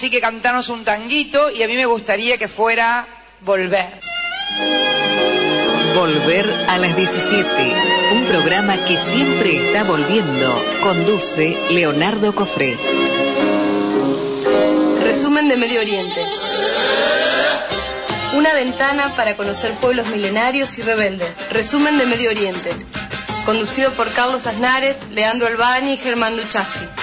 Así que cantanos un tanguito y a mí me gustaría que fuera Volver. Volver a las 17, un programa que siempre está volviendo, conduce Leonardo Cofré. Resumen de Medio Oriente. Una ventana para conocer pueblos milenarios y rebeldes. Resumen de Medio Oriente. Conducido por Carlos Aznares, Leandro Albani y Germán Duchaski.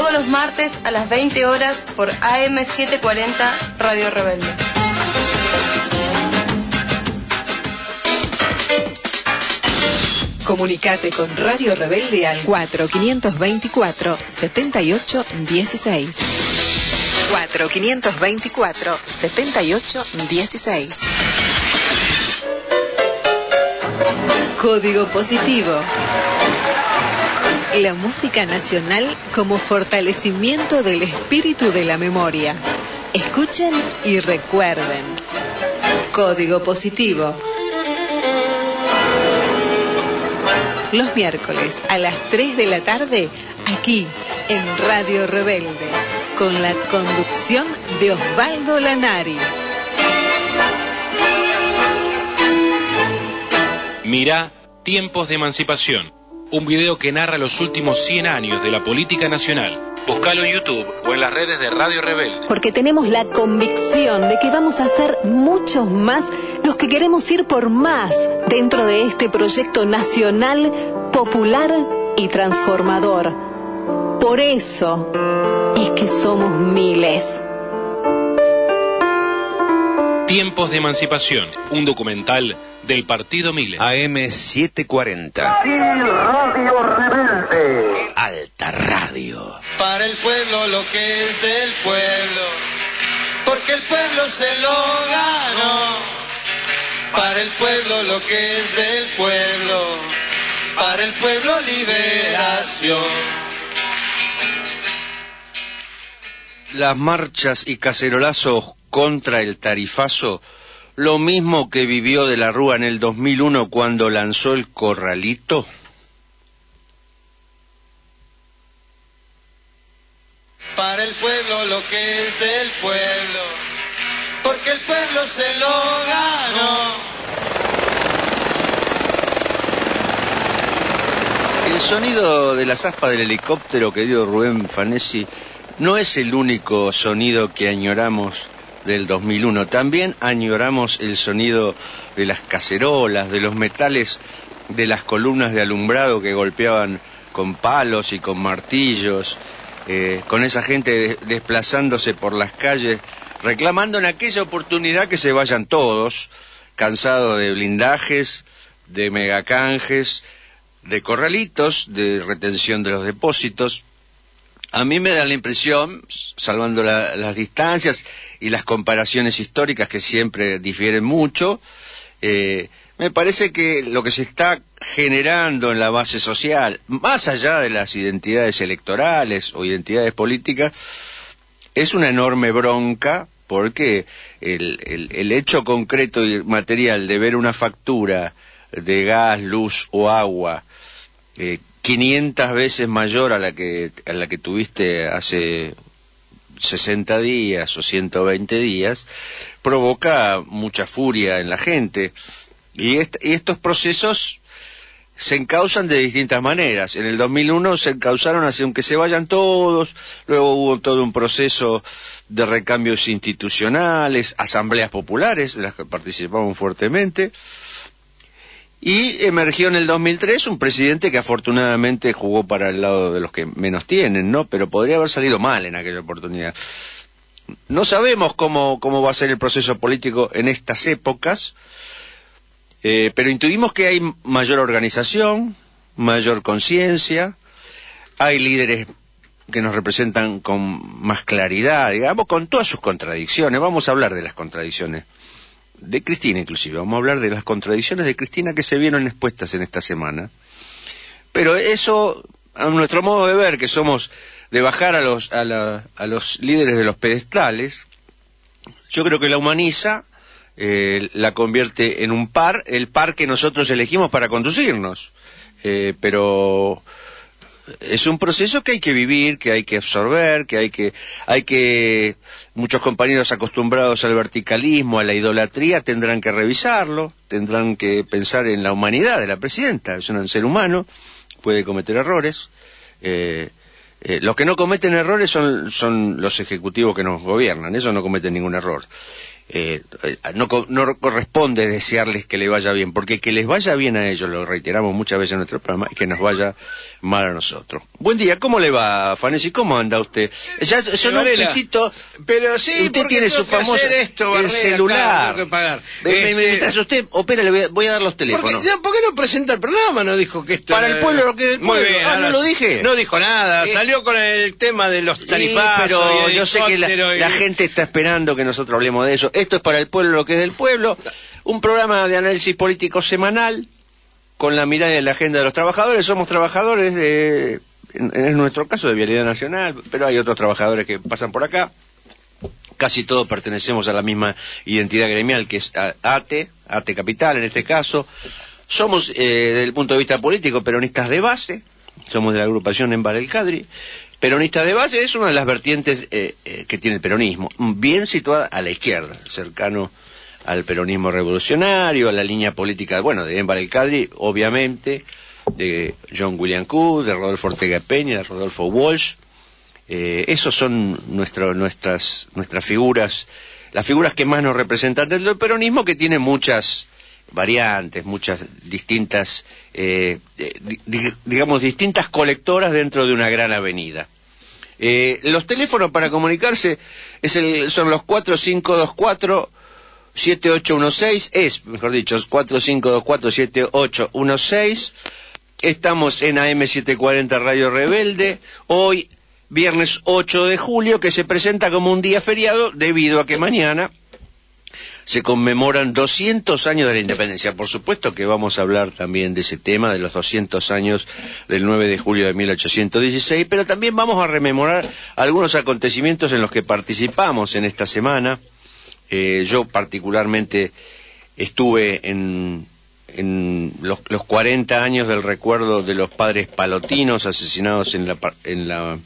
Todos los martes a las 20 horas por AM740 Radio Rebelde. Comunicate con Radio Rebelde al 4524 7816. 4524 7816. Código positivo. La música nacional como fortalecimiento del espíritu de la memoria. Escuchen y recuerden. Código positivo. Los miércoles a las 3 de la tarde, aquí en Radio Rebelde, con la conducción de Osvaldo Lanari. Mira Tiempos de Emancipación, un video que narra los últimos 100 años de la política nacional. Búscalo en YouTube o en las redes de Radio Rebelde. Porque tenemos la convicción de que vamos a ser muchos más los que queremos ir por más dentro de este proyecto nacional, popular y transformador. Por eso es que somos miles. Tiempos de Emancipación, un documental del Partido Miles. AM740. Radio Rebelde. Alta Radio. Para el pueblo lo que es del pueblo, porque el pueblo se lo ganó. Para el pueblo lo que es del pueblo, para el pueblo liberación. Las marchas y cacerolazos contra el tarifazo, lo mismo que vivió de la Rúa en el 2001 cuando lanzó el corralito. Para el pueblo lo que es del pueblo, porque el pueblo se lo ganó. El sonido de las aspas del helicóptero, querido Rubén Fanesi, no es el único sonido que añoramos del 2001. También añoramos el sonido de las cacerolas, de los metales de las columnas de alumbrado que golpeaban con palos y con martillos, eh, con esa gente de- desplazándose por las calles, reclamando en aquella oportunidad que se vayan todos, cansados de blindajes, de megacanjes, de corralitos, de retención de los depósitos. A mí me da la impresión, salvando la- las distancias y las comparaciones históricas que siempre difieren mucho, eh, me parece que lo que se está generando en la base social, más allá de las identidades electorales o identidades políticas, es una enorme bronca porque el, el- el hecho concreto y material de ver una factura de gas, luz o agua eh, 500 veces mayor a la que a la que tuviste hace 60 días o 120 días provoca mucha furia en la gente y, y estos procesos se encausan de distintas maneras. En el 2001 se encausaron así, aunque se vayan todos, luego hubo todo un proceso de recambios institucionales, asambleas populares, de las que participamos fuertemente, y emergió en el 2003 un presidente que afortunadamente jugó para el lado de los que menos tienen, ¿no? Pero podría haber salido mal en aquella oportunidad. No sabemos cómo, cómo va a ser el proceso político en estas épocas, eh, pero intuimos que hay mayor organización, mayor conciencia, hay líderes que nos representan con más claridad, digamos, con todas sus contradicciones. Vamos a hablar de las contradicciones de Cristina inclusive. Vamos a hablar de las contradicciones de Cristina que se vieron expuestas en esta semana. Pero eso, a nuestro modo de ver, que somos de bajar a los, a, la- los líderes de los pedestales, yo creo que la humaniza, eh, la convierte en un par, el par que nosotros elegimos para conducirnos. Eh, pero es un proceso que hay que vivir, que hay que absorber, que hay que, hay que, muchos compañeros acostumbrados al verticalismo, a la idolatría, tendrán que revisarlo, tendrán que pensar en la humanidad de la presidenta, es un ser humano, puede cometer errores, eh, eh, los que no cometen errores son, son los ejecutivos que nos gobiernan, esos no cometen ningún error. Eh, no, no, corresponde desearles que le vaya bien, porque que les vaya bien a ellos, lo reiteramos muchas veces en nuestro programa, y que nos vaya mal a nosotros. Buen día, ¿cómo le va, Fanesi? ¿Cómo anda usted? Ya sonó un pitito, pero sí, usted tiene su famoso esto, el celular. pagar. Eh, mientras usted opera, le voy a, voy a dar los teléfonos. ¿Por qué, ¿Por qué, no presenta el programa? No dijo que esto Para el pueblo lo que es del Muy pueblo. bien, ah, no lo dije. No dijo nada, Eh, salió con el tema de los tarifazos. pero y el yo sé que la, y- la gente está esperando que nosotros hablemos de eso. Esto es para el pueblo lo que es del pueblo. Un programa de análisis político semanal con la mirada de la agenda de los trabajadores. Somos trabajadores de, en, en nuestro caso, de Vialidad Nacional, pero hay otros trabajadores que pasan por acá. Casi todos pertenecemos a la misma identidad gremial que es ATE, ATE Capital en este caso. Somos, eh, desde el punto de vista político, peronistas de base. Somos de la agrupación Embar el Cadri. Peronista de base es una de las vertientes eh, eh, que tiene el peronismo, bien situada a la izquierda, cercano al peronismo revolucionario, a la línea política, bueno, de Embar el Cadri, obviamente, de John William Cook, de Rodolfo Ortega Peña, de Rodolfo Walsh. Eh, esos son nuestro, nuestras, nuestras figuras, las figuras que más nos representan del peronismo, que tiene muchas variantes, muchas distintas, eh, eh, di- di- digamos, distintas colectoras dentro de una gran avenida. Eh, los teléfonos para comunicarse es el, son los 4524 7816, es, mejor dicho, 4524 7816. Estamos en AM740 Radio Rebelde. Hoy, viernes 8 de julio, que se presenta como un día feriado debido a que mañana se conmemoran 200 años de la independencia. Por supuesto que vamos a hablar también de ese tema, de los 200 años del 9 de julio de 1816, pero también vamos a rememorar algunos acontecimientos en los que participamos en esta semana. Eh, yo particularmente estuve en, en los, los 40 años del recuerdo de los padres palotinos asesinados en la, en la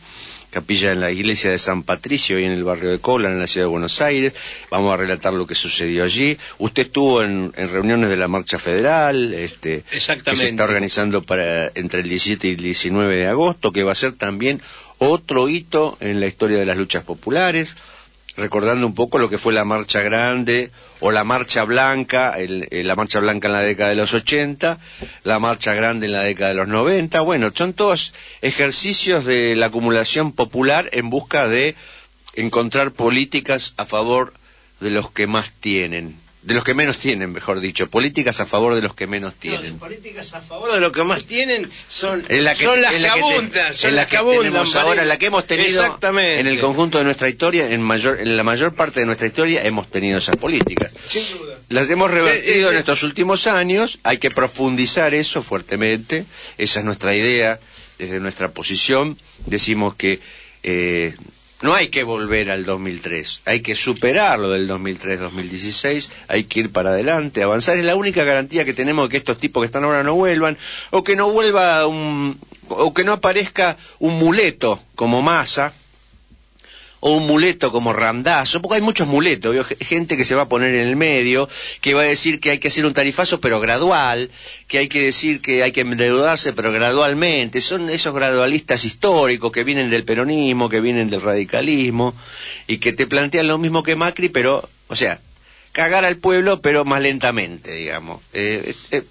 capilla en la iglesia de San Patricio y en el barrio de Coblan, en la ciudad de Buenos Aires. Vamos a relatar lo que sucedió allí. Usted estuvo en, en reuniones de la Marcha Federal, este, que se está organizando para entre el 17 y el 19 de agosto, que va a ser también otro hito en la historia de las luchas populares recordando un poco lo que fue la marcha grande o la marcha blanca, el- eh, la marcha blanca en la década de los 80, la marcha grande en la década de los 90. Bueno, son todos ejercicios de la acumulación popular en busca de encontrar políticas a favor de los que más tienen, de los que menos tienen, mejor dicho, políticas a favor de los que menos No, tienen. las políticas a favor de lo que más tienen son, Es la que, son las que, la que te- abundan, son la las que abundan. tenemos ahora, la que hemos tenido Exactamente. en el conjunto de nuestra historia, en, mayor, en la mayor parte de nuestra historia hemos tenido esas políticas. Sin duda. Las hemos revertido Eh, eh, en eh. estos últimos años, hay que profundizar eso fuertemente, esa es nuestra idea, desde nuestra posición, decimos que eh, no hay que volver al 2003, hay que superar lo del 2003-2016, hay que ir para adelante, avanzar, es la única garantía que tenemos de que estos tipos que están ahora no vuelvan, o que no vuelva un, o que no aparezca un muleto como masa, o un muleto como Randazo, porque hay muchos muletos, gente que se va a poner en el medio, que va a decir que hay que hacer un tarifazo pero gradual, que hay que decir que hay que endeudarse pero gradualmente, son esos gradualistas históricos que vienen del peronismo, que vienen del radicalismo, y que te plantean lo mismo que Macri, pero, o sea, cagar al pueblo pero más lentamente, digamos. Eh, eh,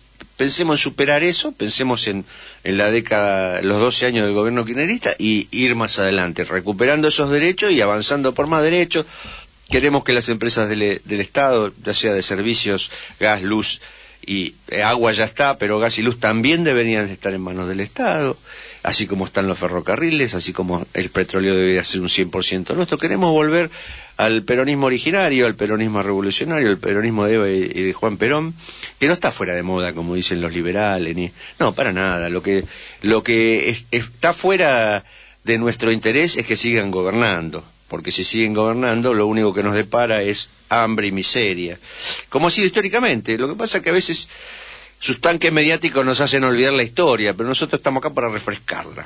pensemos en superar eso, pensemos en, en la década, los 12 años del gobierno kirchnerista y ir más adelante, recuperando esos derechos y avanzando por más derechos. Queremos que las empresas del, Estado, ya sea de servicios, gas, luz y eh, agua ya está, pero gas y luz también deberían estar en manos del Estado, así como están los ferrocarriles, así como el petróleo debería ser un 100% nuestro. Queremos volver al peronismo originario, al peronismo revolucionario, al peronismo de Eva y de Juan Perón, que no está fuera de moda, como dicen los liberales, ni no, para nada. Lo que lo que es- está fuera de nuestro interés es que sigan gobernando, porque si siguen gobernando, lo único que nos depara es hambre y miseria, como ha sido históricamente. Lo que pasa es que a veces sus tanques mediáticos nos hacen olvidar la historia, pero nosotros estamos acá para refrescarla.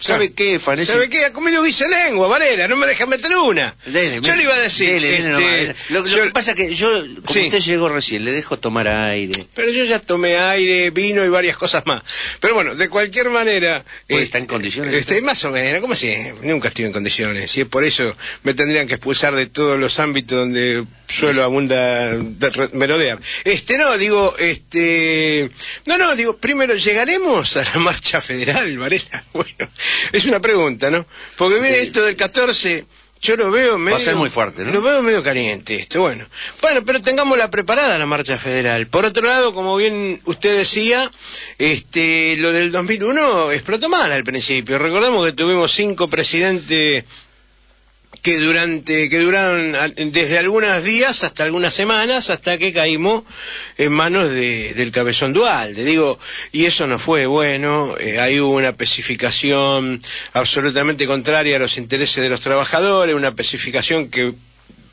¿Sabe qué, Fanesi? ¿Sabe qué? Ha comido lengua, Varela, no me deja meter una. Dele, yo le iba a decir. dele, este, dele. Lo, lo yo- que pasa es que yo, como Sí. usted llegó recién, le dejo tomar aire. Pero yo ya tomé aire, vino y varias cosas más. Pero bueno, de cualquier manera... Pues eh, está en condiciones. Este, más o menos, como si nunca estuve en condiciones. Y es por eso me tendrían que expulsar de todos los ámbitos donde suelo abunda de- merodear. Este, no, digo, este... No, no, digo, primero, ¿llegaremos a la marcha federal, Varela? Bueno, es una pregunta, ¿no? Porque mire, esto del 14... Yo lo veo medio... a ser muy fuerte, ¿no? Lo veo medio caliente esto, bueno. Bueno, pero tengámosla preparada la marcha federal. Por otro lado, como bien usted decía, este, lo del 2001 explotó mal al principio. Recordemos que tuvimos cinco presidentes que durante que duraron desde algunos días hasta algunas semanas hasta que caímos en manos de- del cabezón Dualde digo y eso no fue bueno eh, ahí hubo una especificación absolutamente contraria a los intereses de los trabajadores una especificación que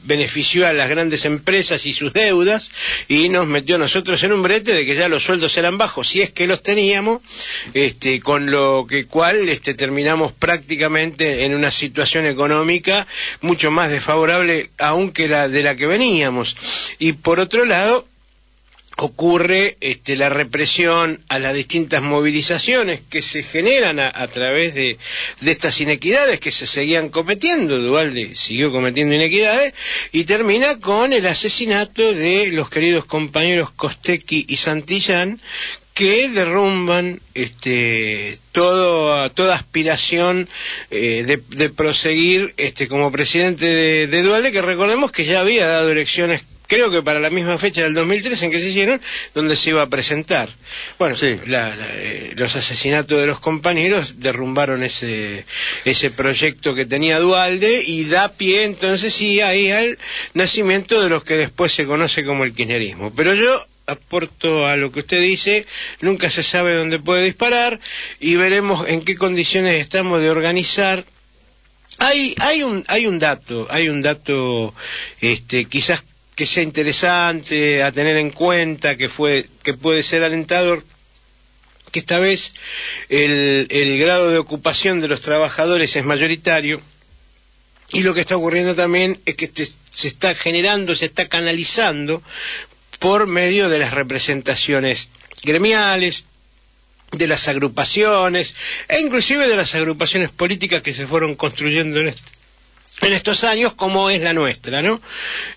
benefició a las grandes empresas y sus deudas y nos metió a nosotros en un brete de que ya los sueldos eran bajos, si es que los teníamos, este, con lo que cual este, terminamos prácticamente en una situación económica mucho más desfavorable aún que la de la que veníamos. Y por otro lado, ocurre este, la represión a las distintas movilizaciones que se generan a, través de, de estas inequidades que se seguían cometiendo, Duvalde siguió cometiendo inequidades, y termina con el asesinato de los queridos compañeros Costequi y Santillán, que derrumban este todo, toda aspiración eh, de, de proseguir este como presidente de, de Dualde que recordemos que ya había dado elecciones creo que para la misma fecha del 2003 en que se hicieron donde se iba a presentar bueno Sí. la- la, eh, los asesinatos de los compañeros derrumbaron ese ese proyecto que tenía Dualde y da pie entonces sí ahí al nacimiento de los que después se conoce como el kirchnerismo pero yo aporto a lo que usted dice, nunca se sabe dónde puede disparar y veremos en qué condiciones estamos de organizar. Hay, hay un, hay un dato, hay un dato, este, quizás que sea interesante a tener en cuenta, que fue, que puede ser alentador, que esta vez el, grado de ocupación de los trabajadores es mayoritario, y lo que está ocurriendo también es que se está generando, se está canalizando por medio de las representaciones gremiales, de las agrupaciones e inclusive de las agrupaciones políticas que se fueron construyendo en, est- en estos años como es la nuestra, ¿no?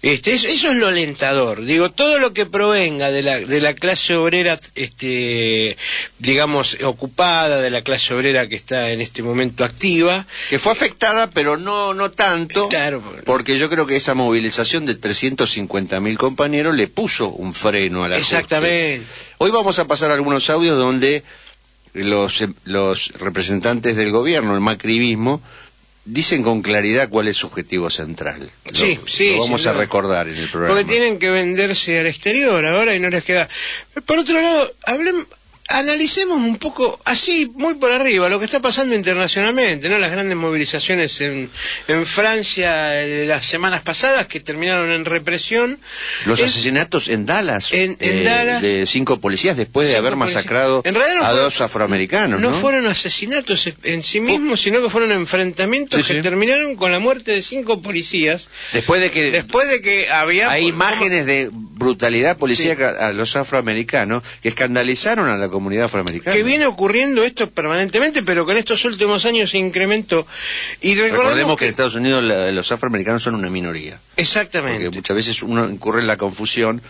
Este, eso, eso es lo alentador. Digo, todo lo que provenga de la, de la clase obrera, este, digamos, ocupada, de la clase obrera que está en este momento activa, Que fue afectada, pero no, no tanto. Claro. Porque yo creo que esa movilización de 350.000 compañeros le puso un freno a la exactamente, Hoy vamos a pasar algunos audios donde los, los representantes del gobierno, el macrivismo, dicen con claridad cuál es su objetivo central. Lo- Sí, sí, Lo vamos a recordar en el programa. Porque tienen que venderse al exterior ahora y no les queda. Por otro lado, hablem- analicemos un poco, así, muy por arriba, lo que está pasando internacionalmente, ¿no? Las grandes movilizaciones en, en Francia eh, las semanas pasadas que terminaron en represión. Los asesinatos en Dallas, En- en eh, Dallas. de cinco policías después de haber masacrado no a fueron- dos afroamericanos, ¿no? no fueron asesinatos en sí mismos, sino que fueron enfrentamientos Sí, que sí. terminaron con la muerte de cinco policías. Después de que Después de que había... hay imágenes de brutalidad policíaca a los afroamericanos que escandalizaron a la comunidad afroamericana. que viene ocurriendo esto permanentemente, pero que en estos últimos años se incrementó. Y recordemos, Recordemos que en Estados Unidos la- los afroamericanos son una minoría. Exactamente. Porque muchas veces uno incurre en la confusión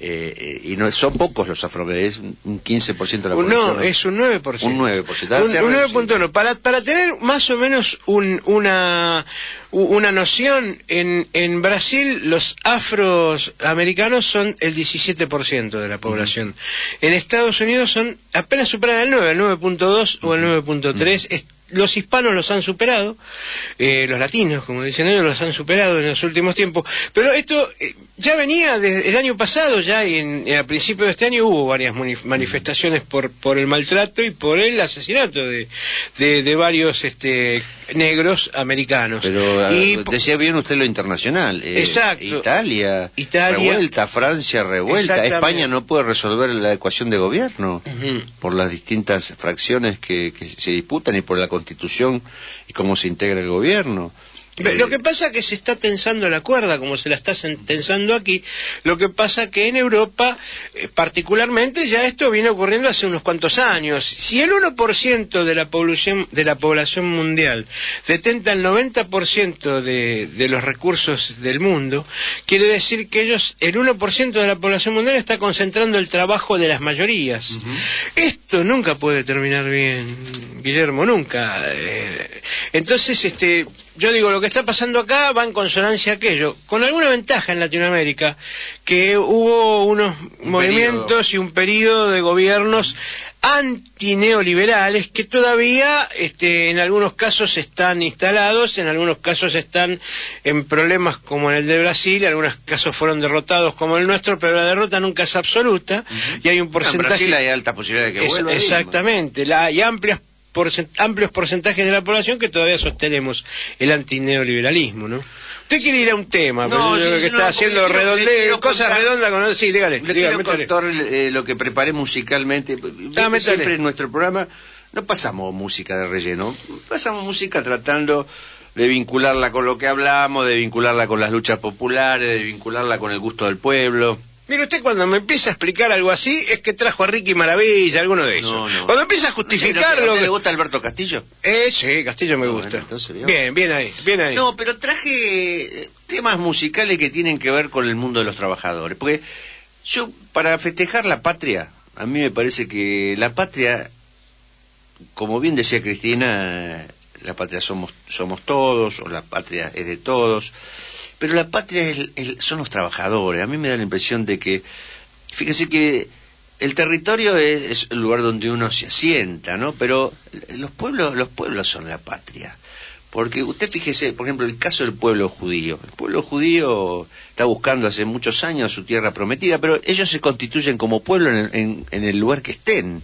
eh, eh, y no son pocos los afroamericanos, es un- un 15% de la población. no, es un 9%. Un 9%. Un, un reducido. 9.1. Para, para tener más o menos un- una, una noción, en, en Brasil los afroamericanos son el 17% de la población. En Estados Unidos son apenas superan el 9, el 9.2 o el 9.3. Es los hispanos los han superado, eh, los latinos, como dicen ellos, los han superado en los últimos tiempos. Pero esto eh, ya venía desde el año pasado, ya y en- a principios de este año hubo varias mani- manifestaciones por, por el maltrato y por el asesinato de, de, de varios este, negros americanos. Pero ah, y decía bien usted lo internacional. eh, Exacto. Italia, Italia. revuelta, Francia revuelta. España no puede resolver la ecuación de gobierno por las distintas fracciones que, que se disputan y por la constitución y cómo se integra el gobierno. Ve, Eh, Lo que pasa es que se está tensando la cuerda, como se la está tensando aquí. Lo que pasa que en Europa, eh, particularmente, ya esto viene ocurriendo hace unos cuantos años. Si el 1% de la población, de la población mundial detenta el 90% de, de los recursos del mundo, quiere decir que ellos, el 1% de la población mundial está concentrando el trabajo de las mayorías. Esto nunca puede terminar bien, Guillermo, nunca. Eh, Entonces, este, yo digo, lo que está pasando acá va en consonancia a aquello, con alguna ventaja en Latinoamérica, que hubo unos movimientos y un periodo de gobiernos antineoliberales que todavía este, en algunos casos están instalados, en algunos casos están en problemas como en el de Brasil, en algunos casos fueron derrotados como el nuestro, pero la derrota nunca es absoluta y hay un en porcentaje... Brasil hay alta posibilidad de que vuelva. Exactamente, la, hay amplias porcent- amplios porcentajes de la población que todavía sostenemos el antineoliberalismo, ¿no? Usted quiere ir a un tema, No, pero yo sí, creo que está haciendo quiero- redondeo, cosas contar- redondas con... Sí, dígale, Le dígale, quiero contar eh, lo que preparé musicalmente. Métale. Siempre en nuestro programa no pasamos música de relleno, pasamos música tratando de vincularla con lo que hablamos, de vincularla con las luchas populares, de vincularla con el gusto del pueblo. Mire, usted cuando me empieza a explicar algo así es que trajo a Ricky Maravilla, alguno de esos. No, no. Cuando empieza a justificar ¿A lo que... le gusta Alberto Castillo? Eh, sí, Castillo me gusta. bueno, entonces, bien. bien, bien ahí, bien ahí. No, pero traje eh, temas musicales que tienen que ver con el mundo de los trabajadores. Porque yo, para festejar la patria, a mí me parece que la patria, como bien decía Cristina, la patria somos, somos todos, o la patria es de todos, pero la patria es el- son los trabajadores. A mí me da la impresión de que, fíjese que el territorio es, es el lugar donde uno se asienta, ¿no? Pero los pueblos, los pueblos son la patria. Porque usted fíjese, por ejemplo, el caso del pueblo judío. El pueblo judío está buscando hace muchos años su tierra prometida, pero ellos se constituyen como pueblo en, en- en el lugar que estén.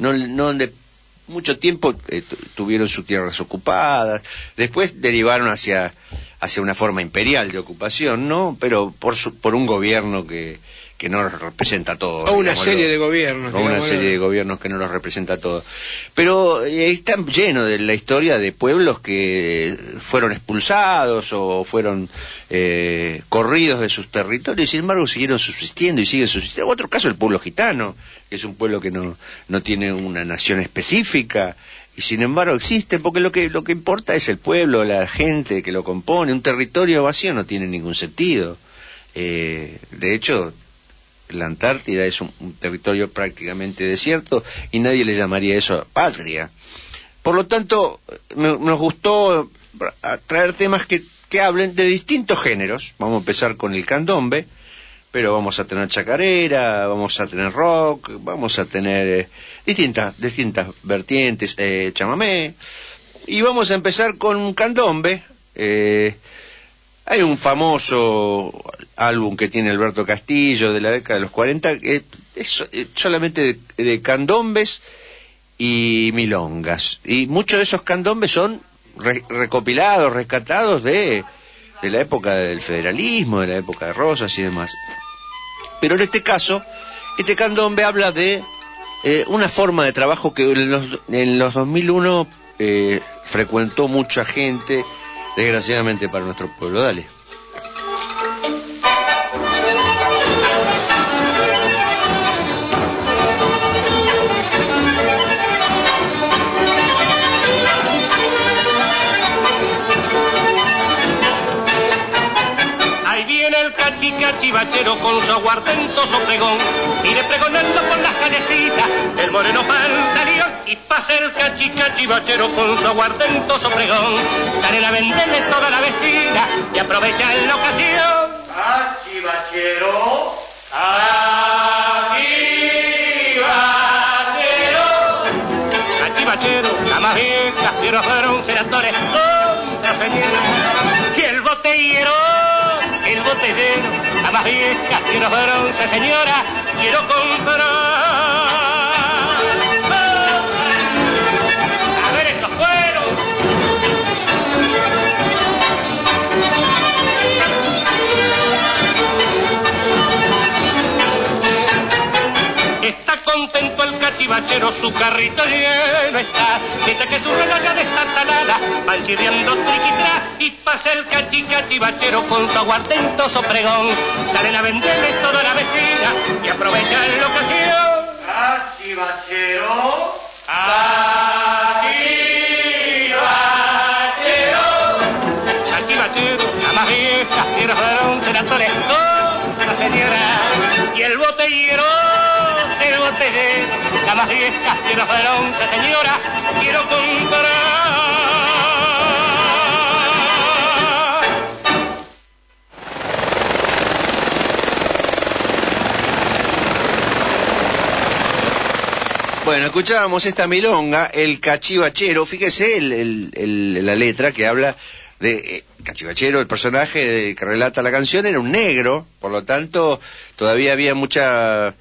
No, no mucho tiempo eh, tu- tuvieron sus tierras ocupadas, después derivaron hacia, hacia una forma imperial de ocupación, ¿no? Pero por, su- por un gobierno que, que no los representa a todos. o una serie de gobiernos. O una serie de gobiernos que no los representa a todos. Pero eh, están llenos de la historia de pueblos que fueron expulsados o fueron eh, corridos de sus territorios y sin embargo siguieron subsistiendo y siguen subsistiendo. Otro caso el pueblo gitano, que es un pueblo que no, no tiene una nación específica y sin embargo existe porque lo que, lo que importa es el pueblo, la gente que lo compone. Un territorio vacío no tiene ningún sentido. Eh, de hecho, la Antártida es un, territorio prácticamente desierto y nadie le llamaría eso patria. Por lo tanto, me- nos gustó traer temas que, que hablen de distintos géneros. Vamos a empezar con el candombe, pero vamos a tener chacarera, vamos a tener rock, vamos a tener eh, distintas, distintas vertientes, eh, chamamé. Y vamos a empezar con un candombe. eh, hay un famoso álbum que tiene Alberto Castillo de la década de los 40, que es eh, solamente de, candombes y milongas. Y muchos de esos candombes son re- recopilados, rescatados de, de la época del federalismo, de la época de Rosas y demás. Pero en este caso, este candombe habla de eh, una forma de trabajo que en los, en los 2001 eh, frecuentó mucha gente, desgraciadamente para nuestro pueblo. Dale. Ahí viene el cachicachivachero con su aguardentoso pregón, iré pregonando por las callecitas el moreno pantaleón y pasa el cachicachivachero con su aguardentoso pregón. Salen a venderle toda la vecina y aprovechan la ocasión. Cachivachero, cachivachero, cachivachero, la más vieja casqueros fueron senadores contra señora. Y el botellero, el botellero, la más vieja, quiero bronce, señora, quiero comprar. Está contento el cachivachero, su carrito lleno está. Mientras que su ya destartalada van chirriando triquitra y pasa el cachi cachivachero con su aguardentoso pregón. Salen a venderle toda la vecina y aprovechan la ocasión. Cachivachero. Cachivachero. Señora, quiero comprar. Bueno, escuchábamos esta milonga, el cachivachero, fíjese la letra que habla de eh, cachivachero, el personaje de- que relata la canción era un negro, por lo tanto todavía había mucha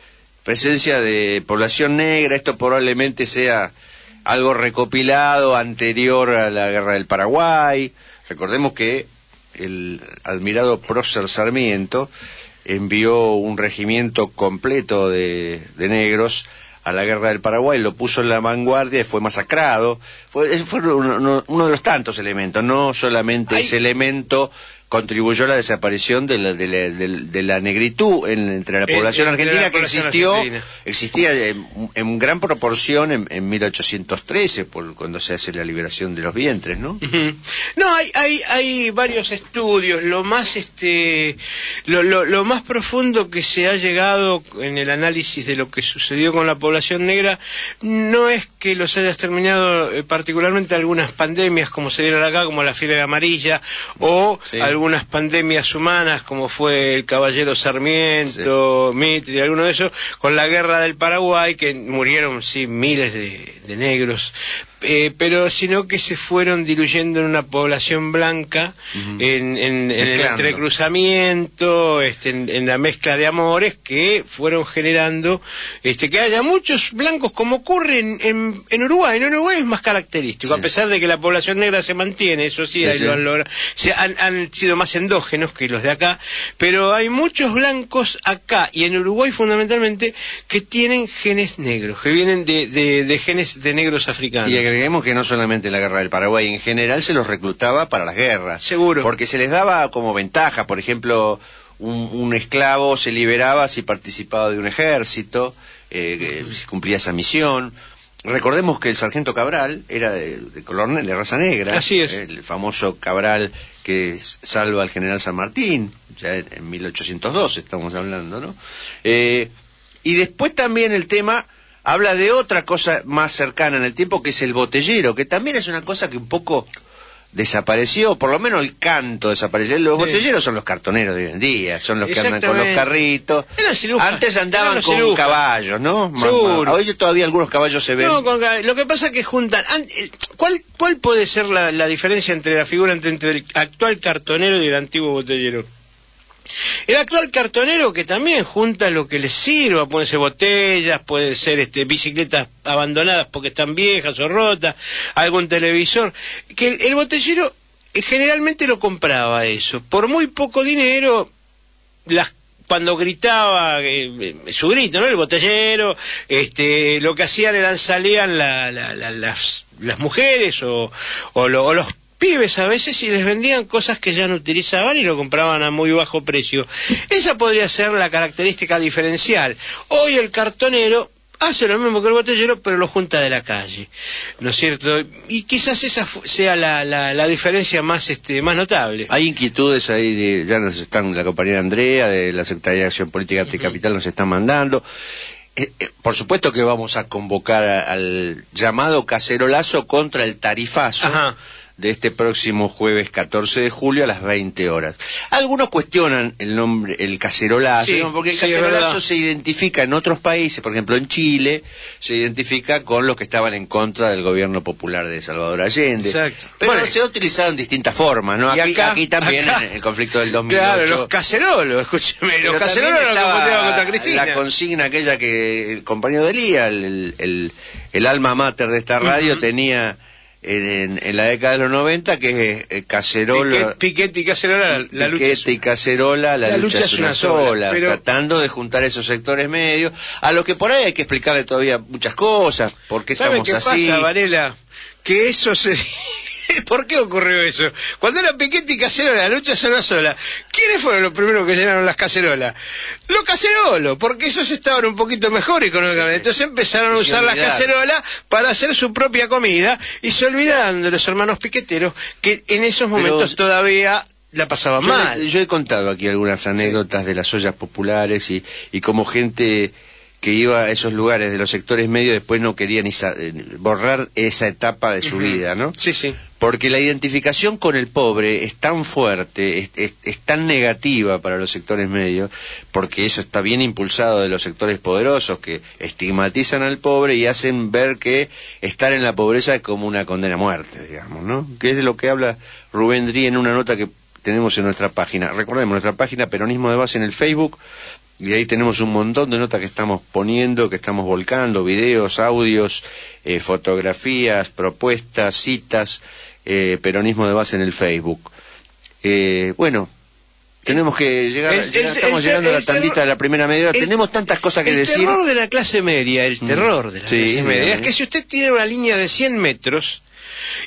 presencia de población negra, esto probablemente sea algo recopilado anterior a la guerra del Paraguay, recordemos que el admirado prócer Sarmiento envió un regimiento completo de, de negros a la guerra del Paraguay, lo puso en la vanguardia y fue masacrado. Fue, fue uno, uno- uno de los tantos elementos, no solamente ese elemento contribuyó a la desaparición de la, de la, de- de la negritud en- entre la En- población la argentina que población existió, argentina. existía en, en gran proporción en, en 1813, por, cuando se hace la liberación de los vientres, ¿no? No, hay, hay, hay varios estudios. Lo más, este, lo, lo, lo más profundo que se ha llegado en el análisis de lo que sucedió con la población negra no es que los haya exterminado eh, particularmente algunas pandemias como se dieron acá, como la fiebre amarilla, o Sí. algunas pandemias humanas como fue el caballero Sarmiento, Mitre, alguno de esos, con la guerra del Paraguay, que murieron, sí, miles de, de negros, eh, pero sino que se fueron diluyendo en una población blanca, en, en- en el entrecruzamiento, este, en, en la mezcla de amores que fueron generando este, que haya muchos blancos como ocurre en, en- en Uruguay. En Uruguay es más característico, Sí. a pesar de que la población negra se mantiene, eso sí, Sí, ahí sí. lo han logrado. Se han, han sido más endógenos que los de acá, pero hay muchos blancos acá y en Uruguay fundamentalmente que tienen genes negros, que vienen de, de- de genes de negros africanos. Y agreguemos que no solamente la guerra del Paraguay, en general se los reclutaba para las guerras. Seguro. Porque se les daba como ventaja, por ejemplo, un, un esclavo se liberaba si participaba de un ejército, eh, si cumplía esa misión. Recordemos que el sargento Cabral era de, de color de raza negra. Así es. El famoso Cabral que salva al general San Martín, ya en, en 1812 estamos hablando, ¿no? Eh, y después también el tema habla de otra cosa más cercana en el tiempo que es el botellero, que también es una cosa que un poco desapareció, por lo menos el canto desapareció. Los Sí. botelleros son los cartoneros de hoy en día, son los que andan con los carritos. Antes andaban con cirujas. caballos, ¿no? Seguro. Hoy todavía algunos caballos se ven. No, con ca- lo que pasa es que juntan. ¿Cuál, cuál puede ser la, la diferencia entre la figura entre, entre el actual cartonero y el antiguo botellero? El actual cartonero que también junta lo que les sirva, pueden ser botellas, pueden ser este, bicicletas abandonadas porque están viejas o rotas, algún televisor, que el, el botellero eh, generalmente lo compraba eso, por muy poco dinero, las cuando gritaba eh, eh, su grito, ¿no? El botellero, este, lo que hacían eran salían la- la- la- las, las mujeres o, o, o los pibes a veces y les vendían cosas que ya no utilizaban y lo compraban a muy bajo precio. Esa podría ser la característica diferencial. Hoy el cartonero hace lo mismo que el botellero, pero lo junta de la calle, ¿no es cierto? Y quizás esa fu- sea la, la, la diferencia más, este, más notable. Hay inquietudes ahí, de, ya nos están, la compañera Andrea de la Secretaría de Acción Política Anticapital nos están mandando. Eh, eh, por supuesto que vamos a convocar a- al llamado cacerolazo contra el tarifazo Ajá. De este próximo jueves 14 de julio a las 20 horas. Algunos cuestionan el nombre, el cacerolazo, Sí, ¿no? porque el sí, cacerolazo se identifica en otros países, por ejemplo en Chile, se identifica con los que estaban en contra del gobierno popular de Salvador Allende. Exacto. Pero Bueno, se ha utilizado en distintas formas, ¿no? Aquí, acá- aquí también acá- en el conflicto del 2008. Claro, los cacerolos, escúcheme, los cacerolos contra Cristina. La consigna aquella que el compañero de Lía, el, el- el alma mater de esta radio, tenía en, en la década de los 90, que es eh, cacerola. Piquet- Piquete y cacerola, la, la lucha. Piquete y cacerola, la, lucha, es una sola, pero- tratando de juntar esos sectores medios, a lo que por ahí hay que explicarle todavía muchas cosas, por qué ¿Sabe estamos qué así. pasa, Varela? Que eso se... ¿Por qué ocurrió eso? Cuando era Piquete y Cacerola, la lucha sola sola, ¿quiénes fueron los primeros que llenaron las cacerolas? Los cacerolos, porque esos estaban un poquito mejor económicamente. Entonces empezaron a usar las cacerolas para hacer su propia comida y se olvidaron de los hermanos piqueteros que en esos momentos todavía la pasaban Yo, mal. yo he contado aquí algunas anécdotas de las ollas populares y, y como gente que iba a esos lugares de los sectores medios después no quería ni sa- eh, borrar esa etapa de su vida, ¿no? Sí, sí. Porque la identificación con el pobre es tan fuerte, es, es- es tan negativa para los sectores medios, porque eso está bien impulsado de los sectores poderosos que estigmatizan al pobre y hacen ver que estar en la pobreza es como una condena a muerte, digamos, ¿no? Que es de lo que habla Rubén Drí en una nota que tenemos en nuestra página. Recordemos, nuestra página Peronismo de Base en el Facebook, y ahí tenemos un montón de notas que estamos poniendo, que estamos volcando, videos, audios, eh, fotografías, propuestas, citas, eh, peronismo de base en el Facebook. Eh, bueno, tenemos que llegar, El- llegar- el- estamos el- llegando a la el tandita de la primera media hora. el- tenemos tantas cosas que el decir. terror de la clase media, el Mm. terror de la Sí, clase media, es que si usted tiene una línea de 100 metros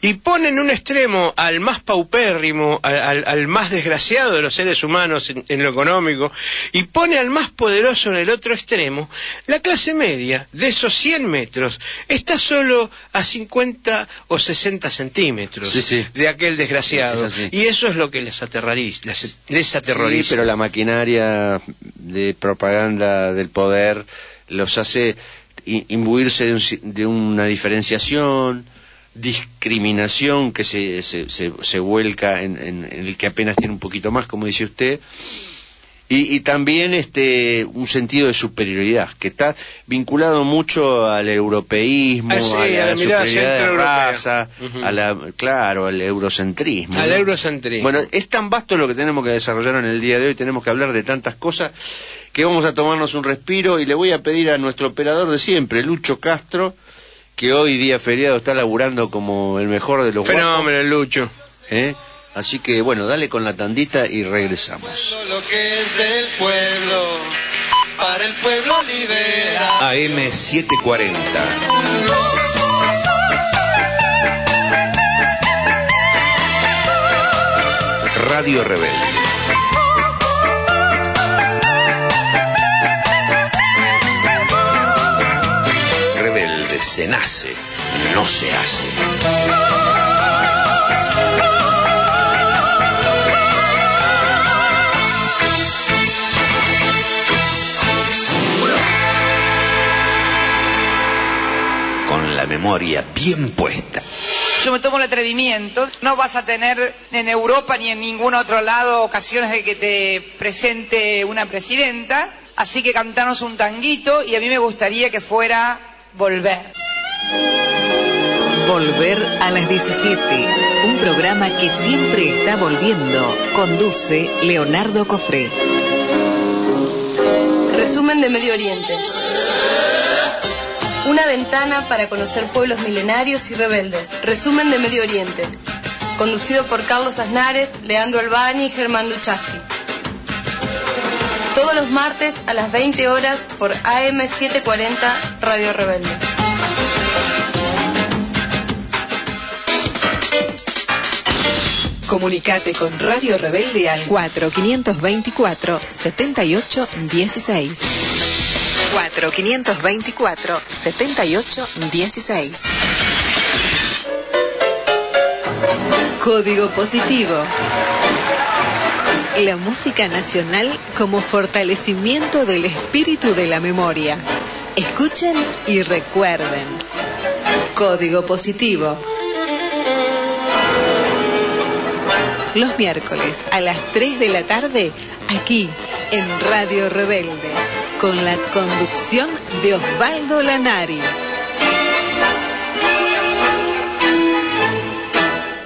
y pone en un extremo al más paupérrimo, al, al- al más desgraciado de los seres humanos en, en lo económico, y pone al más poderoso en el otro extremo, la clase media de esos 100 metros está solo a 50 o 60 centímetros Sí, sí. de aquel desgraciado. Es. Y eso es lo que les aterroriza. Les, les aterroriza. Sí, pero la maquinaria de propaganda del poder los hace imbuirse de, un de una diferenciación, discriminación que se, se, se- se vuelca en, en- en el que apenas tiene un poquito más, como dice usted, y, y también este un sentido de superioridad que está vinculado mucho al europeísmo, Ah, sí, a la, a la superioridad de raza, Ujú. a la, claro, al eurocentrismo. Al ¿no? eurocentrismo. Bueno, es tan vasto lo que tenemos que desarrollar en el día de hoy, tenemos que hablar de tantas cosas, que vamos a tomarnos un respiro y le voy a pedir a nuestro operador de siempre, Lucho Castro, que hoy día feriado está laburando como el mejor de los guapos, Fenómeno, Lucho. ¿eh? Así que bueno, dale con la tandita y regresamos. Lo que es del pueblo, para el pueblo libera. AM740. Radio Rebelde. Se nace, no se hace. Con la memoria bien puesta. Yo me tomo el atrevimiento. No vas a tener en Europa ni en ningún otro lado ocasiones de que te presente una presidenta. Así que cantanos un tanguito y a mí me gustaría que fuera Volver. Volver a las 17. Un programa que siempre está volviendo. Conduce Leonardo Cofré. Resumen de Medio Oriente. Una ventana para conocer pueblos milenarios y rebeldes. Resumen de Medio Oriente. Conducido por Carlos Aznares, Leandro Albani y Germán Duchaski. Todos los martes a las 20 horas por AM740 Radio Rebelde. Comunicate con Radio Rebelde al 4524 7816. 4524 7816. Código positivo. La música nacional como fortalecimiento del espíritu de la memoria. Escuchen y recuerden. Código positivo. los miércoles a las 3 de la tarde, aquí en Radio Rebelde, con la conducción de Osvaldo Lanari.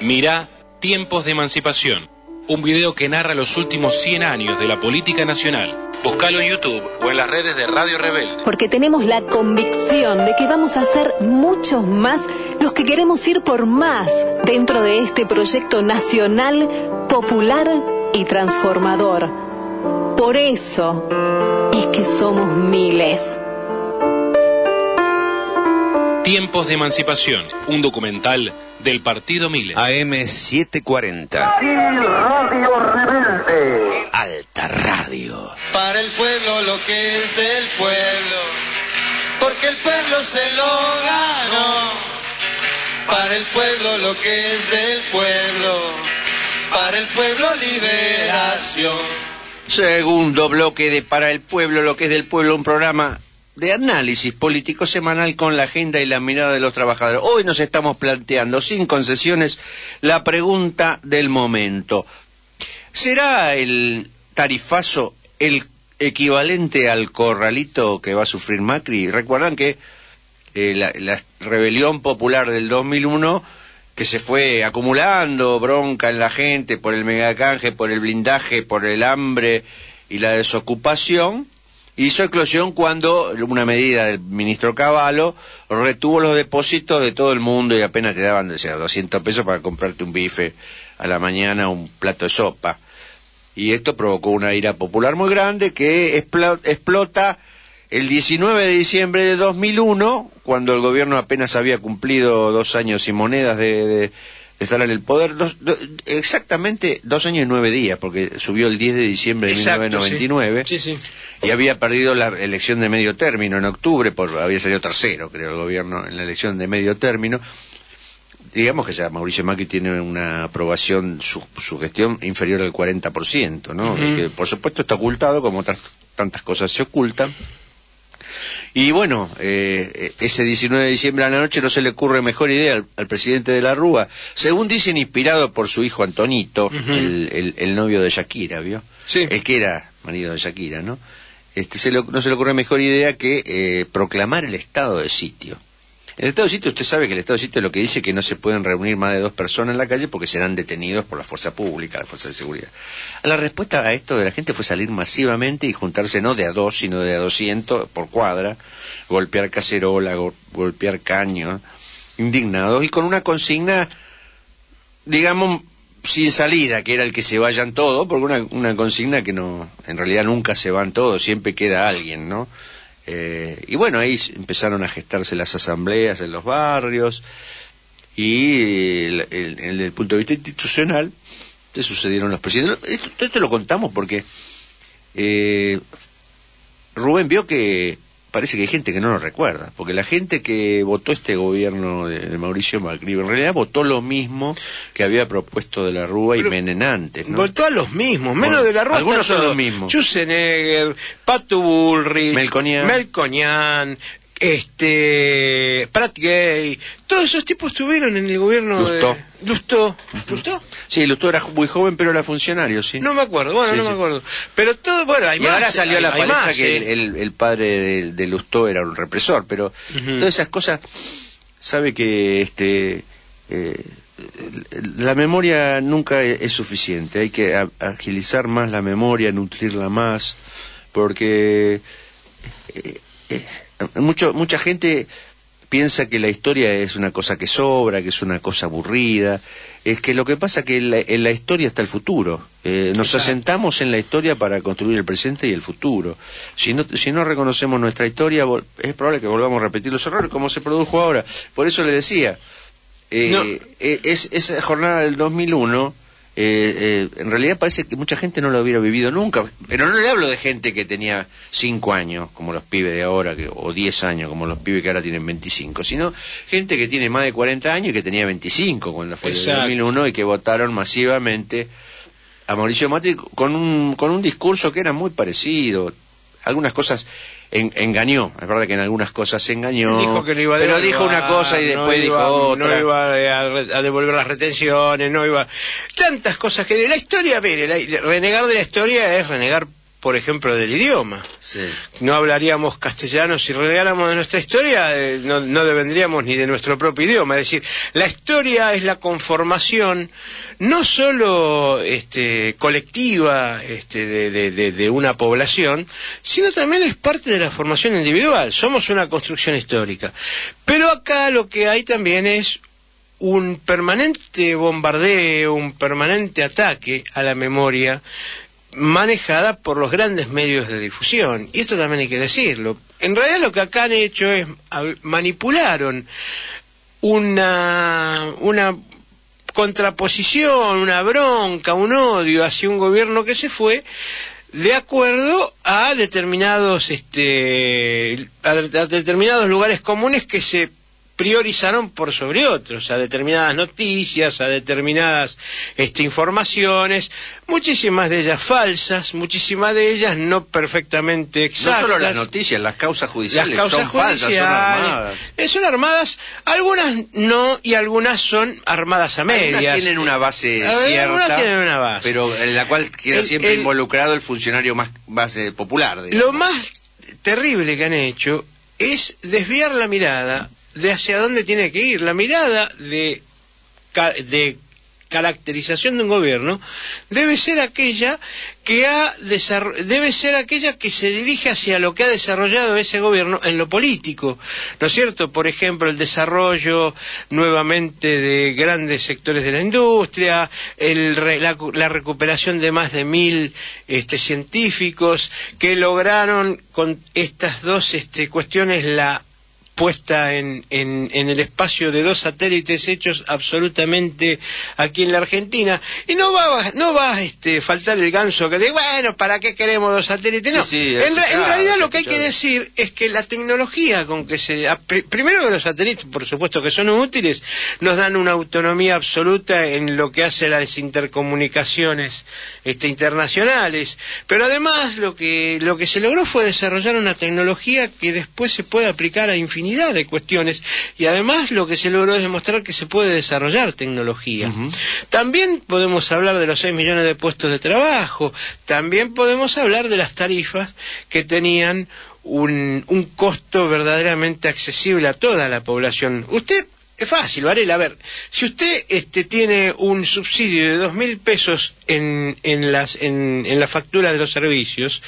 Mirá Tiempos de Emancipación, un video que narra los últimos 100 años de la política nacional. Búscalo en YouTube o en las redes de Radio Rebelde. Porque tenemos la convicción de que vamos a ser muchos más los que queremos ir por más dentro de este proyecto nacional, popular y transformador. Por eso es que somos miles. Tiempos de Emancipación, un documental del Partido Miles. AM740. Aquí Radio Rebelde. Alta Radio. Para el pueblo lo que es del pueblo, porque el pueblo se lo ganó. Para el pueblo lo que es del pueblo, para el pueblo liberación. Segundo bloque de Para el Pueblo, lo que es del pueblo, un programa de análisis político semanal con la agenda y la mirada de los trabajadores. Hoy nos estamos planteando, sin concesiones, la pregunta del momento. ¿Será el tarifazo el equivalente al corralito que va a sufrir Macri? Recuerdan que eh, la, la rebelión popular del 2001 que se fue acumulando bronca en la gente por el megacanje, por el blindaje, por el hambre y la desocupación, hizo eclosión cuando una medida del ministro Cavallo retuvo los depósitos de todo el mundo y apenas te daban o sea, 200 pesos para comprarte un bife a la mañana, un plato de sopa. Y esto provocó una ira popular muy grande que explo- explota el 19 de diciembre de 2001, cuando el gobierno apenas había cumplido dos años y monedas de estar en el poder, dos- do- exactamente dos años y nueve días, porque subió el 10 de diciembre de Exacto, 1999 Sí, sí. y había perdido la elección de medio término en octubre, por, había salido tercero, creo, el gobierno en la elección de medio término. Digamos que ya Mauricio Macri tiene una aprobación, su, su gestión inferior al 40%, ¿no? Que por supuesto está ocultado, como tantas cosas se ocultan. Y bueno, eh, ese 19 de diciembre a la noche no se le ocurre mejor idea al, al presidente de la Rúa, según dicen inspirado por su hijo Antonito, Ujú. el, el- el novio de Shakira, ¿vio? Sí. El que era marido de Shakira, ¿no? Este, se le- no se le ocurre mejor idea que eh, proclamar el estado de sitio. El estado de sitio, usted sabe que el estado de sitio lo que dice que no se pueden reunir más de dos personas en la calle porque serán detenidos por la fuerza pública, la fuerza de seguridad. La respuesta a esto de la gente fue salir masivamente y juntarse no de a dos, sino de a 200 por cuadra, golpear cacerola, go- golpear caño, indignados y con una consigna, digamos, sin salida, que era el que se vayan todos, porque una, una consigna que no, en realidad nunca se van todos, siempre queda alguien, ¿no? Eh, y bueno, ahí empezaron a gestarse las asambleas en los barrios y el- el- desde el punto de vista institucional se sucedieron los presidentes. Esto, esto lo contamos porque eh, Rubén vio que parece que hay gente que no lo recuerda, porque la gente que votó este gobierno de, de Mauricio Macri en realidad votó lo mismo que había propuesto de la Rúa y Menem antes, ¿no? Votó a los mismos, menos Bueno, de la Rúa. algunos son los mismos. Schwarzenegger, Pato Bullrich, Melconian. Melconian, este, Pratt Gay, todos esos tipos estuvieron en el gobierno Lustó. de... Lustó. ¿Lustó? Sí, Lustó era muy joven, pero era funcionario, sí. No me acuerdo, bueno, Sí, no sí. me acuerdo. Pero todo, bueno, hay y más. ahora salió a la palestra más, que eh. el, el- padre de, de Lustó era un represor, pero todas esas cosas, sabe que este eh, la memoria nunca es, es suficiente, hay que agilizar más la memoria, nutrirla más, porque eh, eh, mucho, mucha gente piensa que la historia es una cosa que sobra, que es una cosa aburrida. Es que lo que pasa que en la, en la historia está el futuro. Eh, nos Exacto. asentamos en la historia para construir el presente y el futuro. Si no, si no reconocemos nuestra historia, es probable que volvamos a repetir los errores como se produjo ahora. Por eso le decía, eh, No. eh, es, esa jornada del 2001, eh, eh, en realidad parece que mucha gente no lo hubiera vivido nunca. Pero no le hablo de gente que tenía 5 años, como los pibes de ahora, que, o 10 años, como los pibes que ahora tienen 25, sino gente que tiene más de 40 años y que tenía 25 cuando fue el Exacto. 2001 y que votaron masivamente a Mauricio Macri con un, con un discurso que era muy parecido. Algunas cosas en- engañó, es verdad que en algunas cosas se engañó, dijo que no iba a pero devolver, dijo una cosa y no después iba- dijo otra. No iba a, a devolver las retenciones, no iba... Tantas cosas que... La historia, mire, la- renegar de la historia es renegar, por ejemplo, del idioma. Sí. No hablaríamos castellano si renegáramos de nuestra historia, eh, no, no ni de nuestro propio idioma. Es decir, la historia es la conformación no solo este, colectiva este, de, de- de- de una población, sino también es parte de la formación individual. Somos una construcción histórica. Pero acá lo que hay también es un permanente bombardeo, un permanente ataque a la memoria manejada por los grandes medios de difusión. Y esto también hay que decirlo. En realidad lo que acá han hecho es manipularon una, una contraposición, una bronca, un odio hacia un gobierno que se fue de acuerdo a determinados este a, a determinados lugares comunes que se priorizaron por sobre otros, a determinadas noticias, a determinadas este, informaciones, muchísimas de ellas falsas, muchísimas de ellas no perfectamente No exactas. solo las noticias, las causas Las judiciales causas son falsas, son armadas. eh, son armadas, algunas no y algunas son armadas a medias. Algunas tienen una base A cierta, tienen una base. pero en la cual queda El- siempre el- involucrado el funcionario más base popular. digamos. Lo más terrible que han hecho es desviar la mirada de hacia dónde tiene que ir. La mirada de, de caracterización de un gobierno debe ser aquella que ha debe ser aquella que se dirige hacia lo que ha desarrollado ese gobierno en lo político ¿no es cierto? por ejemplo el desarrollo nuevamente de grandes sectores de la industria el la, la recuperación de más de mil este, científicos que lograron con estas dos este, cuestiones la puesta en, en, en el espacio de dos satélites hechos absolutamente aquí en la Argentina. Y no va no va a este, faltar el ganso que de bueno para qué queremos dos satélites no. Sí, sí, he en, realidad lo que hay que decir es que la tecnología con que se primero que los satélites por supuesto que son útiles nos dan una autonomía absoluta en lo que hace las intercomunicaciones este, internacionales. Pero además lo que lo que se logró fue desarrollar una tecnología que después se puede aplicar a infinidad de cuestiones y además lo que se logró es demostrar que se puede desarrollar tecnología también podemos hablar de los 6 millones de puestos de trabajo, también podemos hablar de las tarifas que tenían un, un costo verdaderamente accesible a toda la población. Usted, es fácil, Varela, a ver, si usted este, tiene un subsidio de dos mil pesos en, en, las, en, en la factura de los servicios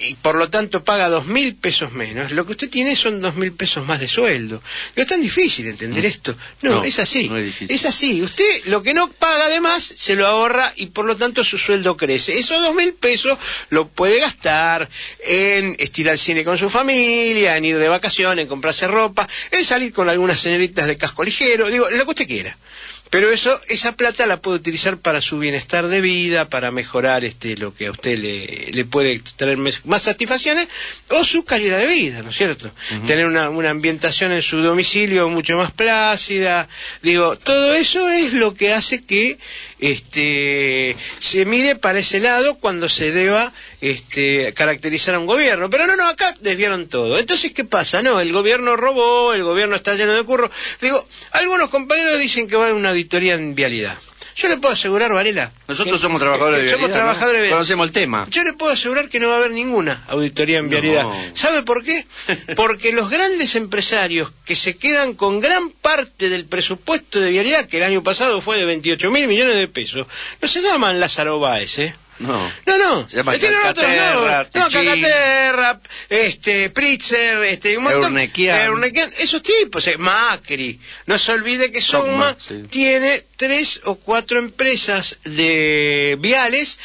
y por lo tanto paga dos mil pesos menos, lo que usted tiene son dos mil pesos más de sueldo. ¿No es tan difícil entender esto? No, No, es así. no es. Es así. Usted lo que no paga además se lo ahorra y por lo tanto su sueldo crece. Esos dos mil pesos lo puede gastar en estirar al cine con su familia, en ir de vacaciones, en comprarse ropa, en salir con algunas señoritas de casco ligero, digo, lo que usted quiera. Pero eso, esa plata la puede utilizar para su bienestar de vida, para mejorar este, lo que a usted le, le puede traer mes- más satisfacciones, o su calidad de vida, ¿no es cierto? Tener una, una ambientación en su domicilio mucho más plácida, digo, todo eso es lo que hace que este, se mire para ese lado cuando se deba este, caracterizar a un gobierno. Pero no, no, acá desviaron todo. Entonces, ¿qué pasa? No, el gobierno robó, el gobierno está lleno de curro. Digo, algunos compañeros dicen que va a haber una auditoría en vialidad. Yo le puedo asegurar, Varela. Nosotros que- somos trabajadores que de Somos vialidad, ¿no? trabajadores de vialidad. Conocemos el tema. Yo le puedo asegurar que no va a haber ninguna auditoría en No. vialidad. ¿Sabe por qué? Porque los grandes empresarios que se quedan con gran parte del presupuesto de vialidad, que el año pasado fue de 28 mil millones de pesos, no se llaman Lázaro Báez, ¿eh? No. No, no. Se llama Tienen otros. No, Techín. Calcaterra, este, Pritzer, este, un montón. Eurnequian. Eurnequian, esos tipos, eh, Macri. No se olvide que Sogma, sí. tiene tres o cuatro empresas de viales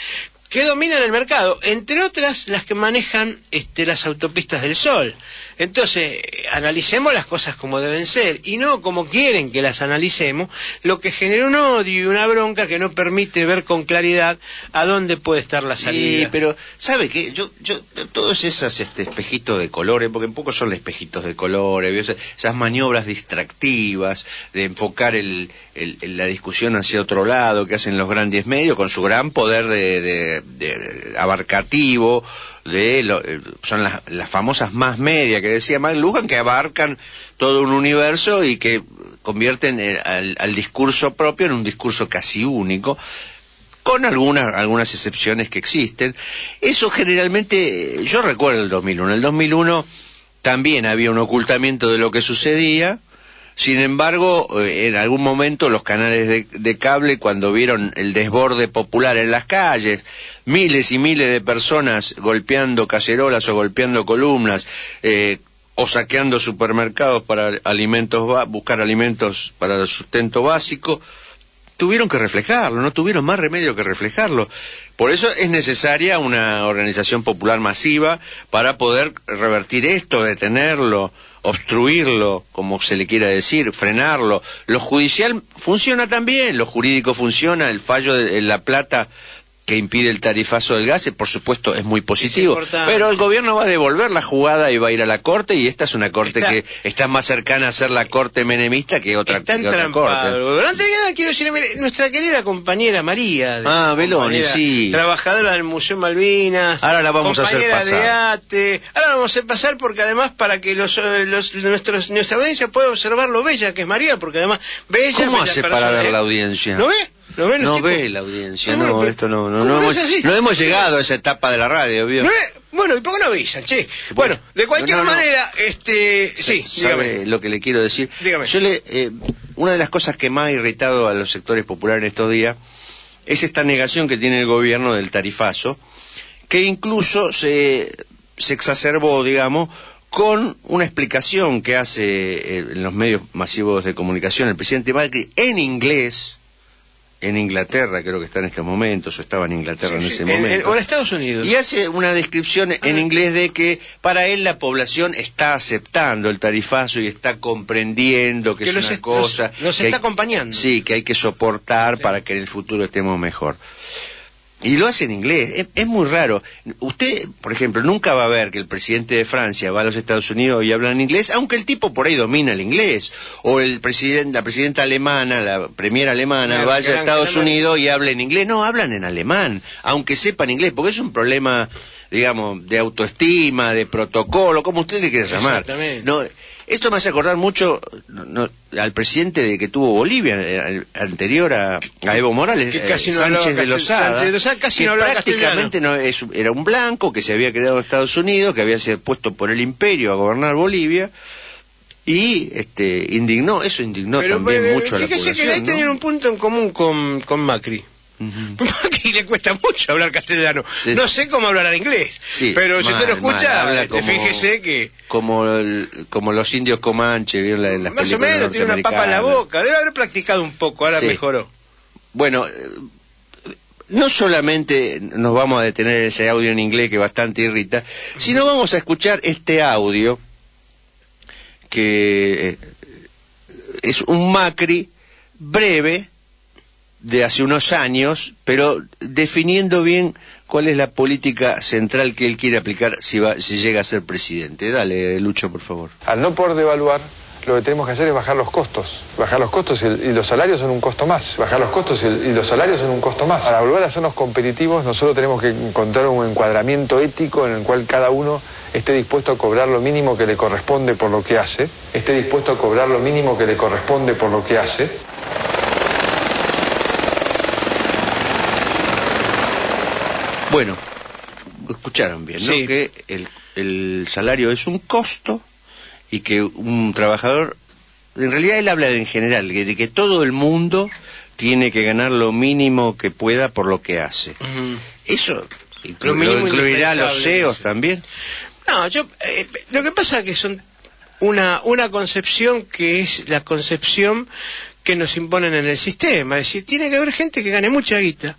que dominan el mercado, entre otras las que manejan este, las autopistas del Sol. Entonces, analicemos las cosas como deben ser y no como quieren que las analicemos, lo que genera un odio y una bronca que no permite ver con claridad a dónde puede estar la salida. Sí, pero ¿sabe qué? Yo, yo, todos esos este, espejitos de colores, porque un poco son espejitos de colores, esas maniobras distractivas de enfocar el, el- la discusión hacia otro lado que hacen los grandes medios con su gran poder de, de- de abarcativo, de lo- eh, son las, las famosas más media que decía McLuhan que abarcan todo un universo y que convierten el- al, al discurso propio en un discurso casi único con algunas algunas excepciones que existen. Eso generalmente, yo recuerdo el 2001, en el 2001 también había un ocultamiento de lo que sucedía, sin embargo, eh, en algún momento los canales de, cable, cuando vieron el desborde popular en las calles, miles y miles de personas golpeando cacerolas o golpeando columnas, eh, o saqueando supermercados para alimentos, buscar alimentos para el sustento básico, tuvieron que reflejarlo, no tuvieron más remedio que reflejarlo. Por eso es necesaria una organización popular masiva para poder revertir esto, detenerlo, obstruirlo, como se le quiera decir, frenarlo. Lo judicial funciona también, lo jurídico funciona, el fallo de La Plata que impide el tarifazo del gas, por supuesto, es muy positivo. Pero el gobierno va a devolver la jugada y va a ir a la corte y esta es una corte Está- que está más cercana a ser la corte menemista que otra, Está que otra corte. Antes que nada quiero decir, mire, nuestra querida compañera María. de- Ah, Beloni, sí. Trabajadora del Museo Malvinas. Ahora la vamos a hacer compañera de pasar. ATE. Ahora la vamos a hacer pasar porque además para que los, eh, los- nuestros, nuestra audiencia pueda observar lo bella que es María, porque además bella. ¿Cómo bella hace persona, para ver ¿eh? la audiencia? ¿No ve? ¿No ve No la audiencia, Ah, no, pero- esto no, no, ¿cómo no no hemos, no hemos llegado a esa etapa de la radio, ¿vio? ¿No ve? Bueno, ¿y por qué no avisan, che? Bueno, de cualquier no, no. manera, este, sí, ¿Sabe dígame. lo que le quiero decir? Dígame. Yo le, eh, una de las cosas que más ha irritado a los sectores populares en estos días es esta negación que tiene el gobierno del tarifazo, que incluso se, se exacerbó, digamos, con una explicación que hace eh, en los medios masivos de comunicación el presidente Macri en inglés, en Inglaterra creo que está en estos momentos, o estaba en Inglaterra en ese sí, momento. en- o en Estados Unidos. Y hace una descripción en Ah. inglés de que para él la población está aceptando el tarifazo y está comprendiendo que, Que es los una cosa. los- los que hay- está acompañando. Sí, que hay que soportar para que en el futuro estemos mejor. Y lo hace en inglés. Es, es muy raro. Usted, por ejemplo, nunca va a ver que el presidente de Francia va a los Estados Unidos y habla en inglés, aunque el tipo por ahí domina el inglés. O el presidente, la presidenta alemana, la premier alemana, Claro, vaya a Estados Unidos y habla en inglés. No, hablan en alemán, aunque sepan inglés, porque es un problema, digamos, de autoestima, de protocolo, como usted le quiera llamar. Exactamente. No, esto me hace acordar mucho no, no, al presidente de que tuvo Bolivia, eh, anterior a, a Evo Morales, Que eh, casi hablaba Sánchez de Lozada, Sánchez de Lozada casi que no prácticamente no es- era un blanco que se había creado en Estados Unidos, que había sido puesto por el imperio a gobernar Bolivia, y este indignó, eso indignó Pero, también pero, mucho a la fíjese que ahí población. ¿no? tenían un punto en común con, con Macri. Macri le cuesta mucho hablar castellano. Sí, no sé cómo hablar inglés. Sí, pero si usted lo mal, mal. escucha, este, como- fíjese que como el- como los indios comanche ¿vio? en la- las más o menos tiene una papa en la boca. Debe haber practicado un poco, ahora Sí. mejoró. Bueno, eh, no solamente nos vamos a detener en ese audio en inglés que bastante irrita, sino vamos a escuchar este audio que eh, es un Macri breve de hace unos años, pero definiendo bien cuál es la política central que él quiere aplicar si, va, si llega a ser presidente. Dale, Lucho, por favor. Al no poder devaluar, lo que tenemos que hacer es bajar los costos. Bajar los costos y, los salarios son un costo más. Bajar los costos y los salarios son un costo más. Para volver a hacernos competitivos, nosotros tenemos que encontrar un encuadramiento ético en el cual cada uno esté dispuesto a cobrar lo mínimo que le corresponde por lo que hace, esté dispuesto a cobrar lo mínimo que le corresponde por lo que hace. Bueno, escucharon bien, ¿no? Sí. Que el, el salario es un costo y que un trabajador, en realidad él habla en general, de que todo el mundo tiene que ganar lo mínimo que pueda por lo que hace. Eso Lo lo incluirá a los CEOs también. No, yo, eh, lo que pasa es que son una, una concepción que es la concepción que nos imponen en el sistema. Es decir, tiene que haber gente que gane mucha guita.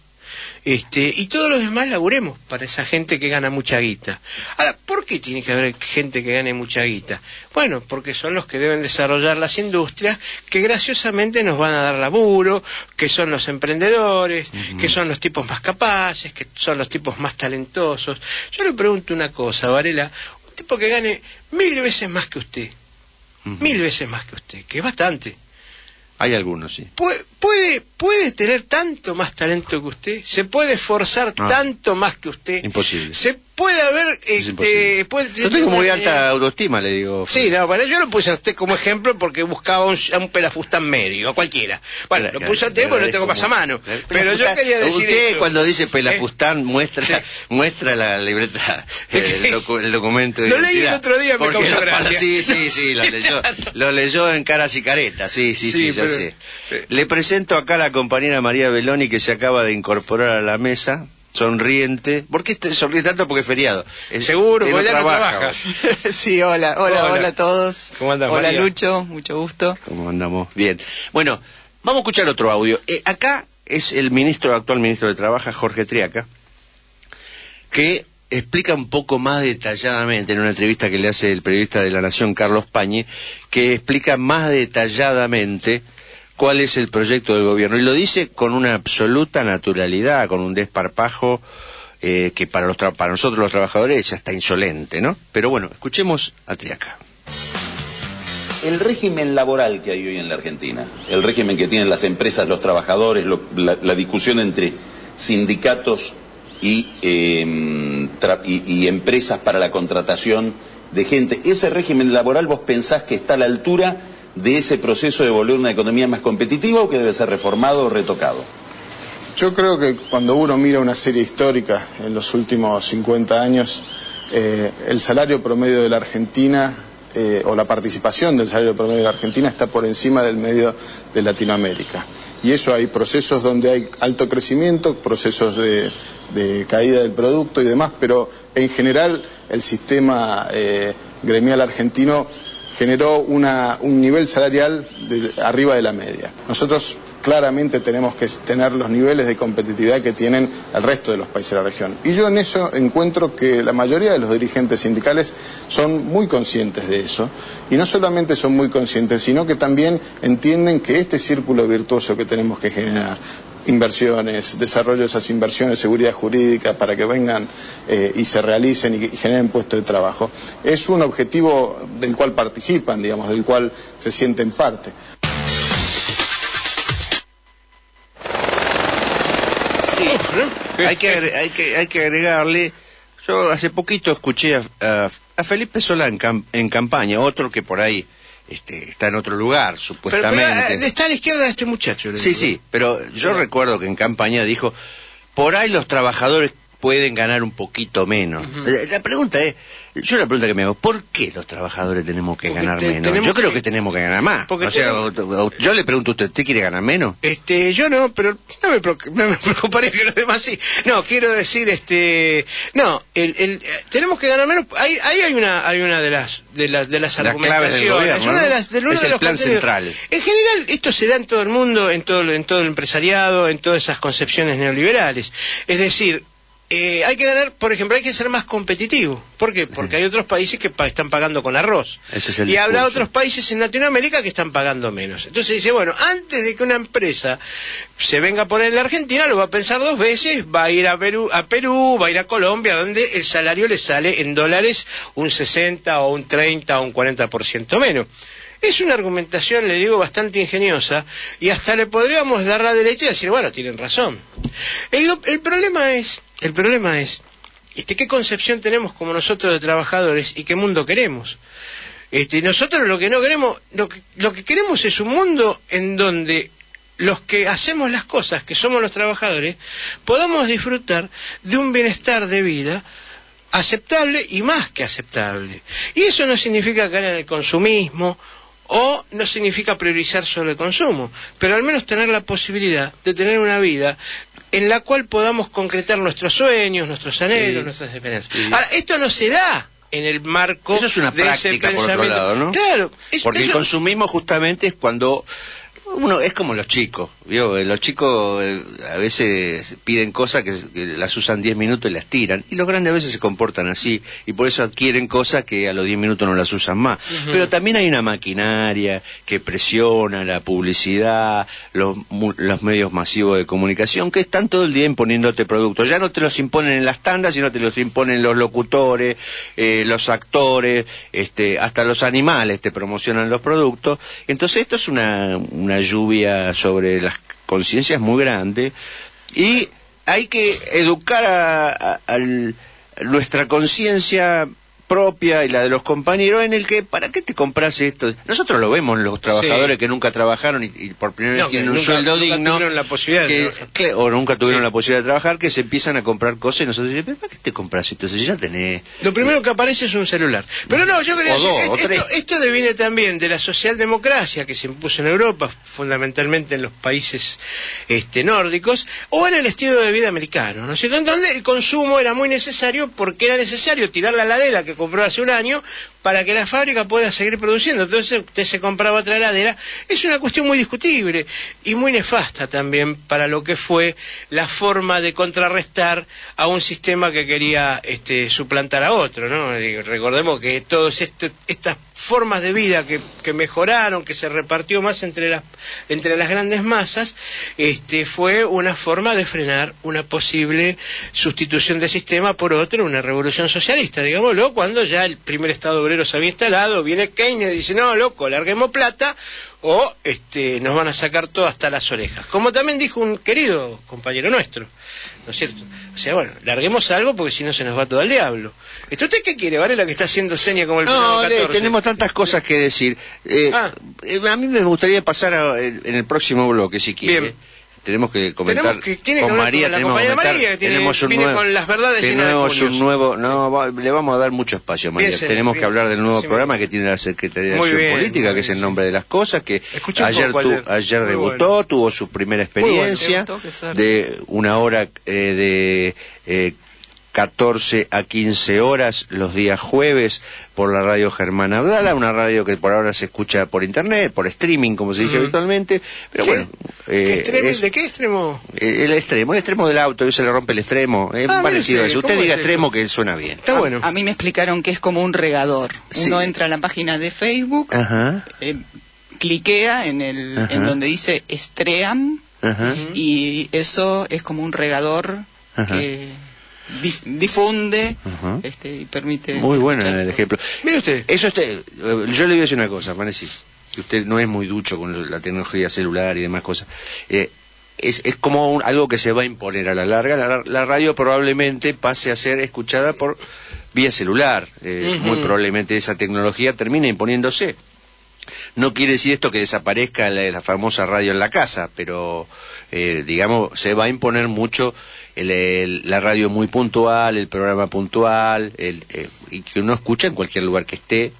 Este, y todos los demás laburemos para esa gente que gana mucha guita. Ahora, ¿por ¿Por qué tiene que haber gente que gane mucha guita? Bueno, porque son los que deben desarrollar las industrias que graciosamente nos van a dar laburo, que son los emprendedores, que son los tipos más capaces, que son los tipos más talentosos. Yo le pregunto una cosa, Varela, un tipo que gane mil veces más que usted, mil veces más que usted, que es bastante. Hay algunos, sí. ¿Puede, puede, puede tener tanto más talento que usted? ¿Se puede esforzar No. tanto más que usted? Imposible. ¿Se puede haber... Es este, puede- Yo tengo muy eh, alta autoestima, le digo. Sí, no, bueno, yo lo puse a usted como ejemplo porque buscaba un, a un pelafustán medio, a cualquiera. Bueno, Claro, lo puse a usted porque lo tengo pasamano. Pero yo quería decir Usted esto. cuando dice ¿Eh? Pelafustán muestra, muestra la libreta, el, docu- el documento de Lo leí el otro día, me causó gracia. Sí, sí, sí, lo leyó, lo leyó en caras y caretas, sí, sí, sí, Sí, ya pero- sé. Le presento acá a la compañera María Beloni que se acaba de incorporar a la mesa. Sonriente. ¿Por qué sonríe tanto? Porque es feriado. Es- Seguro, ya no trabaja trabaja. Sí, hola, hola, Hola. hola, a todos. ¿Cómo andas, Hola María? Lucho, mucho gusto. ¿Cómo andamos? Bien. Bueno, vamos a escuchar otro audio. Eh, acá es el ministro, actual ministro de Trabajo, Jorge Triaca, que explica un poco más detalladamente en una entrevista que le hace el periodista de La Nación, Carlos Pañi, que explica más detalladamente cuál es el proyecto del gobierno. Y lo dice con una absoluta naturalidad, con un desparpajo eh, que para, los tra- para nosotros los trabajadores ya está insolente, ¿no? Pero bueno, escuchemos a Triaca. El régimen laboral que hay hoy en la Argentina, el régimen que tienen las empresas, los trabajadores, la, discusión entre sindicatos y, y empresas para la contratación de gente, ese régimen laboral vos pensás que está a la altura de ese proceso de volver una economía más competitiva o que debe ser reformado o retocado? Yo creo que cuando uno mira una serie histórica en los últimos 50 años, eh, el salario promedio de la Argentina eh, o la participación del salario promedio de la Argentina está por encima del medio de Latinoamérica. Y eso hay procesos donde hay alto crecimiento, procesos de, de caída del producto y demás, pero en general el sistema eh, gremial argentino generó una- un nivel salarial arriba de la media. Nosotros claramente tenemos que tener los niveles de competitividad que tienen el resto de los países de la región. Y yo en eso encuentro que la mayoría de los dirigentes sindicales son muy conscientes de eso. Y no solamente son muy conscientes, sino que también entienden que este círculo virtuoso que tenemos que generar, inversiones, desarrollo de esas inversiones, seguridad jurídica para que vengan eh, y se realicen y, generen puestos de trabajo. Es un objetivo del cual participan, digamos, del cual se sienten parte. Sí, hay que, hay que, hay que agregarle. Yo hace poquito escuché a, a- Felipe Solá en, cam- en campaña, otro que por ahí este, está en otro lugar, Pero, supuestamente. pero, eh, está a la izquierda de este muchacho. Sí, sí, pero yo recuerdo que en campaña dijo, por ahí los trabajadores pueden ganar un poquito menos. La pregunta es, yo la pregunta que me hago, ¿por qué los trabajadores tenemos que Porque ganar te- menos? Yo creo que- que tenemos que ganar más. Porque o sea, tenemos- yo le pregunto a usted, ¿usted quiere ganar menos? Este, yo no, pero no me, no me preocuparía que los demás sí. No, quiero decir, este, no, el, el, eh, tenemos que ganar menos. Ahí, ahí hay una, hay una de las, de las, de las Las claves del argumentaciones. gobierno, una de ¿no? las, de uno Es el plan central. En general, esto se da en todo el mundo, en todo, en todo el empresariado, en todas esas concepciones neoliberales. Es decir, eh, hay que ganar, por ejemplo, hay que ser más competitivo. ¿Por qué? Porque hay otros países que pa- están pagando con arroz. Ese es el y habrá discurso. otros países en Latinoamérica que están pagando menos. Entonces dice, bueno, antes de que una empresa se venga a poner en la Argentina, lo va a pensar dos veces, va a ir a Perú, a Perú, va a ir a Colombia, donde el salario le sale en dólares un 60 o un 30 o un 40% menos. Es una argumentación, le digo, bastante ingeniosa y hasta le podríamos dar la derecha y decir, bueno, tienen razón. El, el problema es, el problema es, este, qué concepción tenemos como nosotros de trabajadores y qué mundo queremos. Este, nosotros lo que no queremos, lo que, lo que queremos es un mundo en donde los que hacemos las cosas, que somos los trabajadores, podamos disfrutar de un bienestar de vida aceptable y más que aceptable. Y eso no significa caer en el consumismo o no significa priorizar solo el consumo, pero al menos tener la posibilidad de tener una vida en la cual podamos concretar nuestros sueños, nuestros anhelos, Sí. nuestras esperanzas. Ahora, esto no se da en el marco Eso es una de ese práctica, por otro pensamiento. lado, ¿no? Claro, es- Porque el eso- consumismo justamente es cuando Uno es como los chicos, ¿vio? los chicos eh, a veces piden cosas que, que las usan 10 minutos y las tiran, y los grandes a veces se comportan así, y por eso adquieren cosas que a los 10 minutos no las usan más. Pero también hay una maquinaria que presiona la publicidad, los, mu- los medios masivos de comunicación, que están todo el día imponiéndote productos. Ya no te los imponen en las tandas, sino te los imponen los locutores, eh, los actores, este, hasta los animales te promocionan los productos. Entonces esto es una, una lluvia sobre las conciencias muy grande y hay que educar a, a- nuestra conciencia propia y la de los compañeros en el que ¿para qué te compras esto? Nosotros lo vemos los trabajadores Sí. que nunca trabajaron y, y por primera vez No, que tienen un sueldo nunca digno tuvieron la posibilidad que- que- o nunca tuvieron Sí. la posibilidad de trabajar que se empiezan a comprar cosas y nosotros decimos, "¿Pero ¿para qué te compras esto? Si ya tenés Lo primero que aparece es un celular. Pero no, yo quería O decir, dos, o esto, esto deviene también de la socialdemocracia que se impuso en Europa, fundamentalmente en los países este, nórdicos, o en el estilo de vida americano, ¿no es cierto? En donde el consumo era muy necesario porque era necesario tirar la heladera que compró hace un año para que la fábrica pueda seguir produciendo. Entonces usted se compraba otra heladera. Es una cuestión muy discutible y muy nefasta también para lo que fue la forma de contrarrestar a un sistema que quería este, suplantar a otro. ¿no? Y recordemos que todas estas formas de vida que, que mejoraron, que se repartió más entre las, entre las grandes masas, este, fue una forma de frenar una posible sustitución del sistema por otro, una revolución socialista, digámoslo, cuando ya el primer Estado obrero se había instalado, viene Keynes y dice, no, loco, larguemos plata o este, nos van a sacar todo hasta las orejas. Como también dijo un querido compañero nuestro, ¿no es cierto? O sea, bueno, larguemos algo porque si no se nos va todo al diablo. ¿Esto usted qué quiere, vale? La que está haciendo seña como el No, programa le- 14. tenemos tantas cosas que decir. Eh, Ah. eh, a mí me gustaría pasar a- en el próximo bloque, si quiere. Bien. Tenemos que comentar Tenemos que- tiene que con María, con tenemos que María, que tiene- tenemos un viene nuevo, con las verdades tenemos un nuevo, no, va- le vamos a dar mucho espacio, María. Bien, tenemos bien. que hablar del nuevo Sí, programa que tiene la Secretaría de Acción bien, Política, que es el nombre de las cosas, que Escuché ayer, poco tu- ayer. Muy debutó, bueno. tuvo su primera bueno. experiencia Debutó, de una hora eh, de eh, 14 a 15 horas los días jueves por la radio Germán Abdala, una radio que por ahora se escucha por internet, por streaming, como se dice Ujú. habitualmente, pero ¿Qué? bueno, ¿Qué eh, extremo- es- ¿De qué extremo? eh, el extremo, el extremo del auto, se le rompe el extremo, es Ah, parecido a usted, eso. Usted ¿cómo diga es extremo que suena bien. Está bueno. A mí me explicaron que es como un regador. Sí. Uno entra a la página de Facebook, Ajá, eh, cliquea en el Ajá. en donde dice Stream ajá, y eso es como un regador Ajá. que dif- difunde este, y permite Muy bueno el ejemplo. Mire usted. Eso este, eh, yo le voy a decir una cosa, Vanessa, que usted no es muy ducho con la tecnología celular y demás cosas. Eh, es, es como un- algo que se va a imponer a la larga. La, la radio probablemente pase a ser escuchada por vía celular. Eh. Muy probablemente esa tecnología termine imponiéndose. No quiere decir esto que desaparezca la, la famosa radio en la casa, pero eh, digamos, se va a imponer mucho el- el- la radio muy puntual, el programa puntual, el, eh, y que uno escucha en cualquier lugar que esté.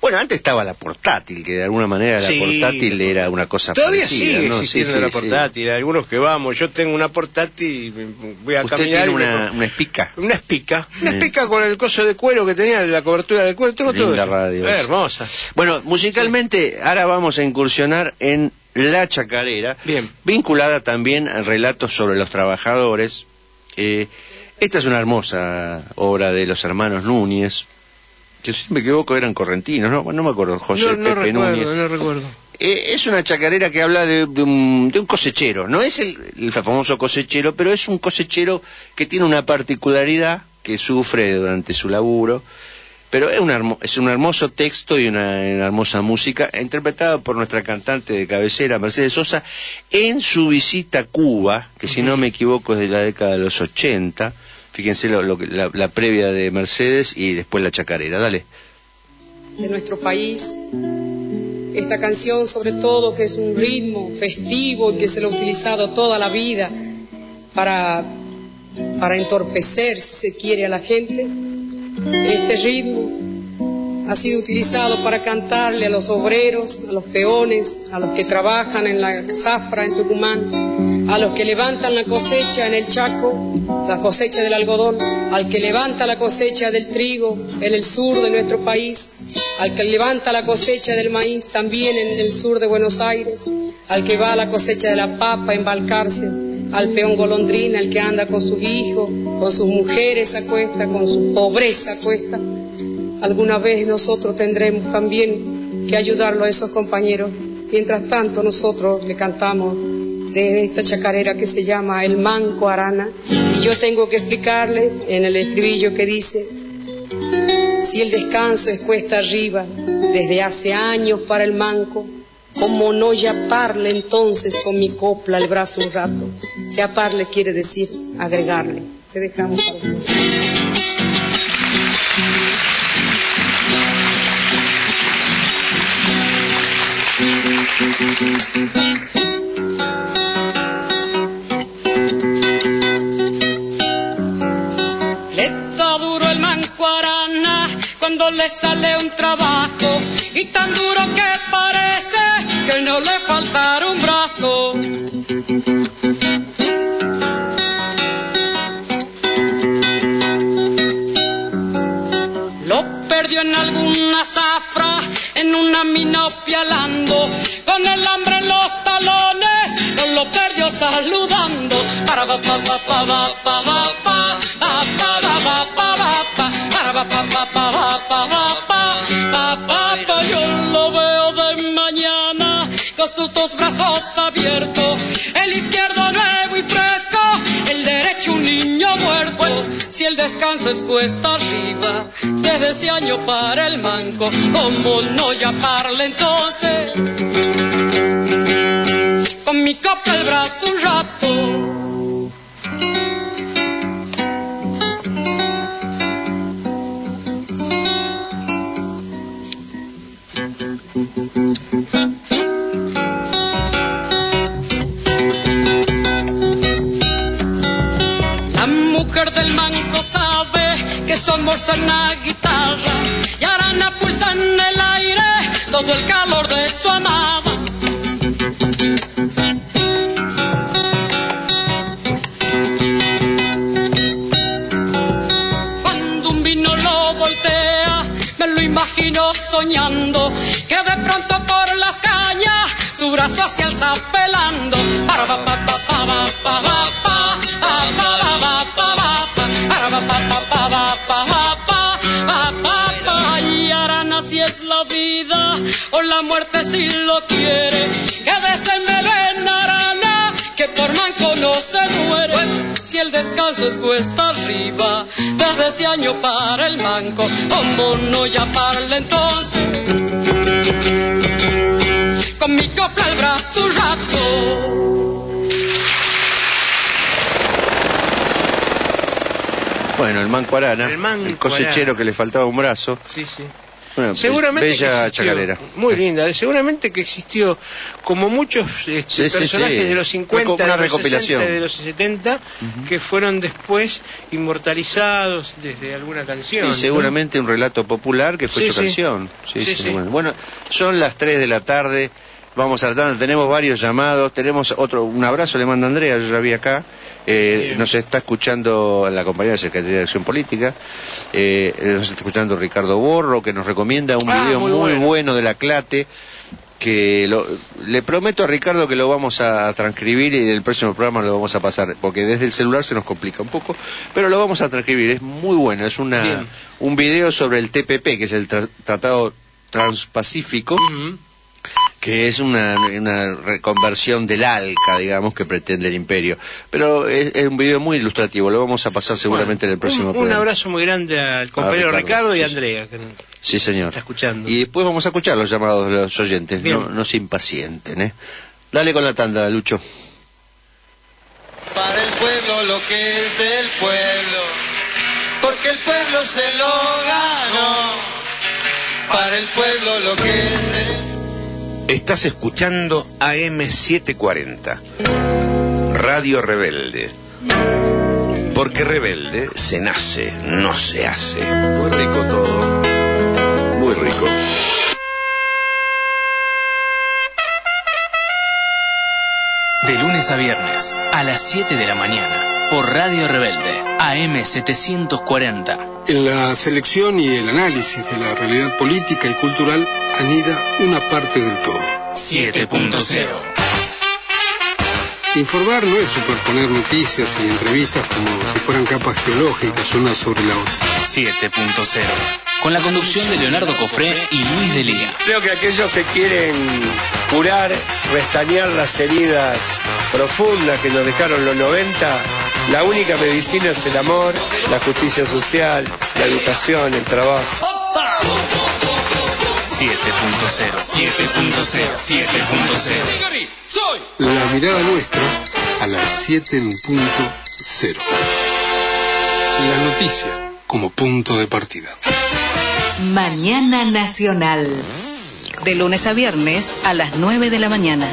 Bueno, antes estaba la portátil, que de alguna manera la Sí, portátil la era una cosa Todavía parecida, sigue ¿no? Sí, existiendo sí, la sí. portátil. Algunos que vamos, yo tengo una portátil, voy a Usted caminar tiene me una, espica. una espica, una espica con el coso de cuero que tenía, la cobertura de cuero, tengo todo Linda eso. radio hermosa. Bueno, musicalmente ahora vamos a incursionar en La Chacarera, Bien. vinculada también a relatos sobre los trabajadores. Eh, esta es una hermosa obra de los hermanos Núñez, que si me equivoco eran correntinos, no, no me acuerdo, José no, no Pepe recuerdo, Núñez. no recuerdo. Eh, es una chacarera que habla de, de un, de un cosechero. No es el, el famoso cosechero, pero es un cosechero que tiene una particularidad que sufre durante su laburo. Pero es un, hermo- es un hermoso texto y una, una hermosa música, interpretada por nuestra cantante de cabecera, Mercedes Sosa, en su visita a Cuba, que si no me equivoco es de la década de los 80. Fíjense lo, lo que- la, la previa de Mercedes y después la chacarera. Dale. de nuestro país. Esta canción, sobre todo, que es un ritmo festivo y que se lo ha utilizado toda la vida para, para entorpecer, si se quiere, a la gente. Este ritmo ha sido utilizado para cantarle a los obreros, a los peones, a los que trabajan en la zafra en Tucumán, a los que levantan la cosecha en el Chaco, la cosecha del algodón, al que levanta la cosecha del trigo en el sur de nuestro país, al que levanta la cosecha del maíz también en el sur de Buenos Aires, al que va a la cosecha de la papa a embalcarse, al peón golondrina, al que anda con sus hijos, con sus mujeres a cuesta, con su pobreza a cuesta. Alguna vez nosotros tendremos también que ayudarlo a esos compañeros. Mientras tanto nosotros le cantamos de esta chacarera que se llama El Manco Arana. Y yo tengo que explicarles en el estribillo que dice si el descanso es cuesta arriba desde hace años para el manco como no yaparle entonces con mi copla el brazo un rato yaparle quiere decir agregarle. Te dejamos para Le da duro el manco arana cuando le sale un trabajo y tan duro que parece que no le faltará un brazo. Lo perdió en alguna zafra, en una mina pialando, con el hambre en los talones, no lo perdió saludando. Para pa pa pa pa pa pa pa pa pa pa pa pa pa pa para pa pa pa pa pa pa pa pa pa pa pa yo lo veo de mañana con tus dos brazos abiertos, el izquierdo Si el descanso es cuesta arriba, desde ese año para el manco, como no llamarle entonces? Con mi copa el brazo un rato. La mujer del manco sabe que somos una guitarra y arana pulsa en el aire todo el calor de su amada. Cuando un vino lo voltea, me lo imagino soñando que de pronto por las cañas su brazo se alza pelando. La muerte si lo quiere que desenmelo en arana que por manco no se muere si el descanso es cuesta arriba desde ese año para el manco como no llamarle entonces con mi copla al brazo un rato Bueno, el manco arana, El manco el cosechero arana. que le faltaba un brazo. Sí, sí. Bueno, Seguramente que bella existió. chacarera. Muy linda. Seguramente que existió, como muchos este, Sí, personajes sí. de los 50, Fue como una de los recopilación. 60, de los 70, que fueron después inmortalizados desde alguna canción. ¿no? seguramente un relato popular que fue hecho sí. canción. Sí, Sí, sí, sí. Bueno. Bueno, son las 3 de la tarde. Vamos a la tarde, tenemos varios llamados, tenemos otro, un abrazo le manda Andrea, yo ya vi acá, Eh, nos está escuchando la compañía de Secretaría de Acción Política, eh, nos está escuchando Ricardo Borro, que nos recomienda un Ah, video muy muy, bueno. bueno. de la Clate, que lo- le prometo a Ricardo que lo vamos a transcribir y el próximo programa lo vamos a pasar, porque desde el celular se nos complica un poco, pero lo vamos a transcribir, es muy bueno, es una, Bien. un video sobre el TPP, que es el tra- Tratado Transpacífico, que es una, una reconversión del ALCA, digamos, que pretende el imperio. Pero es, es un video muy ilustrativo, lo vamos a pasar seguramente en el próximo Un, un programa. abrazo muy grande al compañero Ricardo, Ricardo, y sí, a sí. Andrea. que Sí, señor. está escuchando. Y después vamos a escuchar los llamados de los oyentes, Bien. no, no se impacienten, ¿eh? Dale con la tanda, Lucho. Para el pueblo lo que es del pueblo, porque el pueblo se lo ganó. Para el pueblo lo que es del Estás escuchando AM740, Radio Rebelde. Porque rebelde se nace, no se hace. Muy rico todo. Muy público. De lunes a viernes, a las 7 de la mañana, por Radio Rebelde, AM740. En la selección y el análisis de la realidad política y cultural anida una parte del todo. 7.0. Informar no es superponer noticias y entrevistas como si fueran capas geológicas una sobre la otra. 7.0. Con la conducción de Leonardo Cofré y Luis Delía. Creo que aquellos que quieren curar, restañar las heridas profundas que nos dejaron los 90, la única medicina es el amor, la justicia social, la educación, el trabajo. 7.0, 7.0, 7.0. La mirada nuestra a las 7 en punto cero. La noticia como punto de partida. Mañana Nacional. De lunes a viernes a las 9 de la mañana.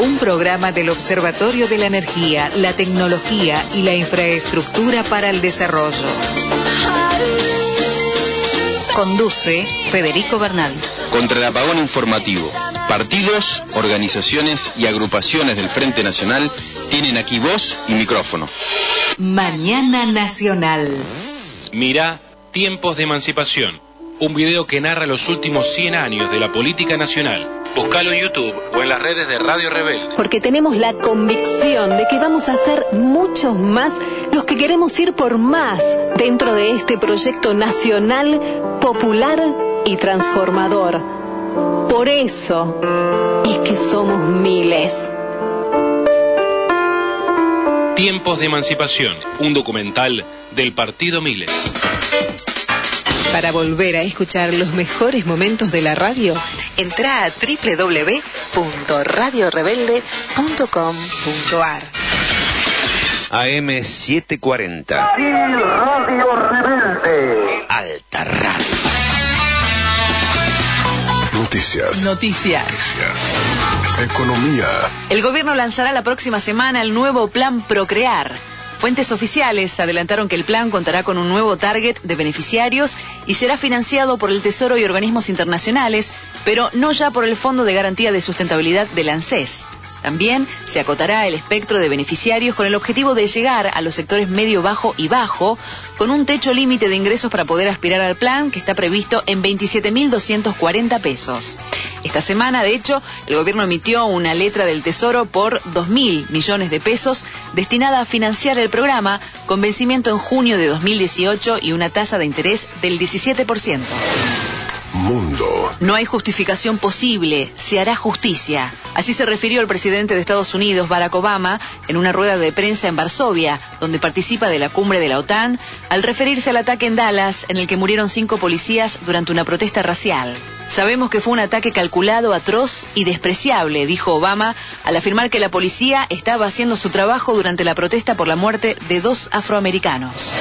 Un programa del Observatorio de la Energía, la Tecnología y la Infraestructura para el Desarrollo. Conduce Federico Bernal. Contra el apagón informativo. Partidos, organizaciones y agrupaciones del Frente Nacional tienen aquí voz y micrófono. Mañana Nacional. Mirá Tiempos de Emancipación, un video que narra los últimos 100 años de la política nacional. Búscalo en YouTube o en las redes de Radio Rebelde. Porque tenemos la convicción de que vamos a ser muchos más los que queremos ir por más dentro de este proyecto nacional, popular y transformador. Por eso es que somos miles. Tiempos de Emancipación, un documental del Partido Miles. Para volver a escuchar los mejores momentos de la radio, entra a www.radiorebelde.com.ar. AM740. Y Radio Rebelde. Alta Radio. Noticias. Noticias. Economía. El gobierno lanzará la próxima semana el nuevo plan Procrear. Fuentes oficiales adelantaron que el plan contará con un nuevo target de beneficiarios y será financiado por el Tesoro y organismos internacionales, pero no ya por el Fondo de Garantía de Sustentabilidad del ANSES. También se acotará el espectro de beneficiarios con el objetivo de llegar a los sectores medio, bajo y bajo, con un techo límite de ingresos para poder aspirar al plan que está previsto en 27.240 pesos. Esta semana, de hecho, el gobierno emitió una letra del Tesoro por 2.000 millones de pesos destinada a financiar el programa con vencimiento en junio de 2018 y una tasa de interés del 17%. Mundo. No hay justificación posible, se hará justicia. Así se refirió el presidente de Estados Unidos, Barack Obama, en una rueda de prensa en Varsovia, donde participa de la cumbre de la OTAN, al referirse al ataque en Dallas, en el que murieron cinco policías durante una protesta racial. Sabemos que fue un ataque calculado, atroz y despreciable, dijo Obama, al afirmar que la policía estaba haciendo su trabajo durante la protesta por la muerte de dos afroamericanos.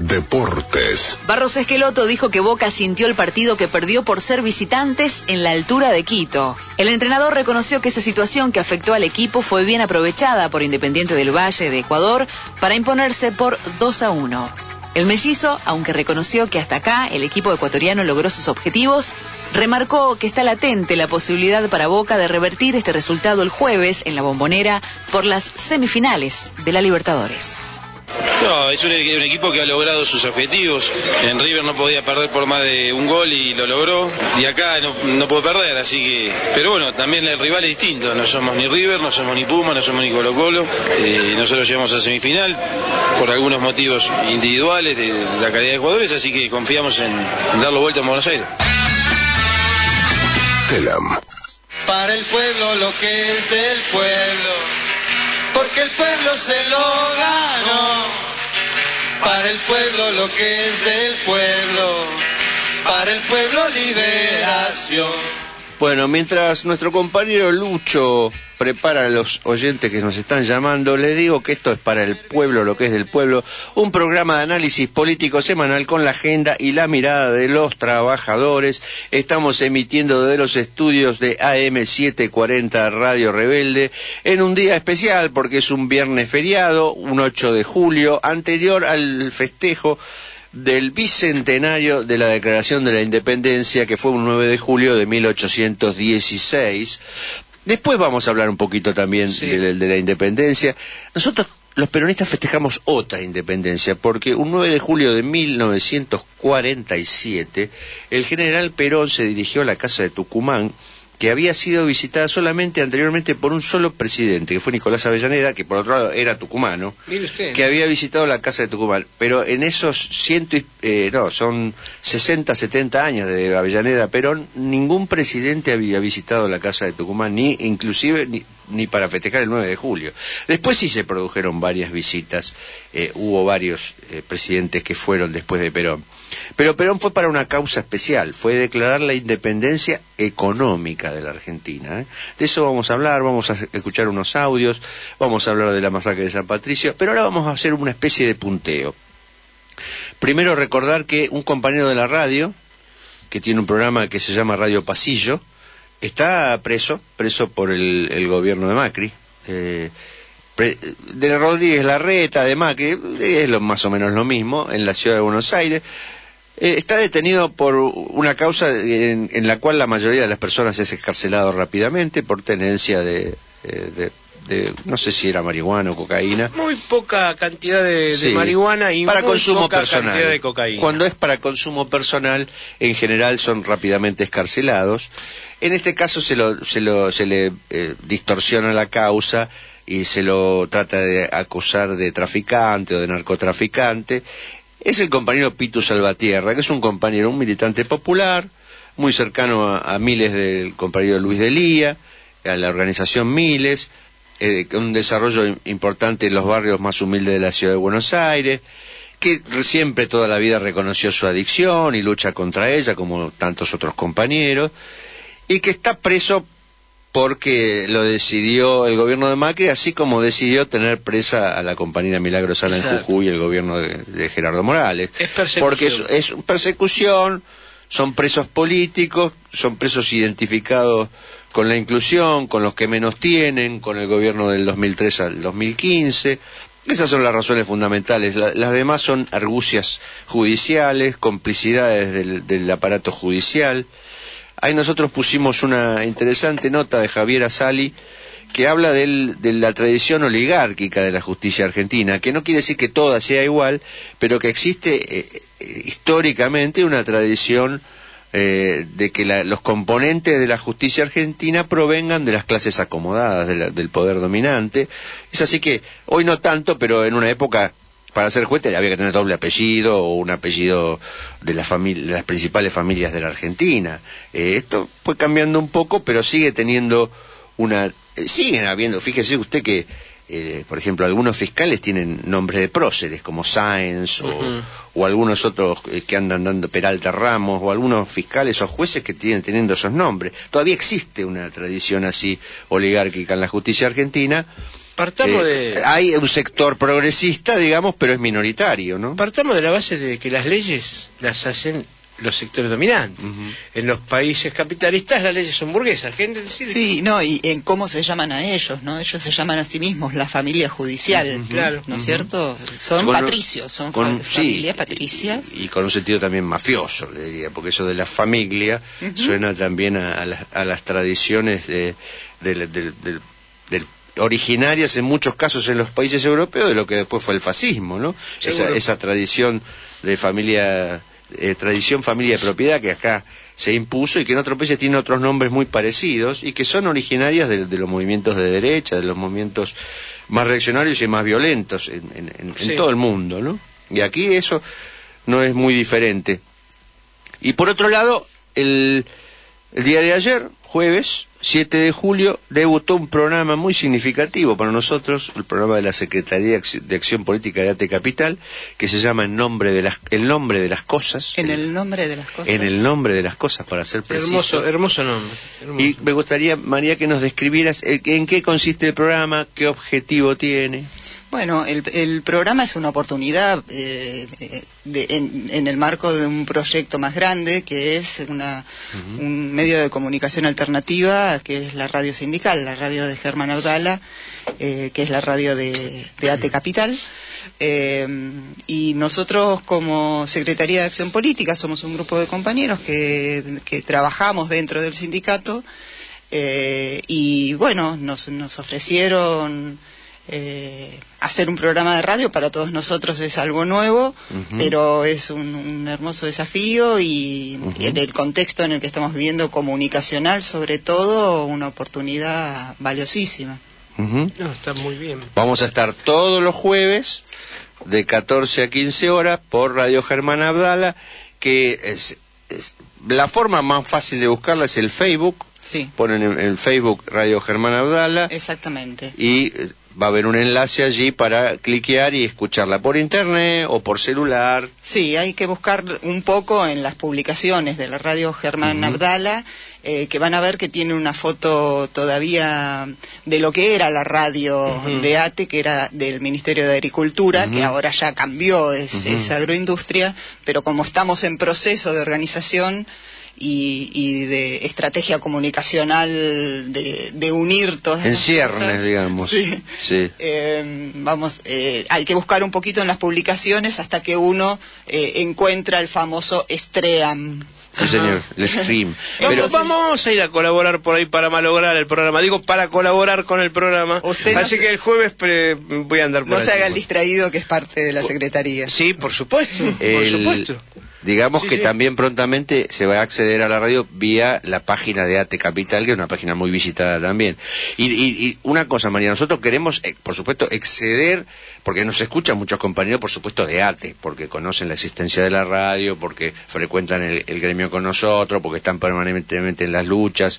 Deportes. Barros Esqueloto dijo que Boca sintió el partido que perdió por ser visitantes en la altura de Quito. El entrenador reconoció que esa situación que afectó al equipo fue bien aprovechada por Independiente del Valle de Ecuador para imponerse por 2 a 1. El mellizo, aunque reconoció que hasta acá el equipo ecuatoriano logró sus objetivos, remarcó que está latente la posibilidad para Boca de revertir este resultado el jueves en la bombonera por las semifinales de la Libertadores. No, es un, un equipo que ha logrado sus objetivos. En River no podía perder por más de un gol y lo logró. Y acá no, no puedo perder, así que. Pero bueno, también el rival es distinto. No somos ni River, no somos ni Puma, no somos ni Colo Colo. Eh, nosotros llegamos a semifinal por algunos motivos individuales de la calidad de jugadores, así que confiamos en darlo vuelta en Buenos Aires. Telam. Para el pueblo lo que es del pueblo, porque el pueblo se lo ganó. Para el pueblo lo que es del pueblo, para el pueblo liberación. Bueno, mientras nuestro compañero Lucho prepara a los oyentes que nos están llamando, les digo que esto es para el pueblo, lo que es del pueblo, un programa de análisis político semanal con la agenda y la mirada de los trabajadores. Estamos emitiendo desde los estudios de AM740 Radio Rebelde en un día especial porque es un viernes feriado, un 8 de julio, anterior al festejo del bicentenario de la Declaración de la Independencia, que fue un 9 de julio de 1816. Después vamos a hablar un poquito también de, de la independencia. Nosotros los peronistas festejamos otra independencia, porque un 9 de julio de 1947, el general Perón se dirigió a la casa de Tucumán, que había sido visitada solamente anteriormente por un solo presidente, que fue Nicolás Avellaneda, que por otro lado era tucumano, usted. que había visitado la casa de Tucumán. Pero en esos ciento y, eh, no, son 60, 70 años de Avellaneda Perón, ningún presidente había visitado la casa de Tucumán, ni inclusive ni, ni para festejar el 9 de julio. Después sí se produjeron varias visitas, eh, hubo varios eh, presidentes que fueron después de Perón. Pero Perón fue para una causa especial, fue declarar la independencia económica de la Argentina. ¿eh? De eso vamos a hablar, vamos a escuchar unos audios, vamos a hablar de la masacre de San Patricio, pero ahora vamos a hacer una especie de punteo. Primero recordar que un compañero de la radio, que tiene un programa que se llama Radio Pasillo, está preso, preso por el, gobierno de Macri. Eh, de Rodríguez Larreta, de Macri, es lo, más o menos lo mismo, en la ciudad de Buenos Aires. Eh, está detenido por una causa en, en la cual la mayoría de las personas es escarcelado rápidamente por tenencia de, eh, de- de- no sé si era marihuana o cocaína. Muy poca cantidad de, marihuana y para muy consumo poca personal. cantidad de cocaína. Cuando es para consumo personal, en general son rápidamente escarcelados. En este caso se, lo, se, lo, se le eh, distorsiona la causa y se lo trata de acusar de traficante o de narcotraficante. Es el compañero Pitu Salvatierra, que es un compañero, un militante popular, muy cercano a, miles del compañero Luis Delía, a la organización Miles, eh, un desarrollo im- importante en los barrios más humildes de la ciudad de Buenos Aires, que siempre toda la vida reconoció su adicción y lucha contra ella, como tantos otros compañeros, y que está preso porque lo decidió el gobierno de Macri, así como decidió tener presa a la compañera Milagro Sala en. Jujuy el gobierno de, de Gerardo Morales. Es persecución. Porque es, es persecución, son presos políticos, son presos identificados con la inclusión, con los que menos tienen, con el gobierno del 2003 al 2015. Esas son las razones fundamentales. La- las demás son argucias judiciales, complicidades del, del aparato judicial. Ahí nosotros pusimos una interesante nota de Javier Asali que habla del- de la tradición oligárquica de la justicia argentina, que no quiere decir que toda sea igual, pero que existe eh, eh, históricamente una tradición eh, de que la- los componentes de la justicia argentina provengan de las clases acomodadas, de la- del poder dominante. Es así que hoy no tanto, pero en una época para ser juez había que tener doble apellido o un apellido de, las principales familias de la Argentina. Eh, esto fue cambiando un poco, pero sigue teniendo una... eh, siguen habiendo, fíjese usted que, eh, por ejemplo, algunos fiscales tienen nombres de próceres, como Sáenz o, algunos otros que andan dando Peralta Ramos, o algunos fiscales o jueces que tienen teniendo esos nombres. Todavía existe una tradición así oligárquica en la justicia argentina. Partamos Eh, de- Hay un sector progresista, digamos, pero es minoritario, ¿no? Partamos de la base de que las leyes las hacen los sectores dominantes. En los países capitalistas las leyes son burguesas. ¿Qué decir? Sí, no, y en cómo se llaman a ellos, ¿no? Ellos se llaman a sí mismos la familia judicial, claro. ¿no es cierto? Son Con- patricios, son con- fa- sí, familias patricias. Y con un sentido también mafioso, le diría, porque eso de la familia suena también a, a las, a las tradiciones de- del- del- del- del- originarias en muchos casos en los países europeos de lo que después fue el fascismo, ¿no? Esa, esa tradición de familia, eh, tradición familia de propiedad que acá se impuso y que en otros países tiene otros nombres muy parecidos y que son originarias de, de los movimientos de derecha, de los movimientos más reaccionarios y más violentos en, en- en- en Sí. todo el mundo, ¿no? Y aquí eso no es muy diferente. Y por otro lado, el, el día de ayer, jueves 7 de julio, debutó un programa muy significativo para nosotros, el programa de la Secretaría de Acci- de Acción Política de Ate Capital, que se llama En nombre de las, el nombre de las cosas. En el nombre de las cosas. en el nombre de las cosas, para ser preciso. Hermoso, hermoso nombre. hermoso. Y me gustaría, María, que nos describieras eh, en qué consiste el programa, qué objetivo tiene. Bueno, el, el programa es una oportunidad eh, eh, de- en, en el marco de un proyecto más grande que es una, un medio de comunicación alternativa que es la radio sindical, la radio de Germán Audala, eh, que es la radio de, de AT Capital. Eh, y nosotros como Secretaría de Acción Política somos un grupo de compañeros que, que trabajamos dentro del sindicato eh, y bueno, nos, nos ofrecieron eh, hacer un programa de radio para todos nosotros es algo nuevo, pero es un, un hermoso desafío y en el contexto en el que estamos viviendo comunicacional, sobre todo, una oportunidad valiosísima. No, está muy bien. Vamos a estar todos los jueves de 14 a 15 horas por Radio Germán Abdala, que es, es- la forma más fácil de buscarla es el Facebook. Sí. Ponen en, en Facebook Radio Germán Abdala Exactamente. y eh, va a haber un enlace allí para cliquear y escucharla por internet o por celular. Sí, hay que buscar un poco en las publicaciones de la radio Germán Abdala, eh, que van a ver que tiene una foto todavía de lo que era la radio de ATE, que era del Ministerio de Agricultura, que ahora ya cambió, es, agroindustria, pero como estamos en proceso de organización y, y de estrategia comunicacional, de, de unir todas En ciernes, cosas, digamos. Sí. Sí. Eh, vamos, eh, hay que buscar un poquito en las publicaciones hasta que uno eh, encuentra el famoso Stream. Sí, señor, el stream. Vamos, Pero- vamos a ir a colaborar por ahí para malograr el programa. Digo, para colaborar con el programa. Usted no Así se- que el jueves pre- voy a andar por No allí. se haga el distraído que es parte de la Secretaría. Sí, por supuesto, por supuesto. Digamos Sí, que sí. también prontamente se va a acceder a la radio vía la página de ATE Capital, que es una página muy visitada también. Y, y- y una cosa, María, nosotros queremos, eh, por supuesto, exceder, porque nos escuchan muchos compañeros, por supuesto, de ATE, porque conocen la existencia de la radio, porque frecuentan el, el gremio con nosotros, porque están permanentemente en las luchas,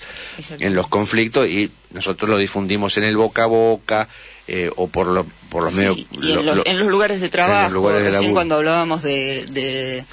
en los conflictos, y nosotros lo difundimos en el boca a boca, eh, o por, lo- por los Sí, medios... y en, lo- los, lo- en los lugares de trabajo, en lugares recién cuando hablábamos de, de,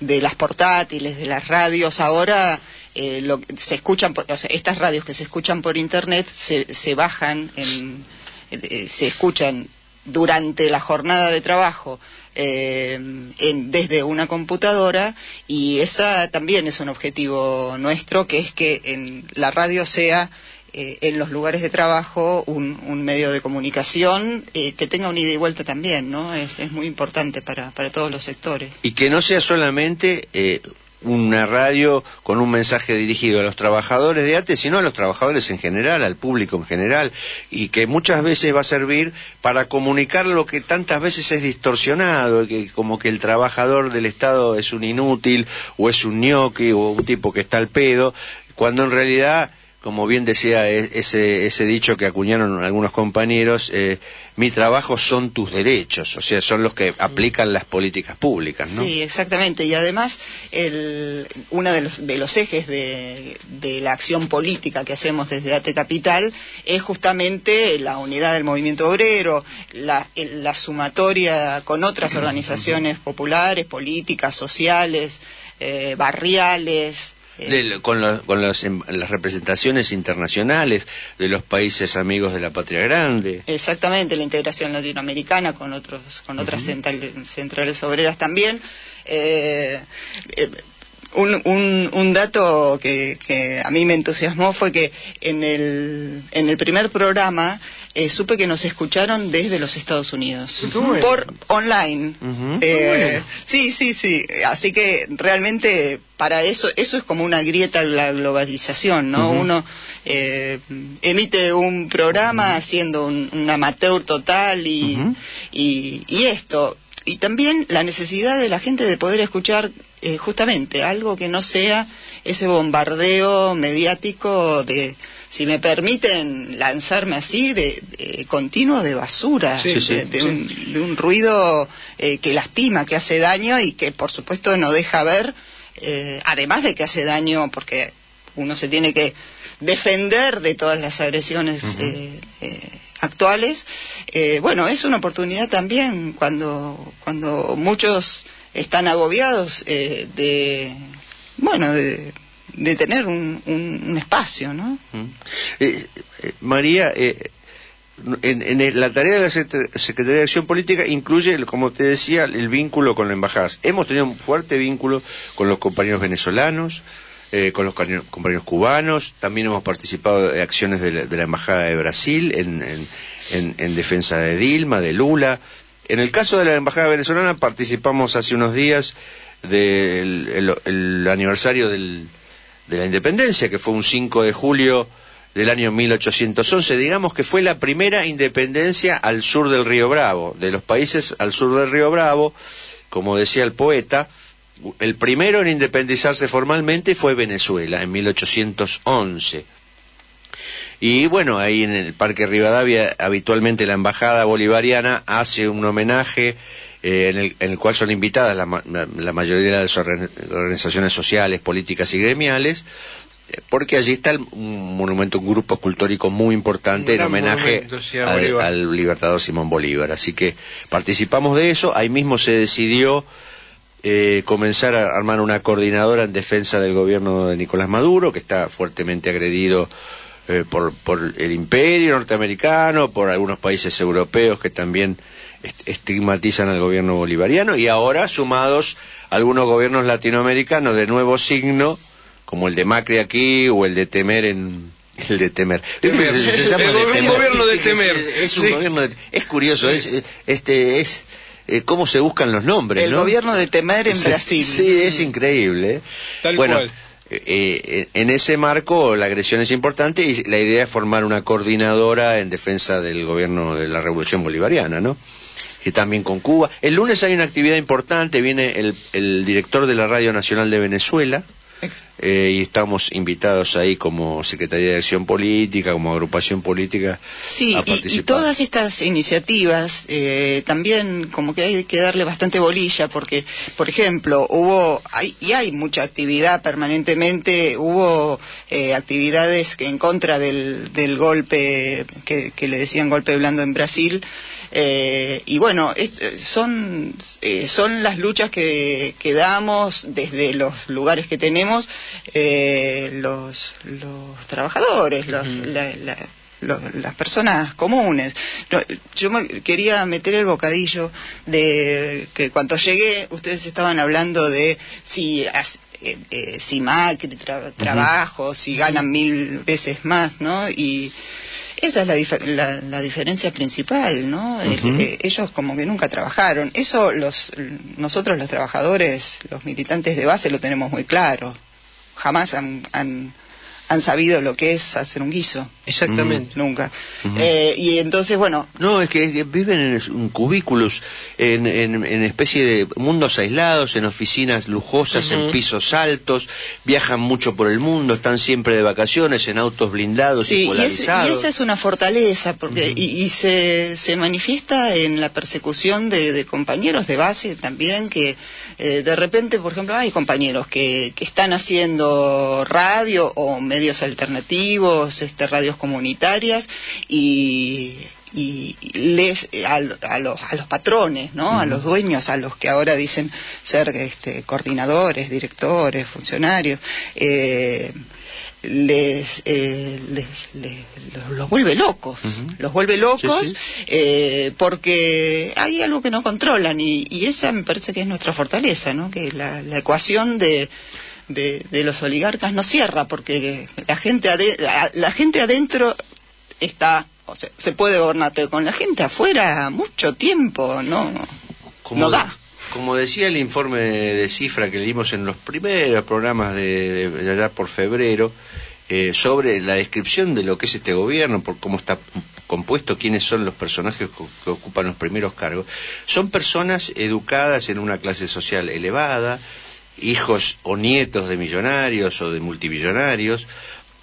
de las portátiles, de las radios, ahora eh, lo, se escuchan, o sea, estas radios que se escuchan por internet se, se bajan, en, eh, se escuchan durante la jornada de trabajo eh, en- desde una computadora y esa también es un objetivo nuestro, que es que en la radio sea eh, en los lugares de trabajo un, un medio de comunicación eh, que tenga un ida y vuelta también, ¿no? Es, muy importante para, para todos los sectores. y que no sea solamente eh, una radio con un mensaje dirigido a los trabajadores de ATE, sino a los trabajadores en general, al público en general, y que muchas veces va a servir para comunicar lo que tantas veces es distorsionado, que como que el trabajador del Estado es un inútil, o es un ñoqui, o un tipo que está al pedo, cuando en realidad como bien decía e- ese, ese dicho que acuñaron algunos compañeros, eh, mi trabajo son tus derechos, o sea, son los que aplican las políticas públicas, ¿no? Sí, exactamente. Y además, el, uno de los, de los ejes de, de la acción política que hacemos desde ATE Capital es justamente la unidad del movimiento obrero, la, la sumatoria con otras organizaciones populares, políticas, sociales, eh, barriales. Eh, Del- con, lo- con los em- las representaciones internacionales de los países amigos de la patria grande. Exactamente, la integración latinoamericana con otros, con otras central- centrales obreras también. Eh, eh, un, un, un dato que, que a mí me entusiasmó fue que en el, en el primer programa eh, supe que nos escucharon desde los Estados Unidos por online. Eh, sí, sí, sí. Así que realmente para eso eso es como una grieta la globalización, ¿no? Uno eh, emite un programa siendo un, un amateur total y, y, y esto. Y también la necesidad de la gente de poder escuchar eh, justamente algo que no sea ese bombardeo mediático de, si me permiten lanzarme así, de, de continuo de basura, Sí, sí, de, de sí. Un, de un ruido eh, que lastima, que hace daño y que por supuesto no deja ver, eh, además de que hace daño porque uno se tiene que defender de todas las agresiones eh, eh, actuales. Eh, bueno, es una oportunidad también cuando, cuando muchos están agobiados eh, de, bueno, de, de tener un, un- un espacio, ¿no? Eh, eh, María, eh, en, en la tarea de la Secret- Secretaría de Acción Política incluye, como te decía, el vínculo con las embajadas. Hemos tenido un fuerte vínculo con los compañeros venezolanos, eh, con los compañeros cubanos, también hemos participado de acciones de la, de la Embajada de Brasil en- en- en defensa de Dilma, de Lula. En el caso de la Embajada venezolana participamos hace unos días del el- el aniversario de la independencia, que fue un 5 de julio del año 1811. Digamos que fue la primera independencia al sur del Río Bravo, de los países al sur del Río Bravo, como decía el poeta. El primero en independizarse formalmente fue Venezuela, en 1811. Y bueno, ahí en el Parque Rivadavia, habitualmente la Embajada Bolivariana hace un homenaje eh, en, el, en el cual son invitadas la, la- mayoría de las organ- organizaciones sociales, políticas y gremiales, eh, porque allí está el- un monumento, un grupo escultórico muy importante en homenaje sí, al, al libertador Simón Bolívar. Así que participamos de eso, ahí mismo se decidió eh, comenzar a armar una coordinadora en defensa del gobierno de Nicolás Maduro, que está fuertemente agredido eh, por, por el imperio norteamericano, por algunos países europeos que también est- estigmatizan al gobierno bolivariano, y ahora sumados algunos gobiernos latinoamericanos de nuevo signo, como el de Macri aquí o el de Temer en... El de Temer. Temer. Se- se llama El de go- Temer. gobierno de Temer. Es, un Sí. gobierno de- es curioso, es, es- este, es eh, cómo se buscan los nombres, El ¿no? gobierno de Temer en Sí, Brasil. Sí, es increíble. ¿eh? Tal bueno, cual. Eh, eh, en ese marco la agresión es importante y la idea es formar una coordinadora en defensa del gobierno de la Revolución Bolivariana, ¿no? Y también con Cuba. El lunes hay una actividad importante, viene el, el director de la Radio Nacional de Venezuela, eh, y estamos invitados ahí como Secretaría de Acción Política, como agrupación política Sí, a y- todas estas iniciativas eh, también como que hay que darle bastante bolilla porque, por ejemplo, hubo hay, y hay mucha actividad permanentemente, hubo eh, actividades que en contra del, del golpe que, que le decían golpe blando en Brasil. eh, y bueno, es- eh, son, eh, son las luchas que, que damos desde los lugares que tenemos eh, los, los trabajadores, los, la- las personas comunes. No, yo me quería meter el bocadillo de que cuando llegué ustedes estaban hablando de si as- eh, eh, si Macri tra- trabajo, si ganan mil veces más, ¿no? Y esa es la, la, la diferencia principal, ¿no? Eh, ellos como que nunca trabajaron. Eso los nosotros los trabajadores, los militantes de base lo tenemos muy claro. Jamás han, han, han sabido lo que es hacer un guiso. Exactamente. Nunca. Eh, y entonces, bueno, No, es que, es que viven en, en cubículos, en, en, en especie de mundos aislados, en oficinas lujosas, en pisos altos, viajan mucho por el mundo, están siempre de vacaciones, en autos blindados y Sí, y, es- y polarizados. esa es una fortaleza, porque y, y se, se manifiesta en la persecución de, de compañeros de base también, que eh, de repente, por ejemplo, hay compañeros que, que están haciendo radio o medios alternativos, este, radios comunitarias, y, y les a, a los, a los patrones, ¿no? A los dueños, a los que ahora dicen ser este, coordinadores, directores, funcionarios. eh, les, eh, les, les- los, los vuelve locos, los vuelve locos Sí, eh, porque hay algo que no controlan y, y esa me parece que es nuestra fortaleza, ¿no? Que la, la ecuación de, de, de los oligarcas no cierra porque la gente ade- la gente adentro está o sea, se puede gobernar, pero con la gente afuera mucho tiempo no Como no de- da. Como decía el informe de cifra que leímos en los primeros programas de, allá por febrero, eh, sobre la descripción de lo que es este gobierno, por cómo está compuesto, quiénes son los personajes que ocupan los primeros cargos, son personas educadas en una clase social elevada, hijos o nietos de millonarios o de multimillonarios,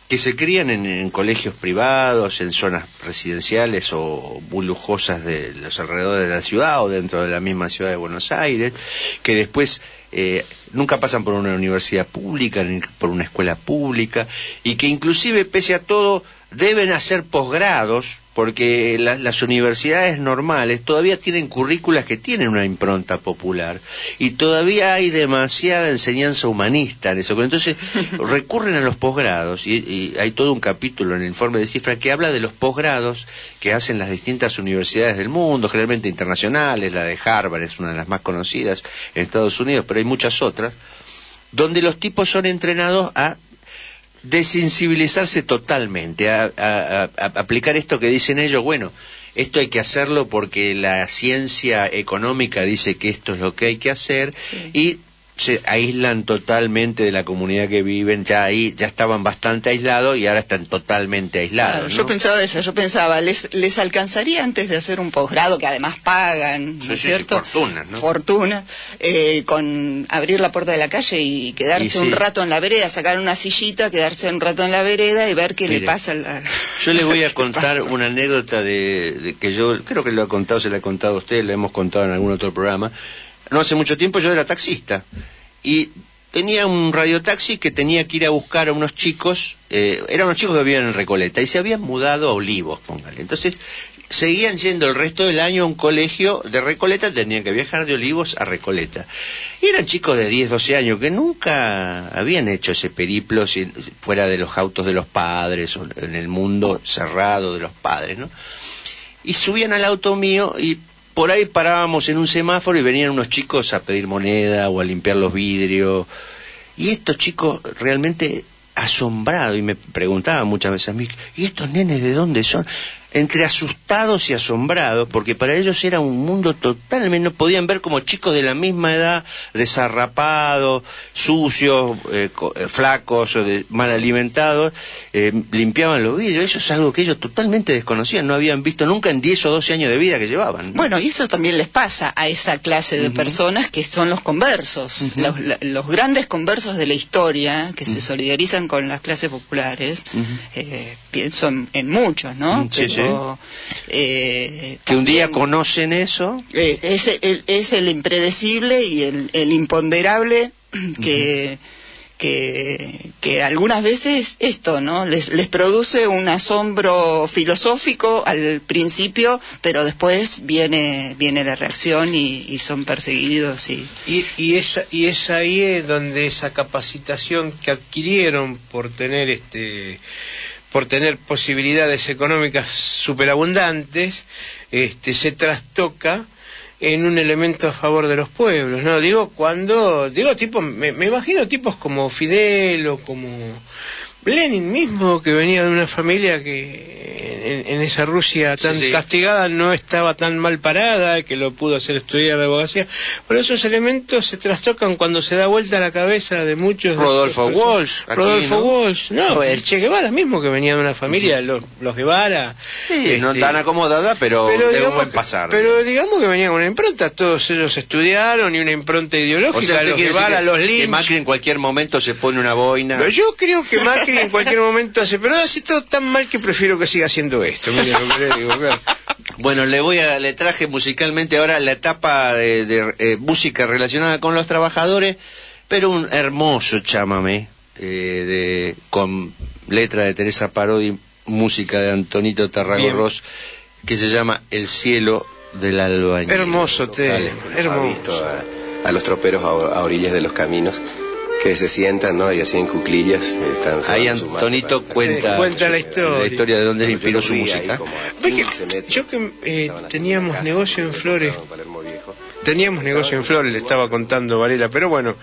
que se crían en, en colegios privados, en zonas residenciales o muy lujosas de los alrededores de la ciudad o dentro de la misma ciudad de Buenos Aires, que después eh, nunca pasan por una universidad pública ni por una escuela pública y que inclusive pese a todo deben hacer posgrados, porque la- las universidades normales todavía tienen currículas que tienen una impronta popular y todavía hay demasiada enseñanza humanista en eso. Entonces recurren a los posgrados y, y hay todo un capítulo en el informe de cifra que habla de los posgrados que hacen las distintas universidades del mundo, generalmente internacionales, la de Harvard es una de las más conocidas en Estados Unidos, pero hay muchas otras, donde los tipos son entrenados a desensibilizarse totalmente, a, a- a- a aplicar esto que dicen ellos, bueno, esto hay que hacerlo porque la ciencia económica dice que esto es lo que hay que hacer y se aíslan totalmente de la comunidad que viven, ya ahí ya estaban bastante aislados y ahora están totalmente aislados. Claro, ¿no? Yo pensaba eso, yo pensaba, ¿les, les alcanzaría antes de hacer un posgrado, que además pagan, ¿no es sí, cierto? fortunas, ¿no? Fortuna, eh, con abrir la puerta de la calle y quedarse Y un rato en la vereda, sacar una sillita, quedarse un rato en la vereda y ver qué le pasa la... Yo le voy a contar una anécdota de, de que yo creo que lo ha contado, se la ha contado a usted, la hemos contado en algún otro programa. No hace mucho tiempo yo era taxista y tenía un radiotaxi que tenía que ir a buscar a unos chicos, eh, eran unos chicos que vivían en Recoleta y se habían mudado a Olivos, póngale. Entonces seguían yendo el resto del año a un colegio de Recoleta, tenían que viajar de Olivos a Recoleta. Y eran chicos de 10, 12 años que nunca habían hecho ese periplo fuera de los autos de los padres o en el mundo cerrado de los padres, ¿no? Y subían al auto mío y por ahí parábamos en un semáforo y venían unos chicos a pedir moneda o a limpiar los vidrios. Y estos chicos realmente asombrados, y me preguntaban muchas veces a mí, ¿y estos nenes de dónde son? Entre asustados y asombrados, porque para ellos era un mundo totalmente, no podían ver como chicos de la misma edad, desarrapados, sucios, eh, eh, flacos, o de- mal alimentados, eh, limpiaban los vidrios. Eso es algo que ellos totalmente desconocían, no habían visto nunca en 10 o 12 años de vida que llevaban. Bueno, y eso también les pasa a esa clase de personas que son los conversos, los, grandes conversos de la historia que se solidarizan con las clases populares. eh, pienso en, en muchos, ¿no? Sí, Eh, que un día conocen eso. eh, es, el, es el impredecible y el, el imponderable que, que, que algunas veces esto, ¿no? Les, les produce un asombro filosófico al principio, pero después viene, viene la reacción y, y son perseguidos y... Y, y, es, y es ahí donde esa capacitación que adquirieron por tener este por tener posibilidades económicas superabundantes, este, se trastoca en un elemento a favor de los pueblos, ¿no? Digo, cuando, digo, tipo, me, me imagino tipos como Fidel o como Lenin mismo, que venía de una familia que en, en esa Rusia tan Sí, sí. castigada no estaba tan mal parada, que lo pudo hacer estudiar de abogacía. Pero esos elementos se trastocan cuando se da vuelta la cabeza de muchos. Rodolfo. Walsh, aquí, Rodolfo ¿no? Walsh. No, el Che Guevara mismo, que venía de una familia, los, los Guevara. Sí, no este, tan acomodada, pero, pero de digamos, buen pasar. pero digamos que venía con una impronta, todos ellos estudiaron y una impronta ideológica, o sea, los Guevara, que, los que Lynch. Macri en cualquier momento se pone una boina. Pero yo creo que Macri en cualquier momento hace, pero hace todo tan mal que prefiero que siga haciendo esto. mire lo que le digo, claro. Bueno, le voy a, le traje musicalmente ahora la etapa de, de, eh, música relacionada con los trabajadores, pero un hermoso chamamé eh, de, con letra de Teresa Parodi, música de Antonito Tarragorros, que se llama El cielo del albañil. Hermoso te, hermoso. visto a, a los troperos a, a orillas de los caminos que se sientan ¿no? y así en cuclillas están Ahí Antonito cuenta, Sí, cuenta la historia. la historia de dónde inspiró su música. Ve que 15 metros. yo que eh, teníamos negocio en Flores, teníamos negocio en Flores, le estaba contando Varela, pero bueno,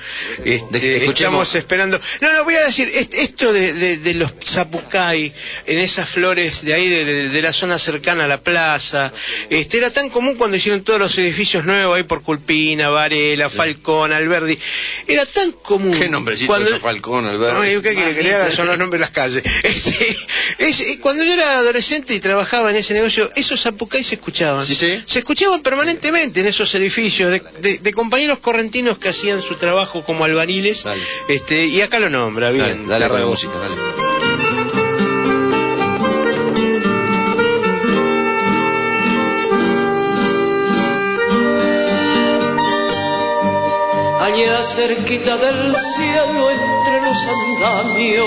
este, estamos esperando. No, no, voy a decir, est- esto de, de- de los zapucay, en esas flores de ahí, de, de- de la zona cercana a la plaza, este, era tan común cuando hicieron todos los edificios nuevos ahí por Culpina, Varela, Falcón, Alberdi, era tan común. ¿Qué nombrecito cuando, Falcón, Alberto? no, ¿qué quiere que le haga? Son los nombres de las calles. Este, es- eh, cuando yo era adolescente y trabajaba en ese negocio, esos zapucay se escuchaban. ¿Sí, sí? Se escuchaban permanentemente en esos edificios de, de- de compañeros correntinos que hacían su trabajo como albaniles. Dale. Este, y acá lo nombra, bien. Dale, dale la música, dale. Cerquita del cielo entre los andamios.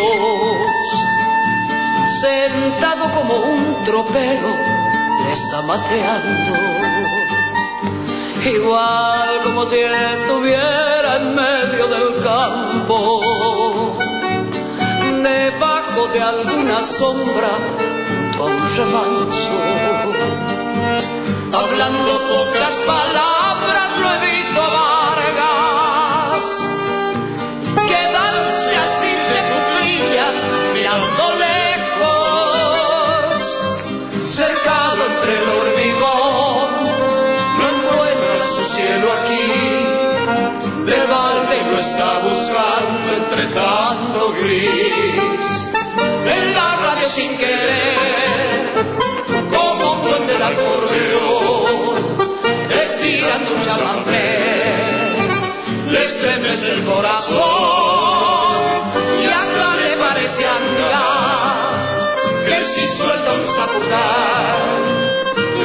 sentado como un tropero, está mateando. Igual como si estuviera en medio del campo, debajo de alguna sombra, junto a un remanso. Hablando pocas palabras, lo he sin querer, como un duende del acordeón, estirando un chamamé le estremece el corazón y hasta le parece andar que si suelta un zapucar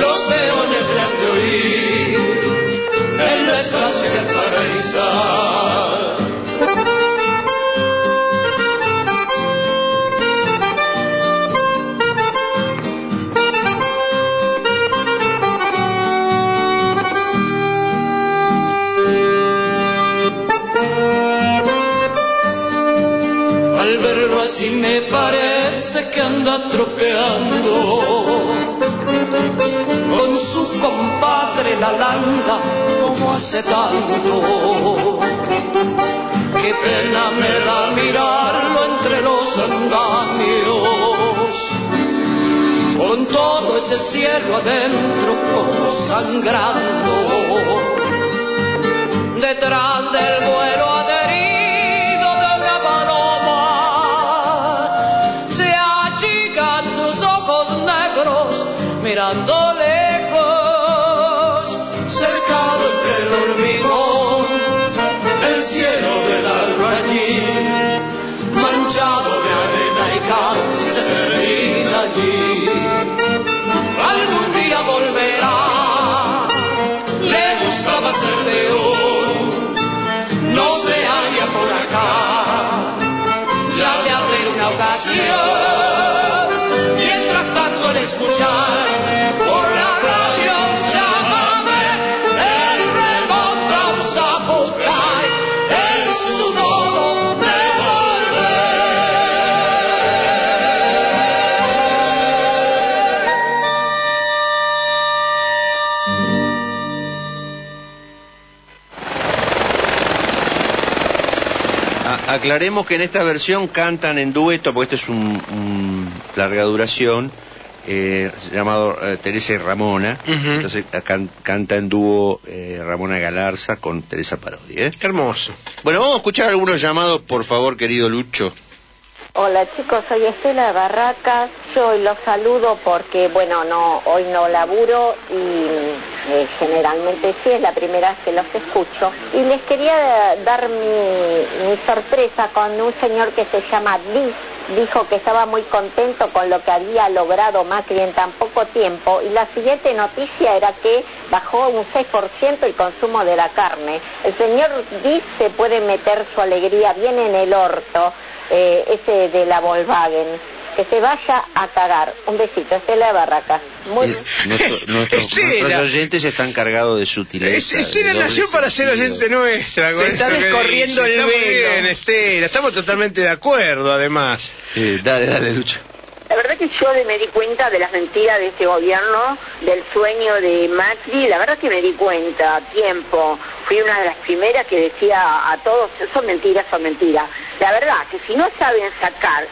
los peones le han de oír en la estancia paraísal. Que anda tropeando con su compadre la landa como hace tanto. Qué pena me da mirarlo entre los andamios, con todo ese cielo adentro como sangrando. Detrás del vuelo adherido aclaremos que en esta versión cantan en dueto, porque este es un, un larga duración, eh, llamado eh, Teresa y Ramona. Entonces acá canta en dúo eh, Ramona Galarza con Teresa Parodi. ¿eh? Hermoso. Bueno, vamos a escuchar algunos llamados, por favor, querido Lucho. Hola chicos, soy Estela de Barracas. Yo hoy los saludo porque, bueno, no, hoy no laburo y eh, generalmente sí es la primera vez que los escucho. Y les quería dar mi, mi sorpresa con un señor que se llama Liz. Dijo que estaba muy contento con lo que había logrado Macri en tan poco tiempo. Y la siguiente noticia era que bajó un 6% el consumo de la carne. El señor Liz se puede meter su alegría bien en el orto eh, ese de la Volkswagen. Que se vaya a cagar. Un besito, Estela de Barracas. Muy Eh, nuestro- nuestros, oyentes están cargados de sutileza. Estela nació para ser oyente nuestra. Se está descorriendo el velo. bien, Estela. Estamos totalmente de acuerdo, además. Eh, dale, dale, Lucho. La verdad que yo me di cuenta de las mentiras de este gobierno, del sueño de Macri, la verdad que me di cuenta a tiempo. Fui una de las primeras que decía a todos, son mentiras, son mentiras. La verdad que si no saben sacar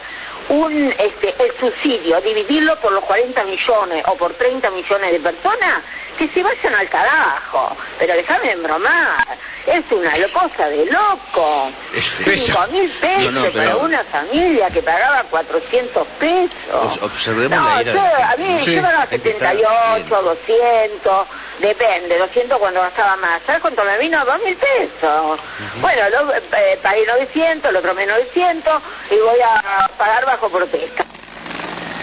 un este el subsidio, dividirlo por los 40 millones o por 30 millones de personas, que se vayan al carajo. Pero déjame bromar. Es una cosa de loco. Cinco mil pesos No, no, pero- para una familia que pagaba 400 pesos. Obs- Observemos No, la ira yo, de a mí Sí. yo ganaba Hay que estar 78, 200, depende, 200 cuando gastaba más. ¿Sabes cuánto me vino? 2 mil pesos. Bueno, lo, eh, pagué 900, el otro menos 900 y voy a pagar bajo protesta.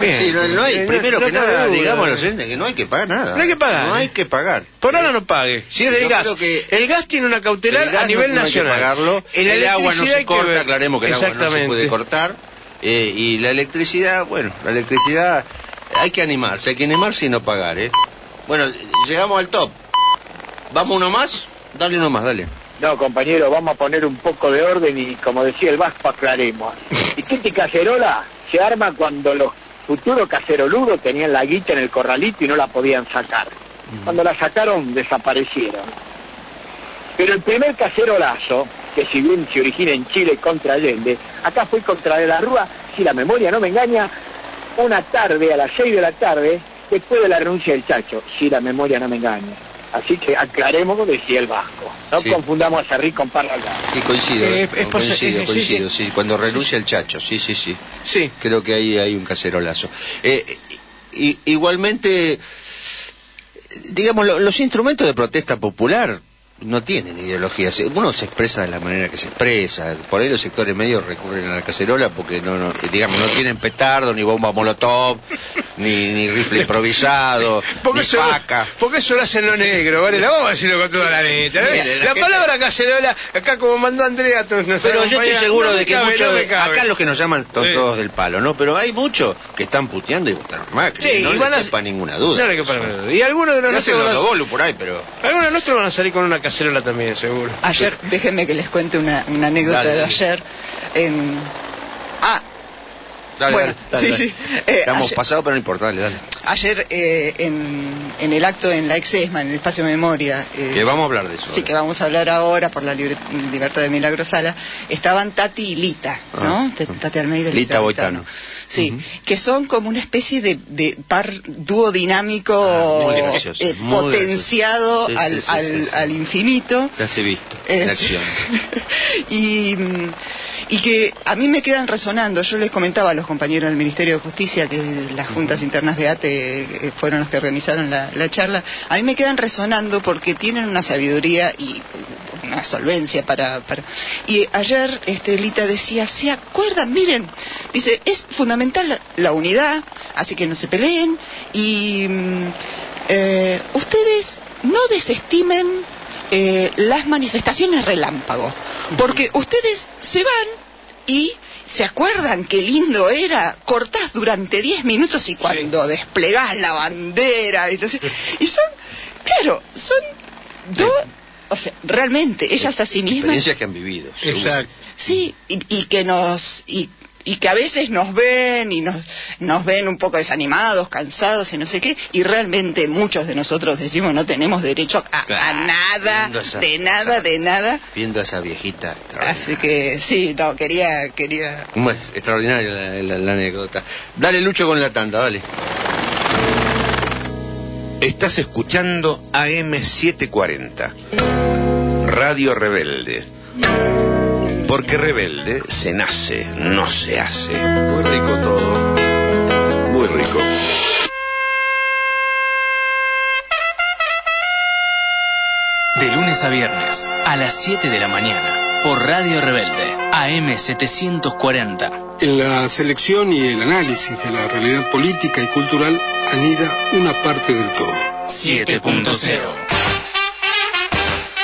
Sí, no, no hay, Eh, primero no que nada, duda. digamos a los oyentes que no hay que pagar nada. No hay que pagar. No hay que pagar. Por ahora no pague. Si es del Yo gas. que- el gas tiene una cautelar a nivel no- no hay que nacional. pagarlo. El agua no se que corta, aclaremos que el agua no se puede cortar. Eh, y la electricidad, bueno, la electricidad hay que animarse, hay que animarse y no pagar, ¿eh? Bueno, llegamos al top. ¿Vamos uno más? Dale uno más, dale. No, compañero, vamos a poner un poco de orden y, como decía el Vasco, aclaremos. Y Titi Cacerola se arma cuando los futuros caceroludos tenían la guita en el corralito y no la podían sacar. Cuando la sacaron, desaparecieron. Pero el primer cacerolazo, que si bien se origina en Chile contra Allende, acá fue contra de la Rúa, si la memoria no me engaña, una tarde, a las seis de la tarde, después de la renuncia del Chacho, si la memoria no me engaña. Así que aclaremos lo que decía el Vasco. No Sí. confundamos a Sarri con. Sí, coincido, Eh, eh, es posi- coincido, eh, sí, coincido, sí, cuando renuncia el chacho, sí, sí, sí. Sí. Creo que ahí hay un cacerolazo. Eh, igualmente, digamos, lo- los instrumentos de protesta popular no tienen ideología. Uno se expresa de la manera que se expresa. Por ahí los sectores medios recurren a la cacerola porque no, no digamos, no tienen petardo, ni bomba molotov, ni, ni rifle improvisado, ni eso, faca. porque eso lo hacen lo negro, ¿vale? La vamos a decirlo con toda la neta. ¿eh? Mire, la La, gente- palabra cacerola, acá como mandó Andrea, Pero yo estoy seguro no de que cabe, muchos, no de- acá los que nos llaman son Sí. todos del palo, ¿no? Pero hay muchos que están puteando y votaron Macri. Sí, no y van a- ninguna duda. No le quepa ninguna duda. Y algunos de los van a- por ahí, pero... Algunos de nuestros van a salir con una cacerola también, seguro. Ayer, déjenme que les cuente una, una anécdota Dale, de ayer. En... Ah, Dale, Bueno, dale, sí, dale. sí. Eh, Estamos ayer- pasados, pero no importa, dale, dale. ayer eh, en, en el acto en la Exesma, en el espacio de memoria. eh, Que vamos a hablar de eso. Sí, que vamos a hablar ahora por la libre- libertad de Milagro Sala. Estaban Tati y Lita, ¿no? Ah. T- Tati Almeida y Lita Boitano. Sí, que son como una especie de, de par dúo dinámico Ah, gracioso, eh, potenciado. Sí, al, sí, al- al infinito. Visto, Eh, en acción. y, mm, y que a mí me quedan resonando. Yo les comentaba a los compañeros del Ministerio de Justicia que las juntas internas de ATE eh, fueron los que organizaron la, la charla. A mí me quedan resonando porque tienen una sabiduría y una solvencia para, para... y ayer este Lita decía se acuerdan miren dice es fundamental la, la unidad así que no se peleen y mm, eh, ustedes no desestimen eh, las manifestaciones relámpago, porque ustedes se van y se acuerdan qué lindo era, cortás durante 10 minutos y cuando desplegás la bandera y no sé, y son, claro, son dos, o sea, realmente ellas a sí mismas Experiencias que han vivido. seguro. Sí, y, y que nos y, y que a veces nos ven y nos nos ven un poco desanimados, cansados y no sé qué, y realmente muchos de nosotros decimos no tenemos derecho a, a nada, esa- de nada, de nada. Viendo a esa viejita. Así que sí, no quería quería es extraordinaria la, la- la anécdota. Dale, Lucho, con la tanda, dale. Estás escuchando AM740, Radio Rebelde. Porque rebelde se nace, no se hace. Muy rico todo. Muy rico. De lunes a viernes, a las 7 de la mañana, por Radio Rebelde, AM740. En la selección y el análisis de la realidad política y cultural anida una parte del todo. 7.0.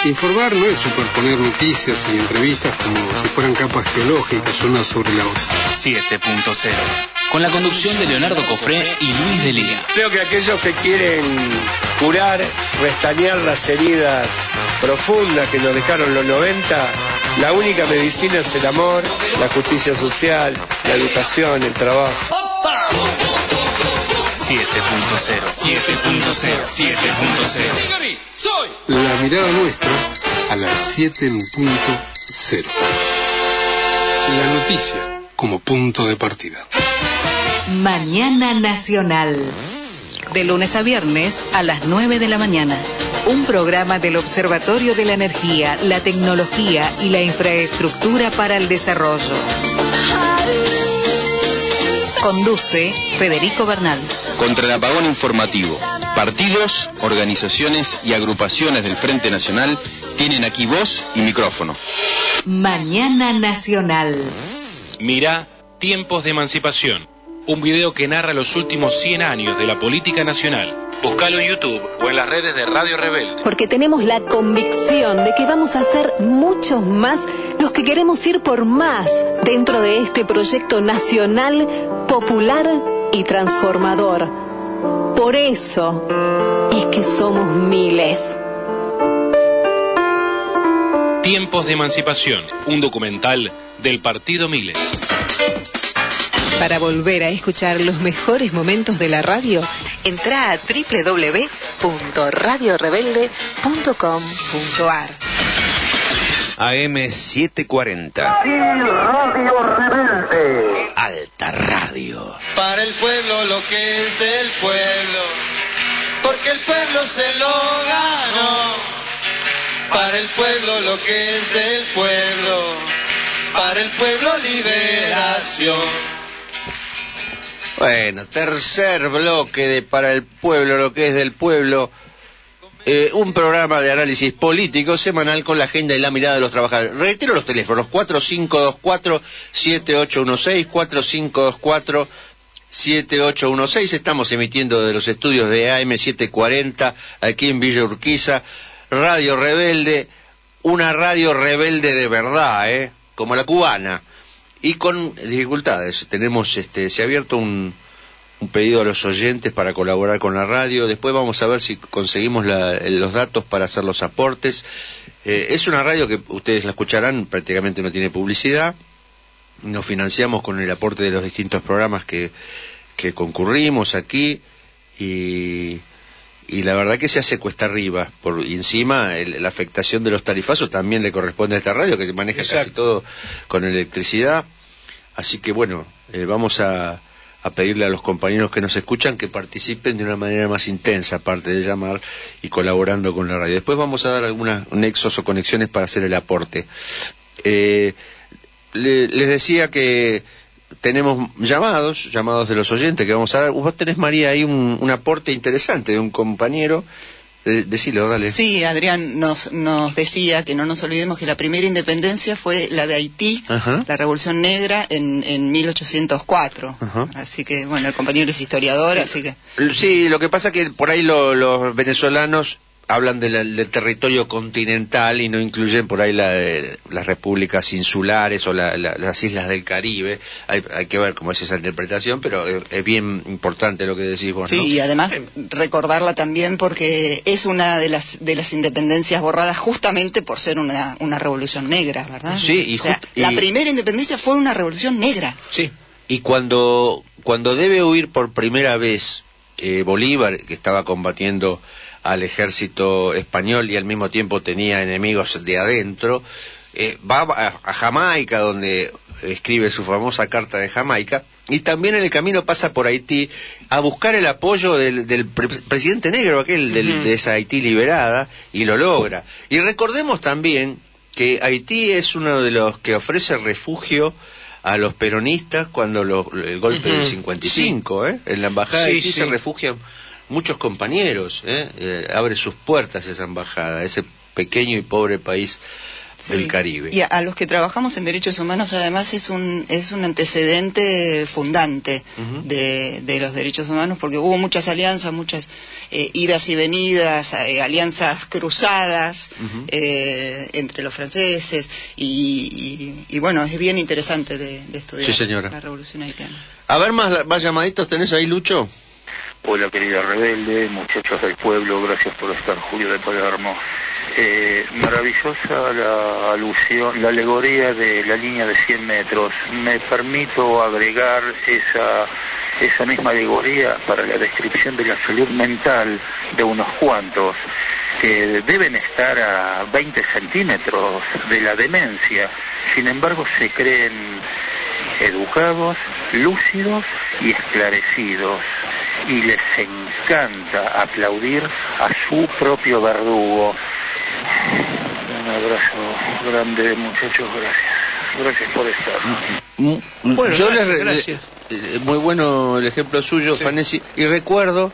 Informar no es superponer noticias y entrevistas como si fueran capas geológicas unas sobre la otra. 7.0. Con la conducción de Leonardo Cofré y Luis Delía. Creo que aquellos que quieren curar, restañar las heridas profundas que nos dejaron los 90, la única medicina es el amor, la justicia social, la educación, el trabajo. 7.0. 7.0. 7.0. La mirada nuestra a las 7 en punto cero. La noticia como punto de partida. Mañana Nacional. De lunes a viernes a las 9 de la mañana. Un programa del Observatorio de la Energía, la Tecnología y la Infraestructura para el Desarrollo. Conduce Federico Bernal. Contra el apagón informativo, partidos, organizaciones y agrupaciones del Frente Nacional tienen aquí voz y micrófono. Mañana Nacional. Mirá Tiempos de Emancipación, un video que narra los últimos 100 años de la política nacional. Búscalo en YouTube o en las redes de Radio Rebelde. Porque tenemos la convicción de que vamos a ser muchos más los que queremos ir por más dentro de este proyecto nacional, popular y transformador. Por eso es que somos miles. Tiempos de Emancipación, un documental del Partido Miles. Para volver a escuchar los mejores momentos de la radio, entra a www.radiorebelde.com.ar. AM740. Radio Rebelde. Alta Radio. Para el pueblo lo que es del pueblo, porque el pueblo se lo ganó. Para el pueblo lo que es del pueblo, para el pueblo liberación. Bueno, tercer bloque de Para el Pueblo, lo que es del pueblo. Eh, un programa de análisis político semanal con la agenda y la mirada de los trabajadores. Reitero los teléfonos 4524-7816, 4524-7816. Estamos emitiendo de los estudios de AM740 aquí en Villa Urquiza. Radio Rebelde, una radio rebelde de verdad, ¿eh? Como la cubana. Y con dificultades. Tenemos, este, se ha abierto un, un pedido a los oyentes para colaborar con la radio. Después vamos a ver si conseguimos la- los datos para hacer los aportes. Eh, es una radio que ustedes la escucharán, prácticamente no tiene publicidad. Nos financiamos con el aporte de los distintos programas que, que concurrimos aquí y, y la verdad que se hace cuesta arriba. Por y encima, el- la afectación de los tarifazos también le corresponde a esta radio que se maneja casi todo con electricidad. Así que bueno, eh, vamos a, a pedirle a los compañeros que nos escuchan que participen de una manera más intensa, aparte de llamar y colaborando con la radio. Después vamos a dar algunos nexos o conexiones para hacer el aporte. Eh, le- les decía que tenemos llamados, llamados de los oyentes que vamos a dar. Vos tenés, María, ahí un, un aporte interesante de un compañero. Eh, decilo, dale. Sí, Adrián nos, nos decía que no nos olvidemos que la primera independencia fue la de Haití, Ajá. la Revolución Negra, en, en 1804. Ajá. Así que, bueno, el compañero es historiador, así que... Sí, lo que pasa que por ahí lo- los venezolanos hablan de la- del territorio continental y no incluyen por ahí la- eh, las repúblicas insulares o la- la- las islas del Caribe. Hay, hay que ver cómo es esa interpretación, pero es, es bien importante lo que decís vos, Sí, ¿no? y además recordarla también porque es una de las de las independencias borradas justamente por ser una, una revolución negra, ¿verdad? Sí, y O sea, just- la primera independencia fue una revolución negra. Sí. Y cuando, cuando debe huir por primera vez eh, Bolívar, que estaba combatiendo al ejército español y al mismo tiempo tenía enemigos de adentro, eh, va a, a Jamaica, donde escribe su famosa carta de Jamaica, y también en el camino pasa por Haití a buscar el apoyo del, del pre- presidente negro, aquel del- de esa Haití liberada, y lo logra. Y recordemos también que Haití es uno de los que ofrece refugio a los peronistas cuando lo- el golpe del 55, ¿eh? En la embajada de Haití sí. se refugian muchos compañeros, ¿eh? Eh, abre sus puertas esa embajada, ese pequeño y pobre país del Caribe. Y a, a los que trabajamos en derechos humanos además es un es un antecedente fundante de, de los derechos humanos porque hubo muchas alianzas, muchas eh, idas y venidas, eh, alianzas cruzadas eh, entre los franceses y, y- y bueno, es bien interesante de, de estudiar Sí, señora. la revolución haitiana. A ver, más, más llamaditos tenés ahí, Lucho. Hola querida rebelde, muchachos del pueblo, gracias por estar Julio de Palermo. Eh, maravillosa la alusión, la alegoría de la línea de 100 metros. Me permito agregar esa, esa misma alegoría para la descripción de la salud mental de unos cuantos que deben estar a 20 centímetros de la demencia. Sin embargo, se creen educados, lúcidos y esclarecidos. Y les encanta aplaudir a su propio verdugo. Un abrazo grande, muchachos, gracias. Gracias por estar. Mm, Bueno, Yo gracias, les gracias. le- eh, muy bueno el ejemplo suyo, Fanesi, y recuerdo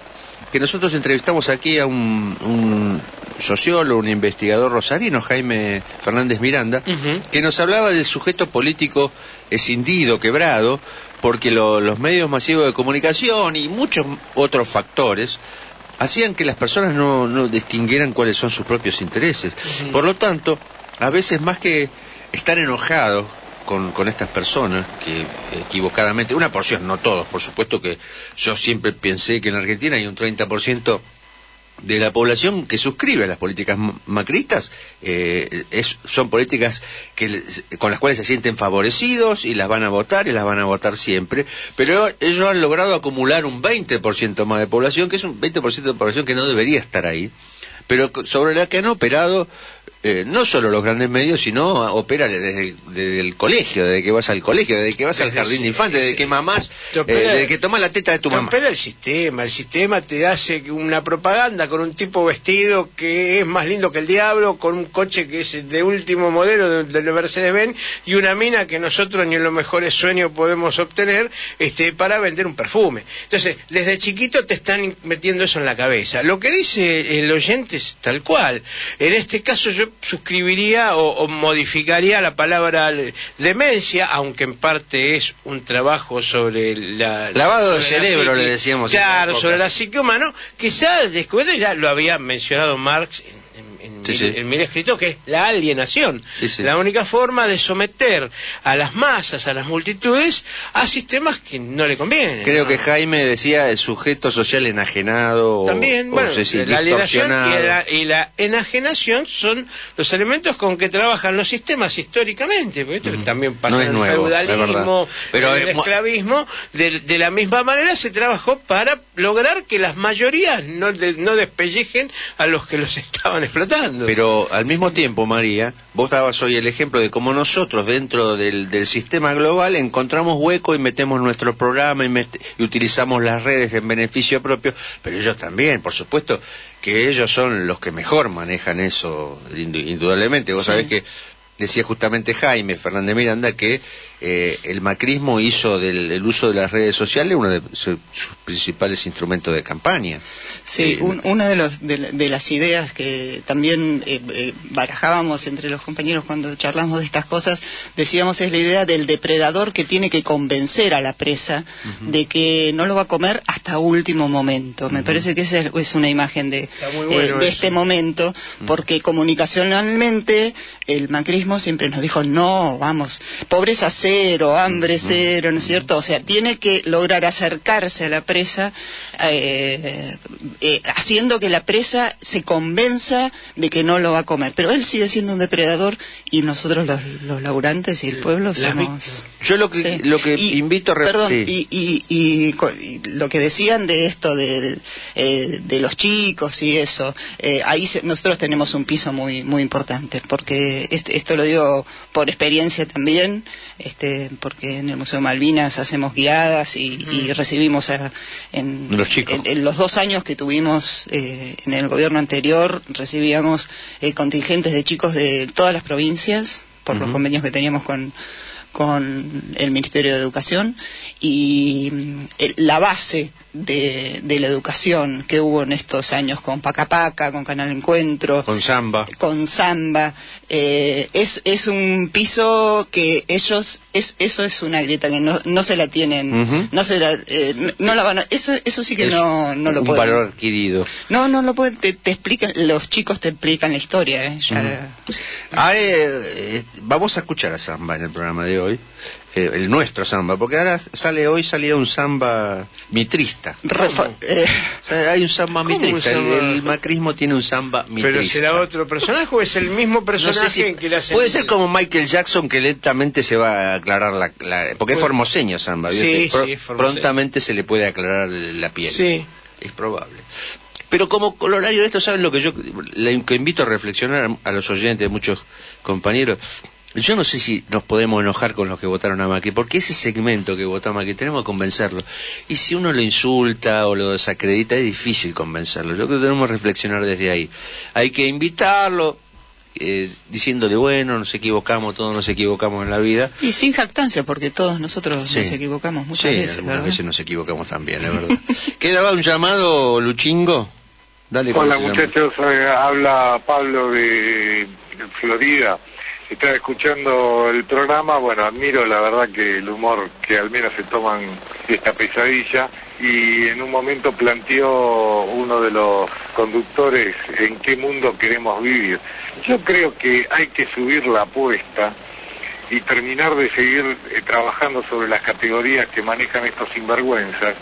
que nosotros entrevistamos aquí a un, un sociólogo, un investigador rosarino, Jaime Fernández Miranda, que nos hablaba del sujeto político escindido, quebrado, porque lo- los medios masivos de comunicación y muchos otros factores hacían que las personas no, no distinguieran cuáles son sus propios intereses. Por lo tanto, a veces más que estar enojados con, con estas personas que equivocadamente, una porción, no todos, por supuesto que yo siempre pensé que en Argentina hay un 30% de la población que suscribe a las políticas ma- macristas eh, es- son políticas que, con las cuales se sienten favorecidos y las van a votar y las van a votar siempre, pero ellos han logrado acumular un 20% más de población, que es un 20% de población que no debería estar ahí, pero sobre la que han operado eh, no solo los grandes medios, sino opera desde el, desde el colegio, desde que vas al colegio, desde que vas al Desde jardín de infantes, desde sí. que mamás, eh, desde que tomas la teta de tu Te mamá. opera el sistema, el sistema te hace una propaganda con un tipo vestido que es más lindo que el diablo, con un coche que es de último modelo de, de Mercedes-Benz y una mina que nosotros ni en los mejores sueños podemos obtener este, para vender un perfume. Entonces, desde chiquito te están metiendo eso en la cabeza. Lo que dice el oyente es tal cual. En este caso yo suscribiría o, o modificaría la palabra demencia, aunque en parte es un trabajo sobre la... Lavado de la cerebro, psique. le decíamos Claro, sobre la psique humana, quizás descubierto, ya lo había mencionado Marx en, en- en Sí, mil, sí. en mil escritos, que es la alienación. Sí. La única forma de someter a las masas, a las multitudes, a sistemas que no le convienen. Creo ¿no? que Jaime decía el sujeto social enajenado o- También, o, bueno, no sé si la alienación y la, y la enajenación son los elementos con que trabajan los sistemas históricamente, porque esto también pasó No es en el nuevo, feudalismo. Pero en el es mu- esclavismo, de, de la misma manera se trabajó para lograr que las mayorías no, de- no despellejen a los que los estaban explotando. Pero al mismo tiempo, María, vos dabas hoy el ejemplo de cómo nosotros dentro del, del sistema global encontramos hueco y metemos nuestro programa y, met- y utilizamos las redes en beneficio propio, pero ellos también, por supuesto que ellos son los que mejor manejan eso, indu- indudablemente. Vos Sí. sabés que decía justamente Jaime Fernández Miranda que eh, el macrismo hizo del el uso de las redes sociales uno de su- sus principales instrumentos de campaña. Sí, Eh, un- una de, los, de, la- de las ideas que también eh, eh, barajábamos entre los compañeros cuando charlamos de estas cosas, decíamos es la idea del depredador que tiene que convencer a la presa de que no lo va a comer hasta último momento. Me parece que esa es, una imagen de, eh, bueno de este momento, porque comunicacionalmente el macrismo siempre nos dijo, no, vamos, pobreza cero, hambre cero, ¿no es cierto? O sea, tiene que lograr acercarse a la presa, eh, eh, haciendo que la presa se convenza de que no lo va a comer. Pero él sigue siendo un depredador y nosotros los, los laburantes y el pueblo somos... Yo lo que, Sí. lo que Y- invito a... Perdón, sí. y, y- y co- y lo que decían de esto de, de, eh, de los chicos y eso, eh, ahí se- nosotros tenemos un piso muy muy importante, porque este- esto lo digo por experiencia también, este, porque en el Museo Malvinas hacemos guiadas y, y recibimos a- en, Los chicos. en- en los dos años que tuvimos eh, en el gobierno anterior, recibíamos eh, contingentes de chicos de todas las provincias, por los convenios que teníamos con con el Ministerio de Educación y mm, el- la base de, de la educación que hubo en estos años con Pacapaca, con Canal Encuentro, Con samba. con Samba, eh, es, es un piso que ellos, es, eso es una grieta que no, no se la tienen, no se la, eh, no, la van a, eso, eso sí que Es no, no lo un pueden. valor adquirido. No, no lo pueden, te, te explican, los chicos te explican la historia, eh, ya- Ahora, eh, eh, vamos a escuchar a Samba en el programa de hoy, eh, el nuestro Samba, porque ahora sale hoy salía un Samba mitrista. Refa- eh, sea, hay un Samba ¿Cómo un mitrista, el, samba? el macrismo tiene un Samba mitrista. Pero será otro personaje o es el mismo No personaje sé si- que le hacen- puede ser como Michael Jackson que lentamente se va a aclarar la, la- porque es formoseño Samba, ¿viste? Sí, Pro- sí, es formoseño. prontamente se le puede aclarar la piel. Sí. Es probable. Pero como colorario de esto, ¿saben lo que yo le que invito a reflexionar a los oyentes, muchos compañeros? Yo no sé si nos podemos enojar con los que votaron a Macri, porque ese segmento que votó a Macri tenemos que convencerlo. Y si uno lo insulta o lo desacredita, es difícil convencerlo. Yo creo que tenemos que reflexionar desde ahí. Hay que invitarlo, eh, diciéndole, bueno, nos equivocamos, todos nos equivocamos en la vida. Y sin jactancia, porque todos nosotros Sí. nos equivocamos muchas sí, veces, algunas ¿verdad? veces nos equivocamos también, es verdad. ¿Quedaba un llamado, Luchingo? Dale, ¿cómo Hola muchachos, eh, habla Pablo de Florida. Estaba escuchando el programa, bueno, admiro la verdad que el humor que al menos se toman esta pesadilla y en un momento planteó uno de los conductores en qué mundo queremos vivir. Yo creo que hay que subir la apuesta y terminar de seguir eh, trabajando sobre las categorías que manejan estos sinvergüenzas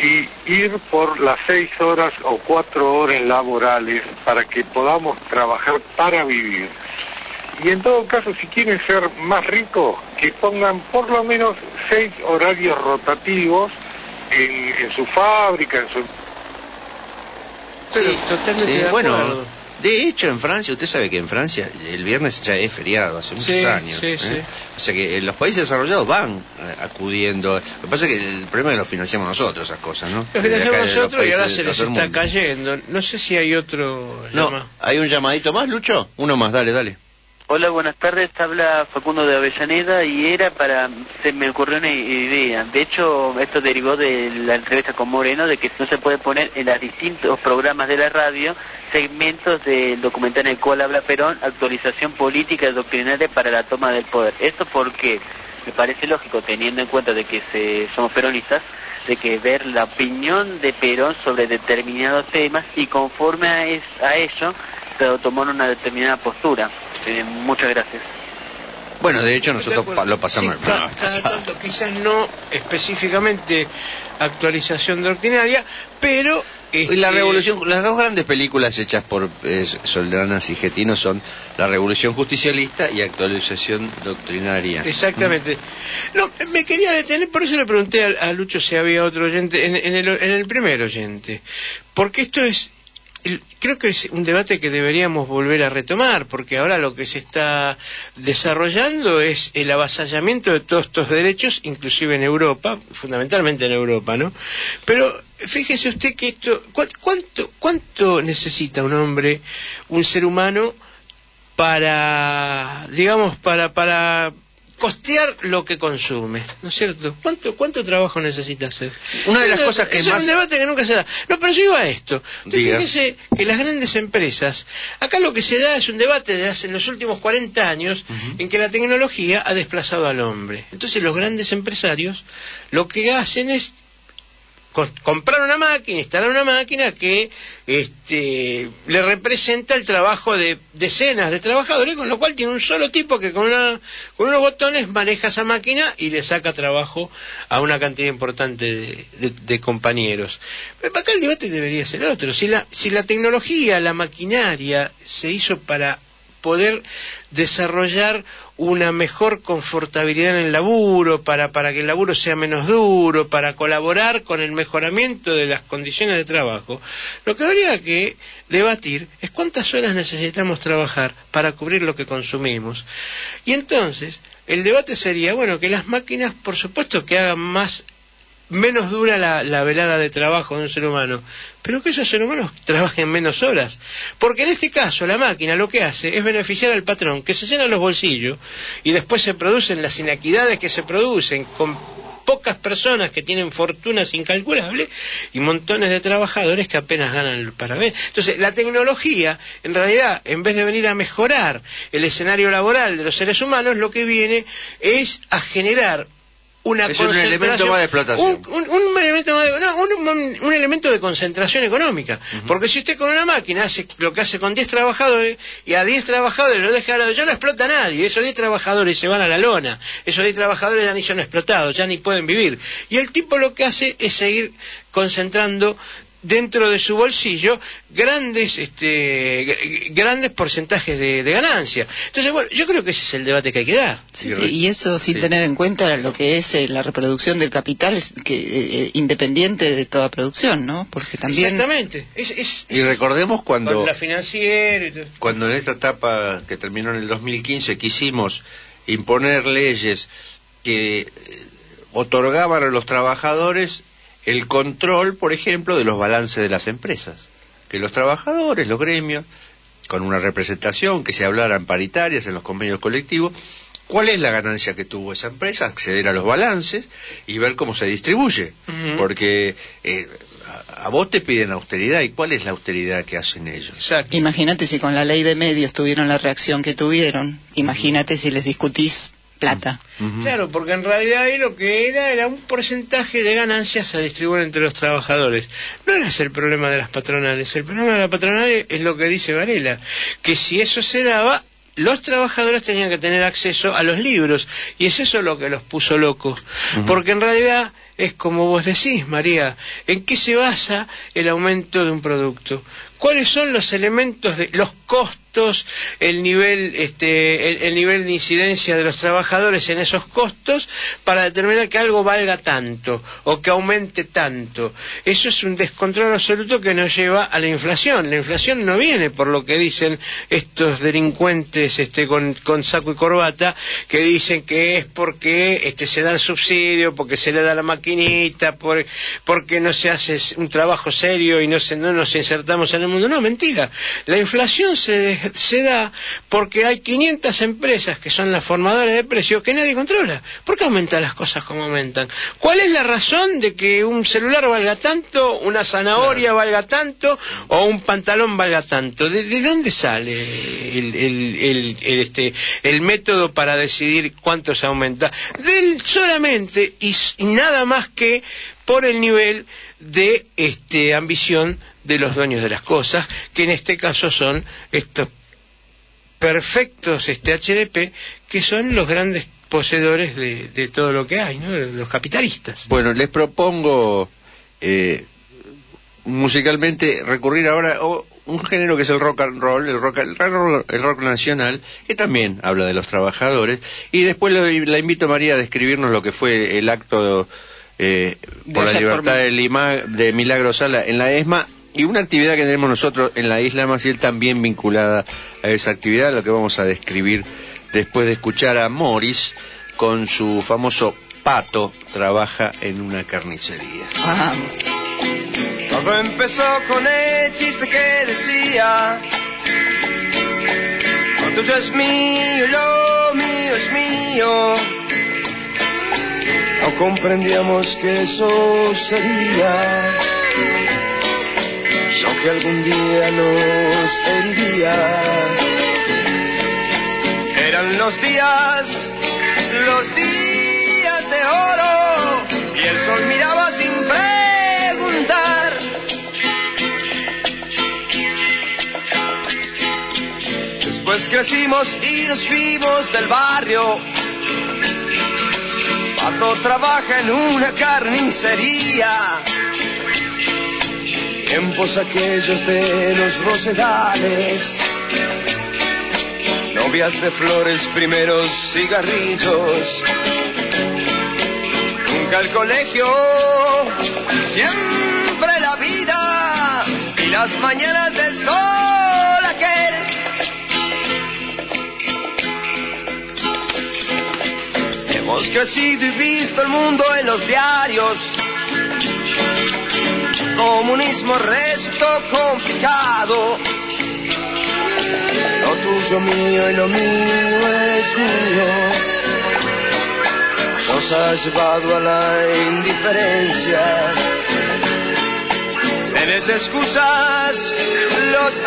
y ir por las seis horas o cuatro horas laborales para que podamos trabajar para vivir. Y en todo caso, si quieren ser más ricos, que pongan por lo menos seis horarios rotativos en, en su fábrica, en su... Sí, totalmente sí, de bueno, de hecho en Francia, usted sabe que en Francia el viernes ya es feriado, hace muchos Sí, años. sí, ¿eh? sí. O sea que en los países desarrollados van eh, acudiendo. Lo que pasa es que el problema es que lo financiamos nosotros, esas cosas, ¿no? Lo financiamos nosotros y ahora se les está mundo. cayendo. No sé si hay otro No, llama- ¿hay un llamadito más, Lucho? Uno más, dale, dale. Hola, buenas tardes. Habla Facundo de Avellaneda y era para. Se me ocurrió una idea. De hecho, esto derivó de la entrevista con Moreno de que no se puede poner en los distintos programas de la radio segmentos del documental en el cual habla Perón, actualización política doctrinaria para la toma del poder. Esto porque me parece lógico, teniendo en cuenta de que se, somos peronistas, de que ver la opinión de Perón sobre determinados temas y conforme a, es- a ello, se tomar una determinada postura. Eh, muchas gracias. Bueno, de hecho nosotros pa- lo pasamos el Ca- programa cada pasado. tanto, quizás no específicamente actualización doctrinaria, pero la este, revolución, las dos grandes películas hechas por eh, Soldanas y Getino son La Revolución Justicialista y Actualización Doctrinaria. Exactamente. No, me quería detener, por eso le pregunté a, a Lucho si había otro oyente, en, en el, en el primer oyente, porque esto es, el- creo que es un debate que deberíamos volver a retomar, porque ahora lo que se está desarrollando es el avasallamiento de todos estos derechos, inclusive en Europa, fundamentalmente en Europa, ¿no? Pero fíjese usted que esto, ¿cu- ¿cuánto, cuánto necesita un hombre, un ser humano, para, digamos, para, para costear lo que consume, ¿no es cierto? ¿Cuánto, cuánto trabajo necesita hacer? Una de las Eso- cosas que eso más- es un debate que nunca se da. No, pero yo iba a esto. Diga. fíjese que las grandes empresas, acá lo que se da es un debate de hace los últimos 40 años en que la tecnología ha desplazado al hombre. Entonces los grandes empresarios lo que hacen es comprar una máquina, instalar una máquina que este, le representa el trabajo de decenas de trabajadores, con lo cual tiene un solo tipo que con, una, con unos botones maneja esa máquina y le saca trabajo a una cantidad importante de, compañeros. Pero acá el debate debería ser otro. Si la, si la tecnología, la maquinaria se hizo para poder desarrollar una mejor confortabilidad en el laburo, para, para que el laburo sea menos duro, para colaborar con el mejoramiento de las condiciones de trabajo, lo que habría que debatir es cuántas horas necesitamos trabajar para cubrir lo que consumimos. Y entonces, el debate sería, bueno, que las máquinas, por supuesto, que hagan más menos dura la, la velada de trabajo de un ser humano, pero que esos seres humanos trabajen menos horas. Porque en este caso la máquina lo que hace es beneficiar al patrón, que se llena los bolsillos y después se producen las inequidades que se producen con pocas personas que tienen fortunas incalculables y montones de trabajadores que apenas ganan para ver. Entonces, la tecnología, en realidad, en vez de venir a mejorar el escenario laboral de los seres humanos, lo que viene es a generar una Es un elemento más de explotación. un, un- un elemento más de- no, un- elemento de concentración económica. Porque si usted con una máquina hace lo que hace con 10 trabajadores y a 10 trabajadores lo deja ya no explota a nadie. Esos 10 trabajadores se van a la lona. Esos 10 trabajadores ya ni son explotados, ya ni pueden vivir. Y el tipo lo que hace es seguir concentrando dentro de su bolsillo grandes este gr- grandes porcentajes de, de ganancia. Entonces, bueno, yo creo que ese es el debate que hay que dar. Sí, y eso sin tener en cuenta lo que es eh, la reproducción del capital es que eh, eh, independiente de toda producción, ¿no? Porque también Exactamente. Es, es- Y recordemos cuando... con la financiera y todo. cuando en esta etapa que terminó en el 2015 quisimos imponer leyes que otorgaban a los trabajadores el control, por ejemplo, de los balances de las empresas. Que los trabajadores, los gremios, con una representación, que se hablaran paritarias en los convenios colectivos, ¿Cuál es la ganancia que tuvo esa empresa? Acceder a los balances y ver cómo se distribuye. Porque eh, a, a vos te piden austeridad. ¿Y cuál es la austeridad que hacen ellos? Imagínate si con la ley de medios tuvieron la reacción que tuvieron. Imagínate si les discutís plata. Claro, porque en realidad ahí lo que era era un porcentaje de ganancias a distribuir entre los trabajadores. No era ese el problema de las patronales. El problema de las patronales es lo que dice Varela, que si eso se daba, los trabajadores tenían que tener acceso a los libros. Y es eso lo que los puso locos. Porque en realidad es como vos decís, María, ¿en qué se basa el aumento de un producto? ¿Cuáles son los elementos de los costos, el nivel, este, el, el nivel de incidencia de los trabajadores en esos costos para determinar que algo valga tanto o que aumente tanto? Eso es un descontrol absoluto que nos lleva a la inflación. La inflación no viene por lo que dicen estos delincuentes este, con, saco y corbata, que dicen que es porque este, se da el subsidio, porque se le da la maquinita, por- porque no se hace un trabajo serio y no, se, no nos insertamos en el mundo. No, mentira. La inflación se, se da porque hay 500 empresas que son las formadoras de precios que nadie controla. ¿Por qué aumentan las cosas como aumentan? ¿Cuál es la razón de que un celular valga tanto, una zanahoria valga tanto o un pantalón valga tanto? ¿De, de dónde sale el, el- el- el, este, el método para decidir cuánto se aumenta? Del solamente y, y nada más que por el nivel de este, ambición de los dueños de las cosas, que en este caso son estos perfectos este, HDP, que son los grandes poseedores de, de todo lo que hay, ¿no? los capitalistas. Bueno, les propongo eh, musicalmente recurrir ahora a un género que es el rock and roll, el rock, el rock, el rock nacional, que también habla de los trabajadores. Y después lo- la invito a María a describirnos lo que fue el acto eh, por la por libertad de, Lima, de Milagro Sala en la ESMA y una actividad que tenemos nosotros en la isla Maciel también vinculada a esa actividad, lo que vamos a describir después de escuchar a Morris con su famoso pato, trabaja en una carnicería. Todo empezó con el chiste que decía Lo tuyo es mío lo mío es mío No comprendíamos que eso sería Lo que algún día nos heriría Eran los días, los días de oro Y el sol miraba sin preguntar Después crecimos y nos fuimos del barrio. Pato trabaja en una carnicería. Tiempos aquellos de los rosedales. Novias de flores, primeros cigarrillos. Nunca el colegio, siempre la vida y las mañanas del sol aquel. Hemos crecido y visto el mundo en los diarios. Comunismo resto complicado. Lo tuyo mío y lo mío es mío. Nos ha llevado a la indiferencia. Tienes excusas, los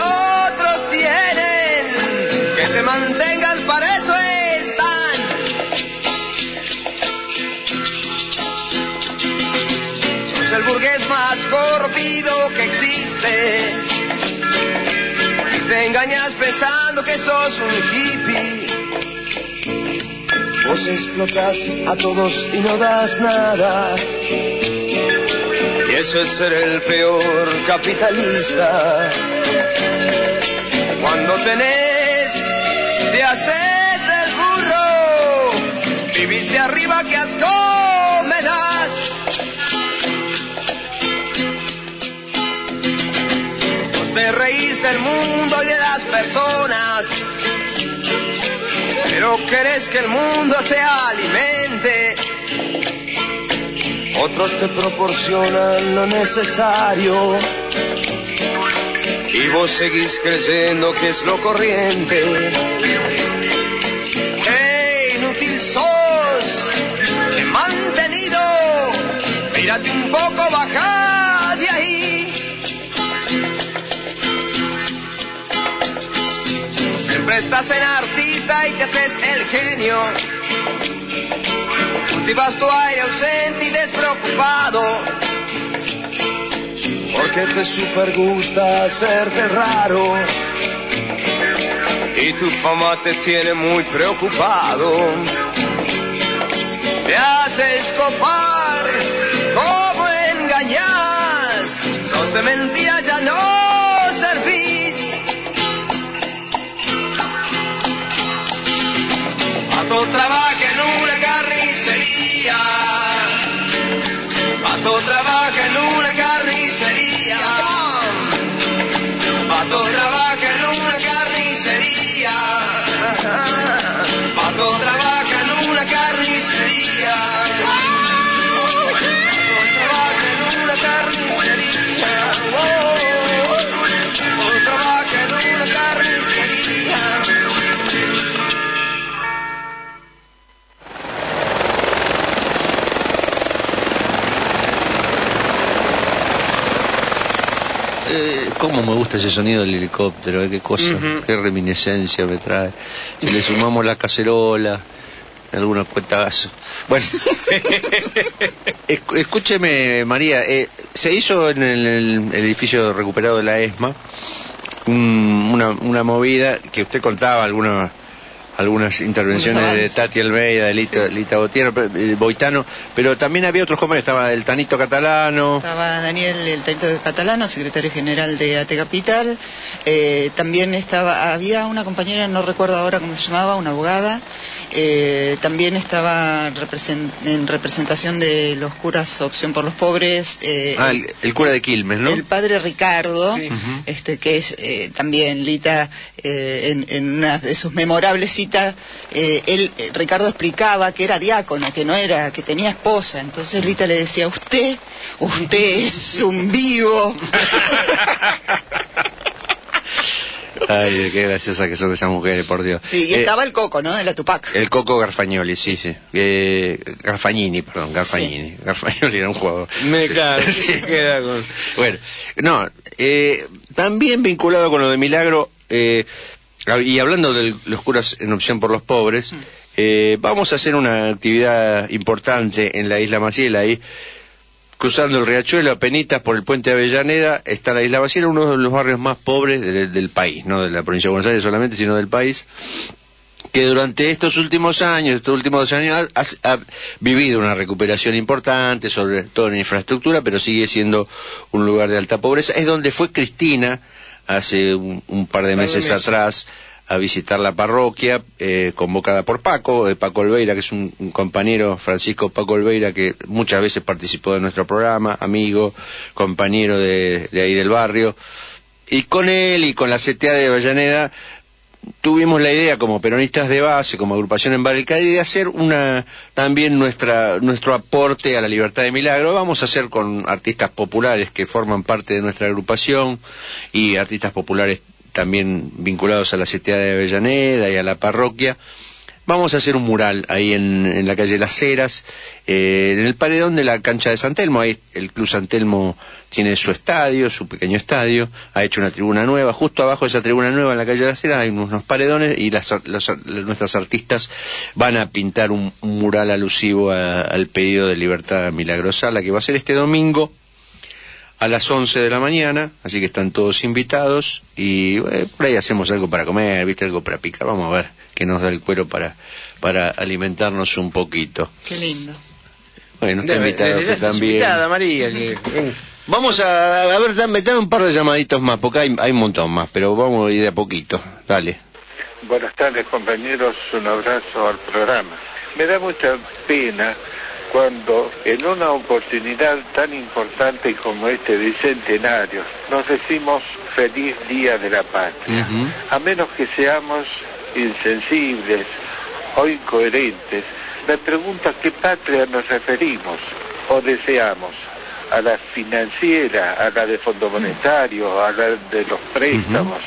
otros tienen. Que te mantengan, para eso están. Sos el burgués más corrompido que existe. Y te engañas pensando que sos un hippie. Vos explotas a todos y no das nada. Y eso es ser el peor capitalista. Cuando tenés, te haces el burro. Vivís de arriba, que asco te reís del mundo y de las personas. Pero querés que el mundo te alimente. Otros te proporcionan lo necesario. y vos seguís creyendo que es lo corriente. Estás en artista y te haces el genio. Cultivas tu aire ausente y despreocupado. Porque te super gusta hacerte raro. Y tu fama te tiene muy preocupado. Te haces copar, como engañas. Sos de mentira, ya no Pato trabaja en una carnicería. Pato trabaja en una carnicería. Ese sonido del helicóptero? eh, Qué cosa, qué reminiscencia me trae. Si le sumamos la cacerola, algunos cuetazos. Bueno, esc- escúcheme, María, eh, se hizo en el, el edificio recuperado de la ESMA un- una, una movida que usted contaba algunas algunas intervenciones de. Tati Almeida, de Lita, Lita Botiero, pero- eh, Boitano, pero también había otros compañeros, estaba el Tanito Catalano, Estaba Daniel, el de Catalano, secretario general de AT Capital. Eh, también estaba, había una compañera, no recuerdo ahora cómo se llamaba, una abogada. Eh, también estaba en representación de los curas Opción por los Pobres. eh, ah, el, el cura de Quilmes, ¿no? el padre Ricardo, este que es eh, también Lita eh, en, en una de sus memorables citas, eh, él Ricardo explicaba que era diácono, que no era, que tenía esposa, entonces Lita le decía usted, usted es un vivo. Ay, qué graciosa que son esas mujeres, por Dios. Sí, y Eh, estaba el coco, ¿no? De la Tupac. El Coco Garfagnoli, sí, sí. Eh, Garfagnini, perdón, Garfagnini. Garfagnoli era un jugador. Me claro, Sí. se queda con... Bueno, no, eh, también vinculado con lo de Milagro, eh, y hablando de los curas en opción por los pobres, eh, vamos a hacer una actividad importante en la isla Maciel, ahí, cruzando el riachuelo a Penitas por el puente de Avellaneda, está la isla Maciel, uno de los barrios más pobres del, del país, no de la provincia de Buenos Aires solamente, sino del país que durante estos últimos años, estos últimos dos años, ha, ha vivido una recuperación importante, sobre todo en infraestructura, pero sigue siendo un lugar de alta pobreza. Es donde fue Cristina hace un, un par de Par de meses, meses. atrás a visitar la parroquia, eh, convocada por Paco, eh, Paco Olveira, que es un, compañero, Francisco Paco Olveira, que muchas veces participó de nuestro programa, amigo, compañero de, de ahí del barrio. Y con él y con la CTA de Avellaneda tuvimos la idea como peronistas de base, como agrupación en Barricadi, de hacer una también nuestra nuestro aporte a la libertad de milagro. Vamos a hacer con artistas populares que forman parte de nuestra agrupación y artistas populares también vinculados a la CTA de Avellaneda y a la parroquia. Vamos a hacer un mural ahí en, en la calle Las Heras, eh, en el paredón de la cancha de San Telmo. Ahí el Club San Telmo tiene su estadio, su pequeño estadio. Ha hecho una tribuna nueva. Justo abajo de esa tribuna nueva en la calle Las Heras hay unos paredones y las, los- nuestras artistas van a pintar un, un mural alusivo a- al pedido de libertad milagrosa, la que va a ser este domingo a las 11 de la mañana, así que están todos invitados y eh, por ahí hacemos algo para comer, viste, algo para picar, vamos a ver qué nos da el cuero para, para alimentarnos un poquito. Qué lindo. Bueno, está invitado usted estás también. invitada, María, que- Vamos a, a ver, dame, dame un par de llamaditos más, porque hay, hay un montón más, pero vamos a ir de a poquito, dale. Buenas tardes compañeros, un abrazo al programa. Me da mucha pena cuando en una oportunidad tan importante como este bicentenario nos decimos feliz día de la patria, a menos que seamos insensibles o incoherentes. Me pregunto a qué patria nos referimos o deseamos. a la financiera, a la de fondos monetarios, a la de los préstamos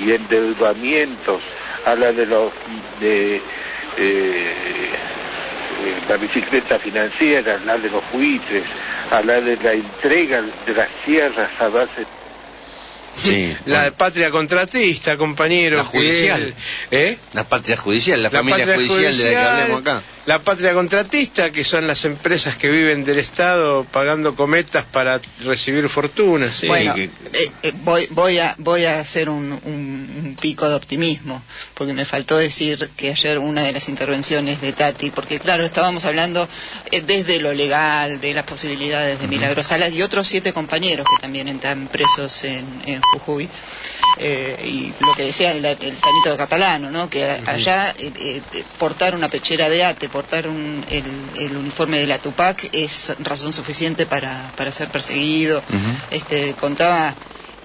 y endeudamientos, a la de los de eh, eh, la bicicleta financiera, a la de los buitres, a la de la entrega de las tierras a base Sí, La patria contratista, compañero. La judicial. ¿Eh? La patria judicial, la, La familia judicial, de la que hablemos acá. La patria contratista, que son las empresas que viven del Estado pagando cometas para recibir fortunas. sí. Bueno, Que- eh, eh, voy, voy, a, voy a hacer un, un- un pico de optimismo, porque me faltó decir que ayer una de las intervenciones de Tati, porque claro, estábamos hablando eh, desde lo legal, de las posibilidades de Milagros Salas y otros siete compañeros que también están presos en, en Jujuy. Eh, y lo que decía el, el Tanito Catalano, ¿no? que a- allá eh, eh, portar una pechera de ate, portar un- el, el uniforme de la Tupac es razón suficiente para, para ser perseguido. este, contaba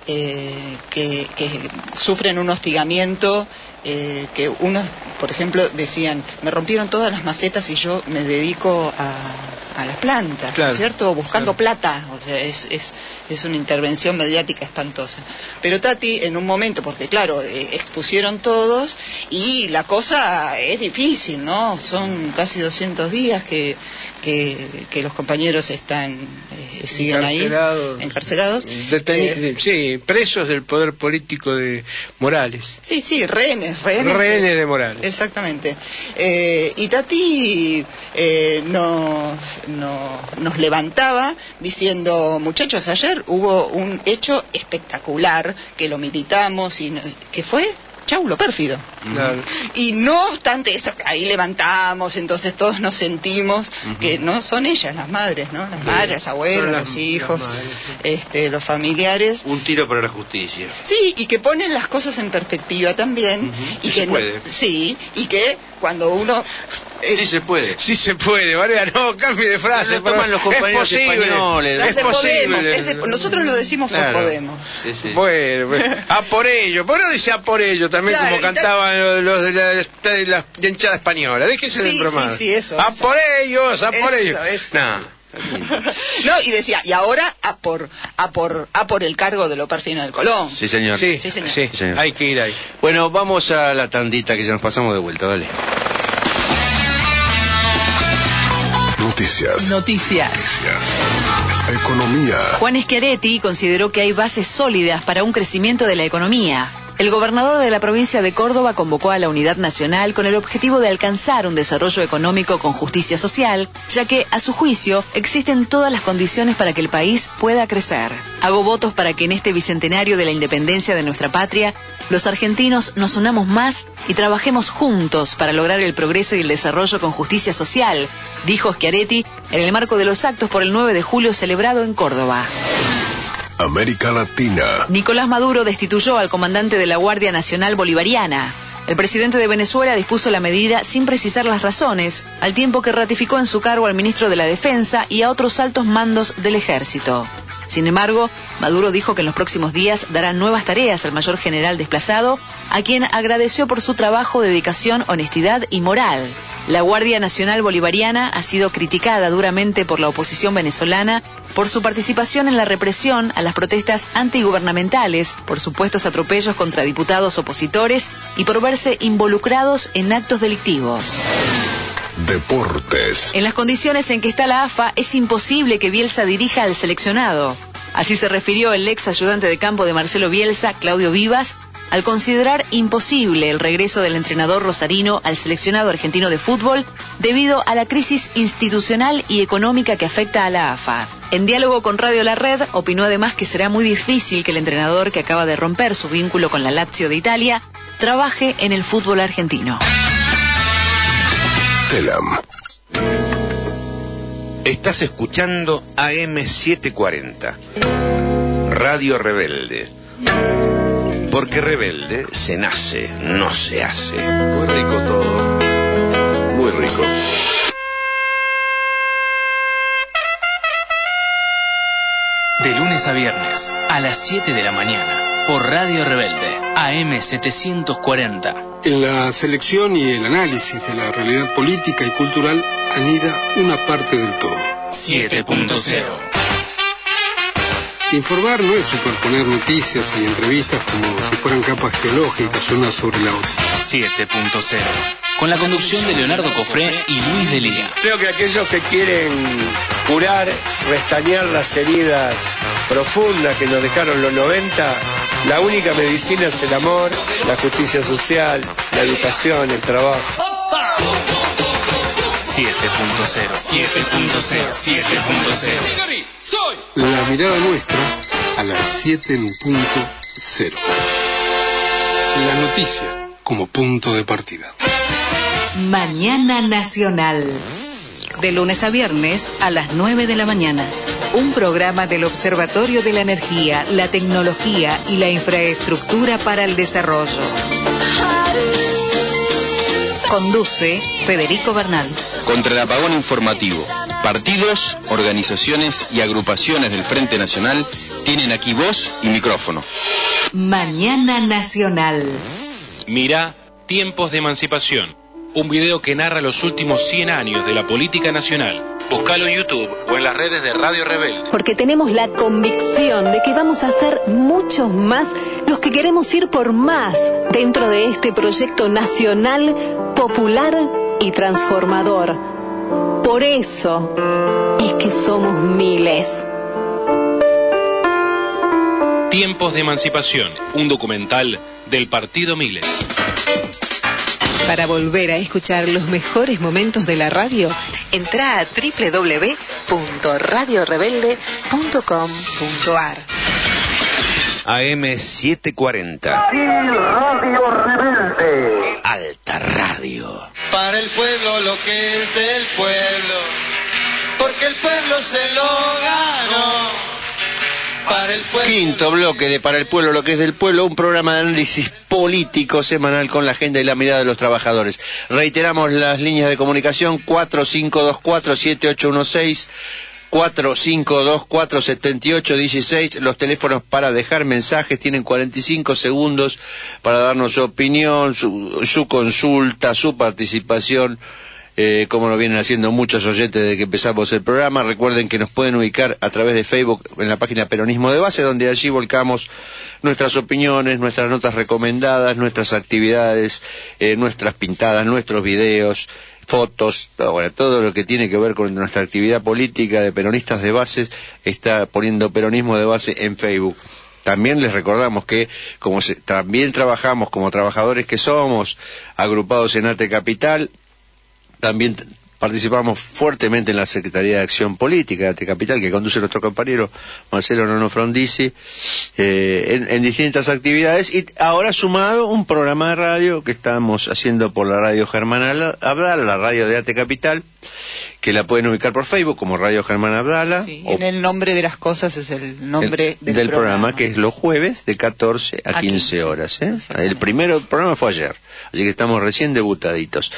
eh, que, que sufren un hostigamiento, eh, que unos, por ejemplo, decían, me rompieron todas las macetas y yo me dedico a, a las plantas, Claro, ¿cierto? Buscando plata, o sea, es, es, es una intervención mediática espantosa. Pero Tati, en un momento, porque claro, eh, expusieron todos y la cosa es difícil, ¿no? Son casi 200 días que, que, que los compañeros están, eh, siguen ahí, Encarcelados. encarcelados. Deteni- Eh, presos del poder político de Morales. Sí, sí, rehenes, rehenes. Rehenes de Morales. Exactamente. Eh, y Tati eh, nos, no- nos levantaba diciendo, muchachos, ayer hubo un hecho espectacular que lo militamos y que fue Chaulo Pérfido. Claro. Y no obstante eso, ahí levantamos, entonces todos nos sentimos que no son ellas las madres, ¿no? Las madres, los abuelos, las- los hijos, este, los familiares. Un tiro para la justicia. Sí, y que ponen las cosas en perspectiva también. y que se no- puede. sí, y que cuando uno... Sí se puede. Sí se puede, Varea, no, cambie de frase. Lo toman los es compañeros posible. españoles. Es de posible. Podemos, es de- nosotros lo decimos Claro. por Podemos. Sí, sí. Bueno, bueno. a por ello, ¿por qué no dice a por ello también Claro, como cantaban los, los de la, de la hinchada española? Déjese de Sí, bromar. sí, sí, eso, A eso. por ellos, a por Eso, ellos. eso. Nah. No, y decía, y ahora a por, a por, a por el cargo de lo perfino del Colón. Sí, señor. Sí, Sí, señor. sí, señor. hay que ir ahí. Bueno, vamos a la tandita que ya nos pasamos de vuelta, dale. Noticias. Noticias. Economía. Juan Schiaretti consideró que hay bases sólidas para un crecimiento de la economía. El gobernador de la provincia de Córdoba convocó a la unidad nacional con el objetivo de alcanzar un desarrollo económico con justicia social, ya que, a su juicio, existen todas las condiciones para que el país pueda crecer. Hago votos para que en este bicentenario de la independencia de nuestra patria, los argentinos nos unamos más y trabajemos juntos para lograr el progreso y el desarrollo con justicia social, dijo Schiaretti en el marco de los actos por el 9 de julio celebrado en Córdoba. América Latina. Nicolás Maduro destituyó al comandante de la Guardia Nacional Bolivariana. El presidente de Venezuela dispuso la medida sin precisar las razones, al tiempo que ratificó en su cargo al ministro de la Defensa y a otros altos mandos del ejército. Sin embargo, Maduro dijo que en los próximos días dará nuevas tareas al mayor general desplazado, a quien agradeció por su trabajo, dedicación, honestidad y moral. La Guardia Nacional Bolivariana ha sido criticada duramente por la oposición venezolana por su participación en la represión a las protestas antigubernamentales, por supuestos atropellos contra diputados opositores y por verse involucrados en actos delictivos. Deportes. En las condiciones en que está la AFA, es imposible que Bielsa dirija al seleccionado. Así se refirió el ex ayudante de campo de Marcelo Bielsa, Claudio Vivas, al considerar imposible el regreso del entrenador rosarino al seleccionado argentino de fútbol debido a la crisis institucional y económica que afecta a la AFA. En diálogo con Radio La Red, opinó además que será muy difícil que el entrenador que acaba de romper su vínculo con la Lazio de Italia trabaje en el fútbol argentino. Telam. Estás escuchando AM740, Radio Rebelde. Porque rebelde se nace, no se hace. Muy rico todo. Muy rico. De lunes a viernes, a las 7 de la mañana, por Radio Rebelde, AM740. En la selección y el análisis de la realidad política y cultural anida una parte del todo. 7.0. Informar no es superponer noticias y entrevistas como si fueran capas geológicas una sobre la otra. 7.0. Con la conducción de Leonardo Cofré y Luis Delía. Creo que aquellos que quieren curar, restañar las heridas profundas que nos dejaron los 90, la única medicina es el amor, la justicia social, la educación, el trabajo. 7.0. 7.0. 7.0. La mirada nuestra a las 7 en punto cero. La noticia como punto de partida. Mañana Nacional. De lunes a viernes a las 9 de la mañana. Un programa del Observatorio de la Energía, la Tecnología y la Infraestructura para el Desarrollo. Conduce Federico Bernal. Contra el apagón informativo. Partidos, organizaciones y agrupaciones del Frente Nacional tienen aquí voz y micrófono. Mañana Nacional. Mira, Tiempos de Emancipación. Un video que narra los últimos 100 años de la política nacional. Búscalo en YouTube o en las redes de Radio Rebelde. Porque tenemos la convicción de que vamos a ser muchos más los que queremos ir por más dentro de este proyecto nacional, popular y transformador. Por eso es que somos miles. Tiempos de Emancipación, un documental del Partido Miles. Para volver a escuchar los mejores momentos de la radio, entra a www.radiorebelde.com.ar. AM740. Radio Rebelde. Alta Radio. Para el pueblo lo que es del pueblo, porque el pueblo se lo ganó. Quinto bloque de Para el Pueblo, lo que es del pueblo, un programa de análisis político semanal con la agenda y la mirada de los trabajadores. Reiteramos las líneas de comunicación 4524-7816. 4524-7816, los teléfonos para dejar mensajes tienen 45 segundos para darnos su opinión, su, su consulta, su participación, eh, como lo vienen haciendo muchos oyentes desde que empezamos el programa. Recuerden que nos pueden ubicar a través de Facebook en la página Peronismo de Base, donde allí volcamos nuestras opiniones, nuestras notas recomendadas, nuestras actividades, eh, nuestras pintadas, nuestros videos, fotos, bueno, todo lo que tiene que ver con nuestra actividad política de peronistas de base está poniendo Peronismo de Base en Facebook. También les recordamos que como se- también trabajamos como trabajadores que somos, agrupados en ATE Capital, también participamos fuertemente en la Secretaría de Acción Política de Capital, que conduce nuestro compañero Marcelo Nono Frondizi, eh, en, distintas actividades, y ahora sumado un programa de radio que estamos haciendo por la radio Germán Abdala, la radio de ATE Capital, que la pueden ubicar por Facebook como Radio Germán Abdala, o En el nombre de las cosas es el nombre del, del, programa, que es los jueves de 14 a, A 15, 15, horas. ¿eh? El primero programa fue ayer, así que estamos recién debutaditos.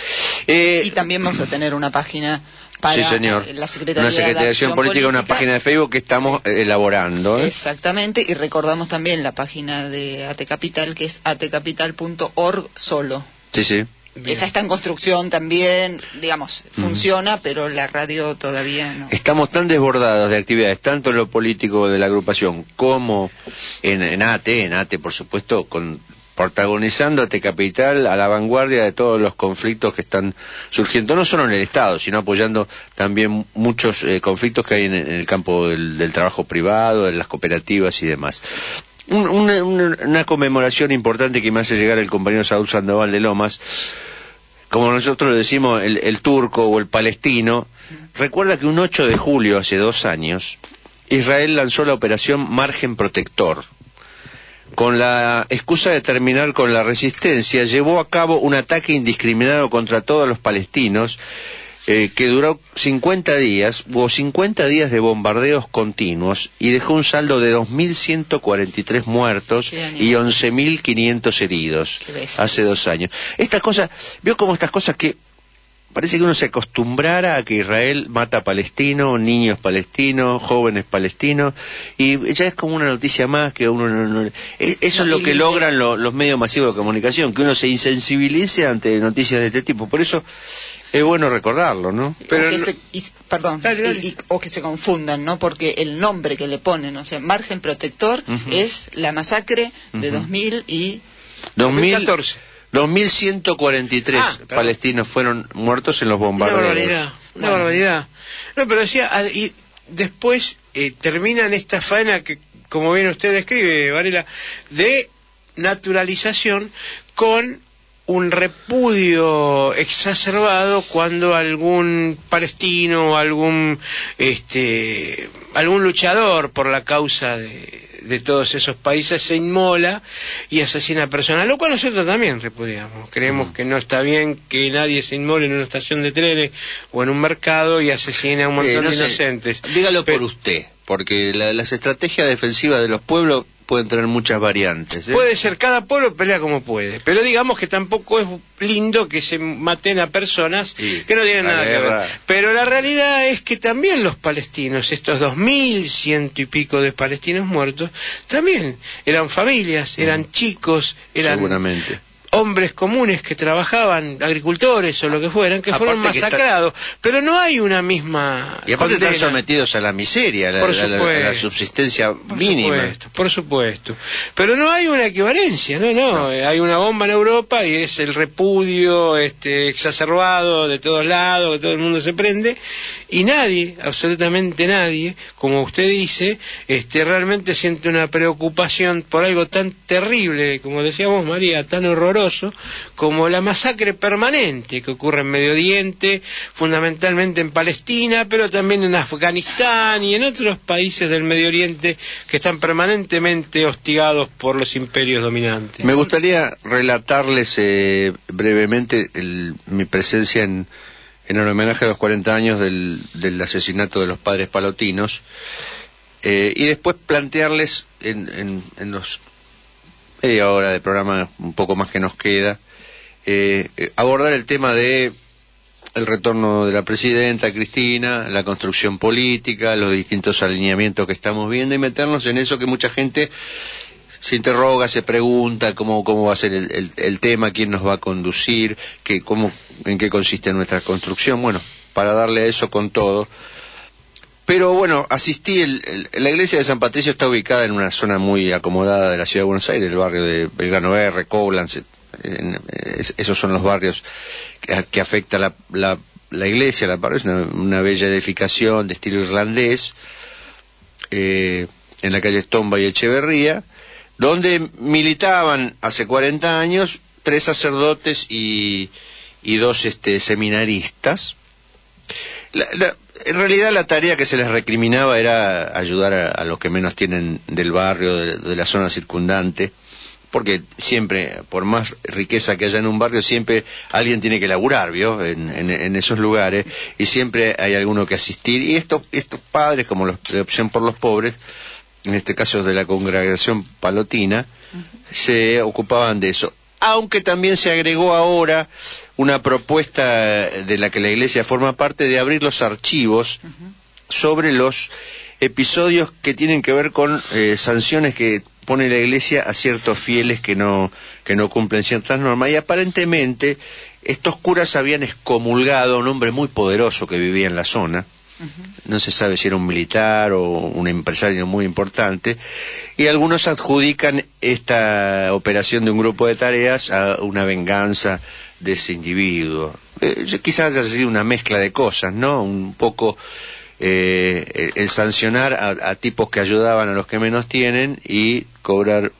Eh, Y también vamos a tener una página para sí, señor. eh, la Secretaría, una Secretaría de Acción Política, una página de Facebook que estamos elaborando. ¿eh? Exactamente, y recordamos también la página de AT Capital, que es atcapital.org solo. Sí, sí. Esa está en construcción también, digamos, Mm. funciona, pero la radio todavía no. Estamos tan desbordados de actividades, tanto en lo político de la agrupación como en, en ATE, en ATE por supuesto, con protagonizando ATE Capital a la vanguardia de todos los conflictos que están surgiendo, no solo en el Estado, sino apoyando también muchos eh, conflictos que hay en, en el campo del, del trabajo privado, de las cooperativas y demás. Un- una, una- conmemoración importante que me hace llegar el compañero Saúl Sandoval de Lomas, como nosotros le decimos el, el turco o el palestino, recuerda que un 8 de julio, hace dos años, Israel lanzó la operación Margen Protector. Con la excusa de terminar con la resistencia, llevó a cabo un ataque indiscriminado contra todos los palestinos eh, que duró 50 días, hubo 50 días de bombardeos continuos y dejó un saldo de 2.143 muertos y 11.500 heridos hace dos años. Estas cosas, vio como estas cosas que parece que uno se acostumbrara a que Israel mata palestinos, niños palestinos, jóvenes palestinos, y ya es como una noticia más que uno no, no- e- Eso es lo que logran lo- los medios masivos de comunicación, que uno se insensibilice ante noticias de este tipo. Por eso es bueno recordarlo, ¿no? o que se, y- perdón, y- y- o que se confundan, ¿no? Porque el nombre que le ponen, o sea, margen protector, es la masacre de Ujú. 2000 y 2000, 2143 Ah, palestinos fueron muertos en los Una bombardeos. barbaridad, una barbaridad. No, pero decía, ah, y después eh, terminan esta faena que, como bien usted describe, Varela, de naturalización con un repudio exacerbado cuando algún palestino o algún este algún luchador por la causa de, de todos esos países se inmola y asesina a personas, lo cual nosotros también repudiamos. Creemos que no está bien que nadie se inmole en una estación de trenes o en un mercado y asesine a un montón Eh, no de sé, inocentes. Dígalo por usted, porque la- las estrategias defensivas de los pueblos pueden tener muchas variantes. ¿eh? Puede ser, cada pueblo pelea como puede, pero digamos que tampoco es lindo que se maten a personas que no tienen nada que ver. Pero la realidad es que también los palestinos, estos dos mil ciento y pico de palestinos muertos, también eran familias, eran chicos, eran Seguramente. Hombres comunes que trabajaban, agricultores o lo que fueran, que fueron Aparte que está- masacrados. Pero no hay una misma Y aparte están sometidos a la miseria, a la, la- la supuesto. subsistencia Por mínima. supuesto, por supuesto. Pero no hay una equivalencia, no, no. Eh, Hay una bomba en Europa y es el repudio este, exacerbado de todos lados, que todo el mundo se prende, y nadie, absolutamente nadie, como usted dice, este, realmente siente una preocupación por algo tan terrible, como decíamos María, tan horroroso, como la masacre permanente que ocurre en Medio Oriente, fundamentalmente en Palestina, pero también en Afganistán y en otros países del Medio Oriente que están permanentemente hostigados por los imperios dominantes. Me gustaría relatarles eh, brevemente mi presencia en, en el homenaje a los 40 años del, del asesinato de los padres palotinos eh, y después plantearles en, en- en los media hora de programa, un poco más que nos queda, eh, eh, abordar el tema de el retorno de la presidenta Cristina, la construcción política, los distintos alineamientos que estamos viendo y meternos en eso que mucha gente se interroga, se pregunta cómo, cómo va a ser el, el- tema, quién nos va a conducir, qué, cómo, en qué consiste nuestra construcción. Bueno, para darle a eso con todo. Pero bueno, asistí, el- la iglesia de San Patricio está ubicada en una zona muy acomodada de la ciudad de Buenos Aires, el barrio de Belgrano R, Coblenz, en- es- esos son los barrios que, afecta la, la, iglesia, la parroquia, es una, bella edificación de estilo irlandés, eh, en la calle Estomba y Echeverría, donde militaban hace 40 años tres sacerdotes y, dos este, seminaristas. En realidad la tarea que se les recriminaba era ayudar a, a los que menos tienen del barrio, de, de la zona circundante, porque siempre, por más riqueza que haya en un barrio, siempre alguien tiene que laburar, ¿vio? En, en- en esos lugares, y siempre hay alguno que asistir. Y estos, estos padres, como los de Opción por los Pobres, en este caso de la congregación palotina, se ocupaban de eso. Aunque también se agregó ahora una propuesta de la que la Iglesia forma parte de abrir los archivos sobre los episodios que tienen que ver con eh, sanciones que pone la Iglesia a ciertos fieles que no, que no cumplen ciertas normas. Y aparentemente estos curas habían excomulgado a un hombre muy poderoso que vivía en la zona, no se sabe si era un militar o un empresario muy importante, y algunos adjudican esta operación de un grupo de tareas a una venganza de ese individuo. Eh, quizás haya sido una mezcla de cosas, ¿no? Un poco eh, el, sancionar a, a tipos que ayudaban a los que menos tienen y cobrar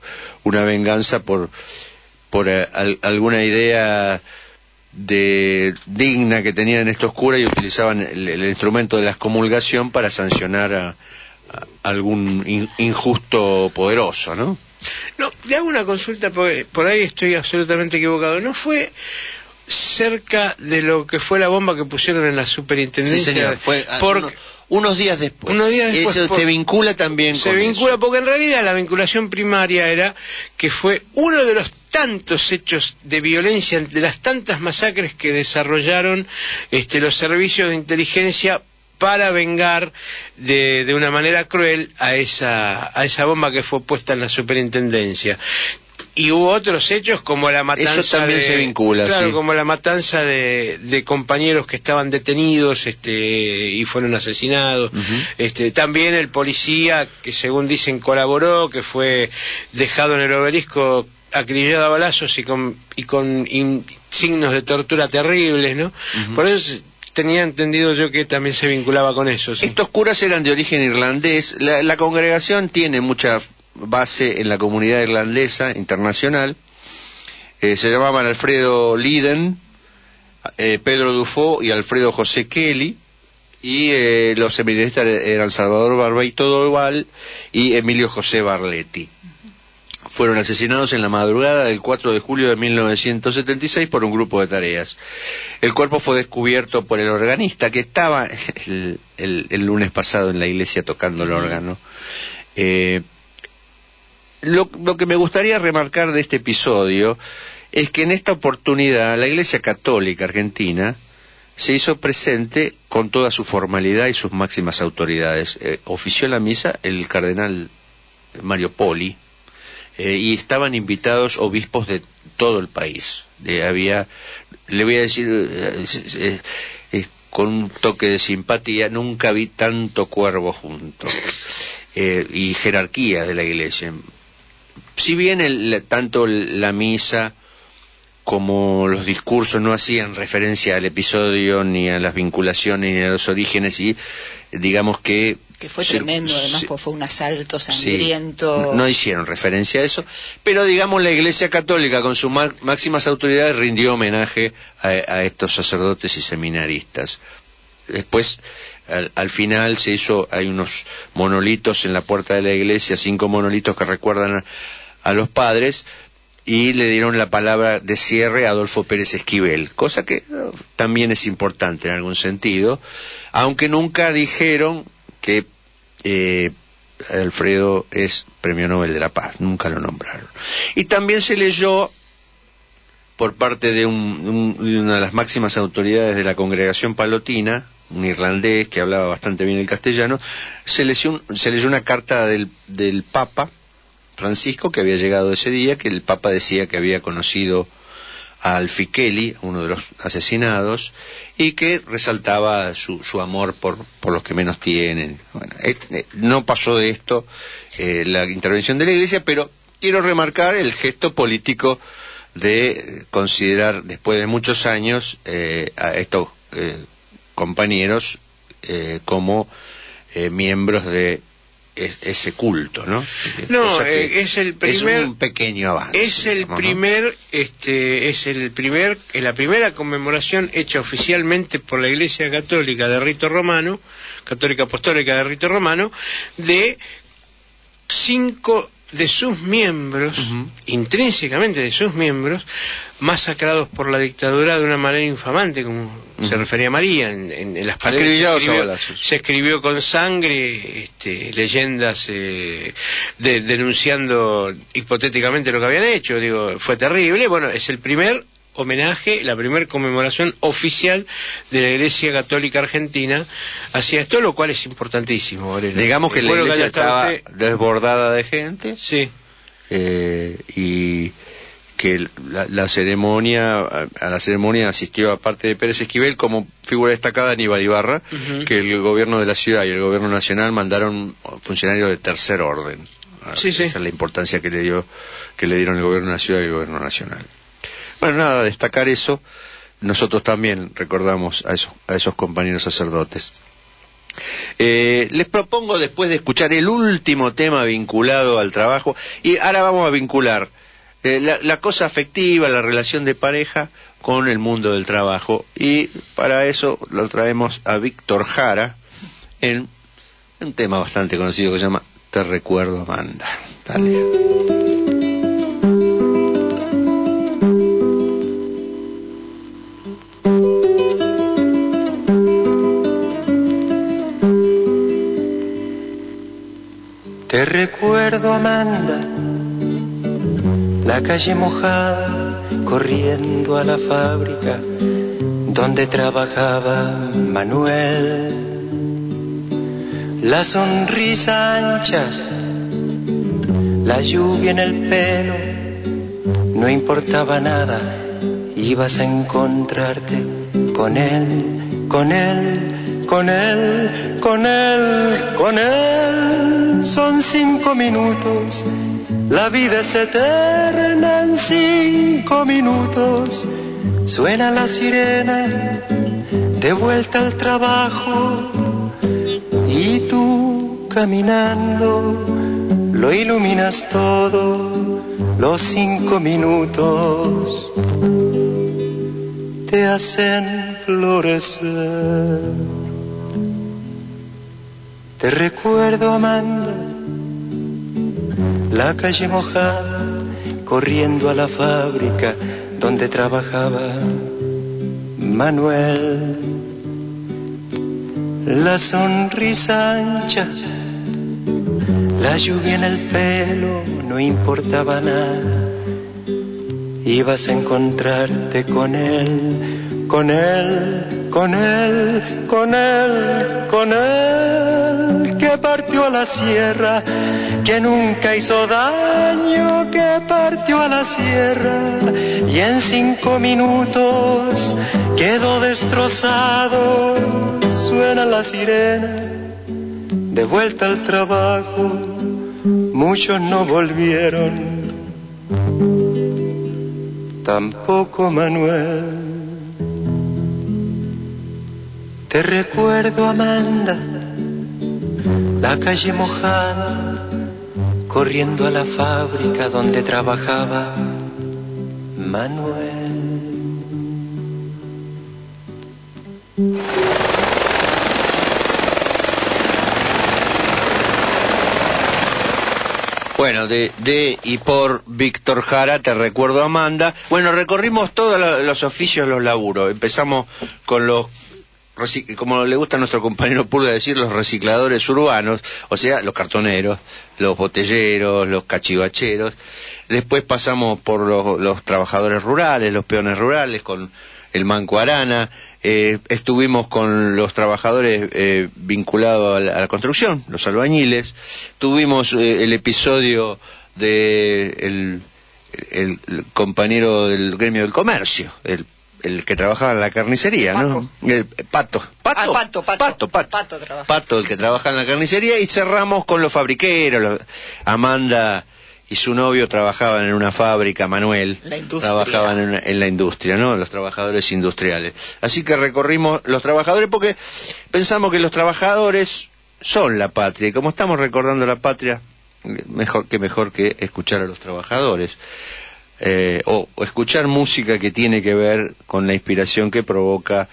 una venganza por, por eh, al- alguna idea de digna que tenían estos curas y utilizaban el, instrumento de la excomulgación para sancionar a, algún in- injusto poderoso, ¿no? No, le hago una consulta, porque por ahí estoy absolutamente equivocado. ¿No fue cerca de lo que fue la bomba que pusieron en la superintendencia. Sí, señor, fue ah, Por- uno- unos días después. unos días después, Eso por- se vincula también se con vincula eso. porque en realidad la vinculación primaria era que fue uno de los tantos hechos de violencia, de las tantas masacres que desarrollaron este, los servicios de inteligencia para vengar de, de una manera cruel a esa, a esa bomba que fue puesta en la superintendencia. Y hubo otros hechos como la matanza Eso también de- se vincula, claro, sí. como la matanza de, de compañeros que estaban detenidos este, y fueron asesinados. este, también el policía que según dicen colaboró, que fue dejado en el obelisco acribillado a balazos y con, y con in- signos de tortura terribles, ¿no? Por eso tenía entendido yo que también se vinculaba con eso. sí. Estos curas eran de origen irlandés. La, la congregación tiene mucha base en la comunidad irlandesa internacional. Eh, se llamaban Alfredo Liden, eh, Pedro Dufo y Alfredo José Kelly. Y eh, los seminaristas eran Salvador Barbeito Doval y Emilio José Barletti. Fueron asesinados en la madrugada del 4 de julio de 1976 por un grupo de tareas. El cuerpo fue descubierto por el organista que estaba el, lunes pasado en la iglesia tocando el órgano. Eh, lo, lo que me gustaría remarcar de este episodio es que en esta oportunidad la Iglesia Católica Argentina se hizo presente con toda su formalidad y sus máximas autoridades. Eh, ofició la misa el cardenal Mario Poli eh, y estaban invitados obispos de todo el país. De- había, le voy a decir, eh, con un toque de simpatía, nunca vi tanto cuervo junto eh, y jerarquía de la iglesia. Si bien el- tanto la misa como los discursos no hacían referencia al episodio ni a las vinculaciones ni a los orígenes y digamos que Que fue tremendo, además, porque fue un asalto Sí, sangriento. no hicieron referencia a eso, pero digamos la Iglesia Católica con sus má- máximas autoridades rindió homenaje a, a estos sacerdotes y seminaristas. Después, al, al final se hizo, hay unos monolitos en la puerta de la iglesia, cinco monolitos que recuerdan a, los padres, y le dieron la palabra de cierre a Adolfo Pérez Esquivel, cosa que eh, también es importante en algún sentido, aunque nunca dijeron que eh, Alfredo es Premio Nobel de la Paz, nunca lo nombraron. Y también se leyó por parte de, un- de una de las máximas autoridades de la congregación palotina, un irlandés que hablaba bastante bien el castellano, se leyó, se leyó una carta del, del Papa Francisco que había llegado ese día, que el Papa decía que había conocido a Alfiqueli, uno de los asesinados, y que resaltaba su, su amor por, por los que menos tienen. Bueno, eh, eh, no pasó de esto eh, la intervención de la Iglesia, pero quiero remarcar el gesto político de considerar, después de muchos años, eh, a estos eh, compañeros como miembros de es- ese culto, ¿no? No, eh, es el primer- es un pequeño avance. Es el digamos, ¿no? primer, este, es el primer, es la primera conmemoración hecha oficialmente por la Iglesia Católica de rito romano, Católica Apostólica de rito romano, de cinco de sus miembros, intrínsecamente de sus miembros, masacrados por la dictadura de una manera infamante, como se refería María, en, en- en las paredes. Se escribió, se escribió con sangre este, leyendas eh, de- denunciando hipotéticamente lo que habían hecho. Digo, fue terrible. Bueno, es el primer homenaje, la primera conmemoración oficial de la Iglesia Católica Argentina hacia esto, lo cual es importantísimo. Varela. Digamos que la iglesia estaba usted- desbordada de gente. Sí. Eh, y que la, la ceremonia, a, a la ceremonia asistió aparte de Pérez Esquivel como figura destacada Aníbal Ibarra, Ujú. que el gobierno de la ciudad y el gobierno nacional mandaron funcionarios de tercer orden. Sí. Esa es la importancia que le dio, que le dieron el gobierno de la ciudad y el gobierno nacional. Bueno, nada, destacar eso. Nosotros también recordamos a esos, compañeros sacerdotes. Eh, les propongo después de escuchar el último tema vinculado al trabajo, y ahora vamos a vincular eh, la, la cosa afectiva, la relación de pareja con el mundo del trabajo. Y para eso lo traemos a Víctor Jara en un tema bastante conocido que se llama Te recuerdo, Amanda. Dale. Te recuerdo, Amanda, la calle mojada, corriendo a la fábrica donde trabajaba Manuel. La sonrisa ancha, la lluvia en el pelo, no importaba nada, ibas a encontrarte con él, con él, con él, con él, con él. Son cinco minutos, la vida es eterna en cinco minutos. Suena la sirena, de vuelta al trabajo, y tú caminando lo iluminas todo, los cinco minutos te hacen florecer. Te recuerdo, Amanda, la calle mojada, corriendo a la fábrica donde trabajaba Manuel. La sonrisa ancha, la lluvia en el pelo, no importaba nada. Ibas a encontrarte con él, con él, con él, con él, con él, que partió a la sierra, que nunca hizo daño, que partió a la sierra y en cinco minutos quedó destrozado. Suena la sirena, de vuelta al trabajo, muchos no volvieron, tampoco Manuel. Te recuerdo, Amanda, la calle mojada, corriendo a la fábrica donde trabajaba Manuel. Bueno, de, de y por Víctor Jara, te recuerdo Amanda. Bueno, recorrimos todos lo- los oficios, los laburos. Empezamos con los, como le gusta a nuestro compañero Purga decir, los recicladores urbanos, o sea, los cartoneros, los botelleros, los cachivacheros. Después pasamos por los, trabajadores rurales, los peones rurales, con el Manco Arana. Eh, estuvimos con los trabajadores eh, vinculados a la, construcción, los albañiles. Tuvimos eh, el episodio de el compañero del gremio del comercio, el, el que trabajaba en la carnicería, ¿no? El, pato. Pato, Ah, pato, pato. pato, pato. Pato trabaja. Pato, el que trabaja en la carnicería, y cerramos con los fabriqueros. los- Amanda y su novio trabajaban en una fábrica, Manuel. La industria. Trabajaban en, en la industria, ¿no? Los trabajadores industriales. Así que recorrimos los trabajadores porque pensamos que los trabajadores son la patria. Y como estamos recordando la patria, mejor que mejor que escuchar a los trabajadores. Eh, o, o escuchar música que tiene que ver con la inspiración que provoca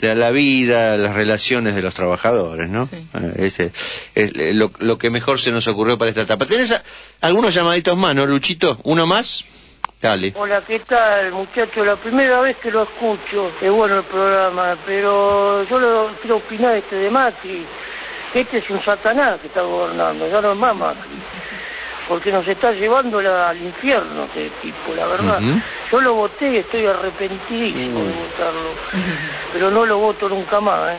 la, la vida, las relaciones de los trabajadores, ¿no? Eh, ese es lo, lo que mejor se nos ocurrió para esta etapa. ¿Tenés a- algunos llamaditos más, no, Luchito? ¿Uno más? Dale. Hola, ¿qué tal, muchachos? La primera vez que lo escucho, es bueno el programa, pero yo lo quiero opinar este de Macri. Este es un satanás que está gobernando, ya no es más Macri. Porque nos está llevando la- al infierno este tipo, la verdad. Yo lo voté y estoy arrepentidísimo de votarlo. Pero no lo voto nunca más, ¿eh?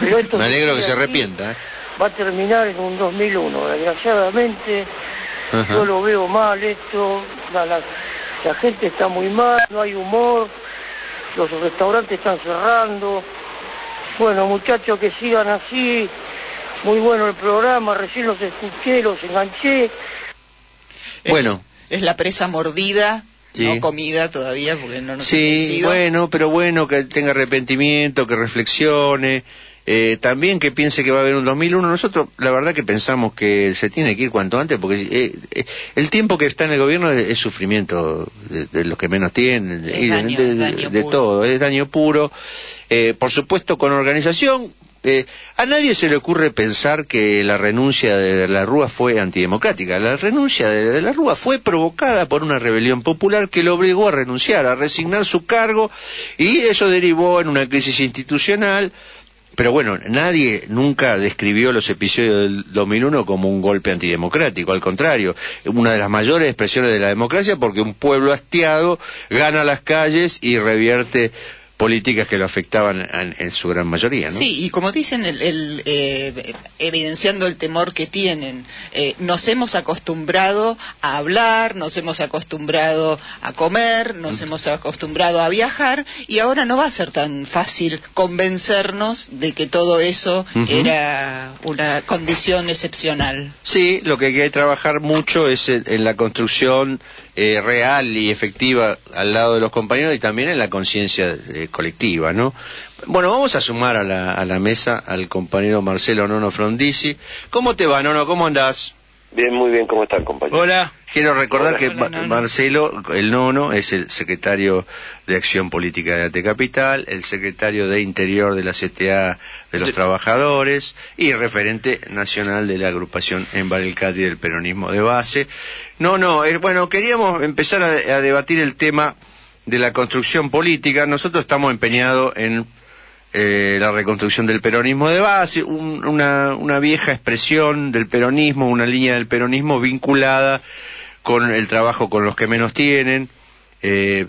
Pero esto Me alegro que se arrepienta. ¿eh? Va a terminar en un 2001, desgraciadamente. Yo lo veo mal esto, la, la, la gente está muy mal, no hay humor, los restaurantes están cerrando. Bueno, muchachos, que sigan así, muy bueno el programa, recién los escuché, los enganché. Bueno. Es la presa mordida, Sí. no comida todavía, porque no nos Sí, bueno, pero bueno, que tenga arrepentimiento, que reflexione, eh, también que piense que va a haber un 2001. Nosotros, la verdad que pensamos que se tiene que ir cuanto antes, porque eh, eh, el tiempo que está en el gobierno es, es sufrimiento de, de los que menos tienen, y de, daño, de- todo, es daño puro. Eh, por supuesto, con organización. Eh, a nadie se le ocurre pensar que la renuncia de, la Rúa fue antidemocrática. La renuncia de, de la Rúa fue provocada por una rebelión popular que lo obligó a renunciar, a resignar su cargo y eso derivó en una crisis institucional pero bueno, nadie nunca describió los episodios del 2001 como un golpe antidemocrático, al contrario, una de las mayores expresiones de la democracia porque un pueblo hastiado gana las calles y revierte políticas que lo afectaban en, en su gran mayoría, ¿no? Sí, y como dicen, el, el, eh, evidenciando el temor que tienen, eh, nos hemos acostumbrado a hablar, nos hemos acostumbrado a comer, nos hemos acostumbrado a viajar, y ahora no va a ser tan fácil convencernos de que todo eso era una condición excepcional. Sí, lo que hay que trabajar mucho es en, en la construcción eh, real y efectiva al lado de los compañeros y también en la conciencia colectiva, ¿no? Bueno, vamos a sumar a la, a la mesa al compañero Marcelo Nono Frondizi. ¿Cómo te va, Nono? ¿Cómo andás? Bien, muy bien, ¿cómo están, compañeros? Hola. Quiero recordar Hola. que Hola, Ma- Marcelo, el nono, es el secretario de Acción Política de Ate Capital, el secretario de Interior de la CTA de los Trabajadores y referente nacional de la agrupación en Barelcati del peronismo de base. No, no, eh, bueno, queríamos empezar a, a debatir el tema de la construcción política. Nosotros estamos empeñados en eh, la reconstrucción del peronismo de base, un- una, una vieja expresión del peronismo, una línea del peronismo vinculada con el trabajo con los que menos tienen, eh,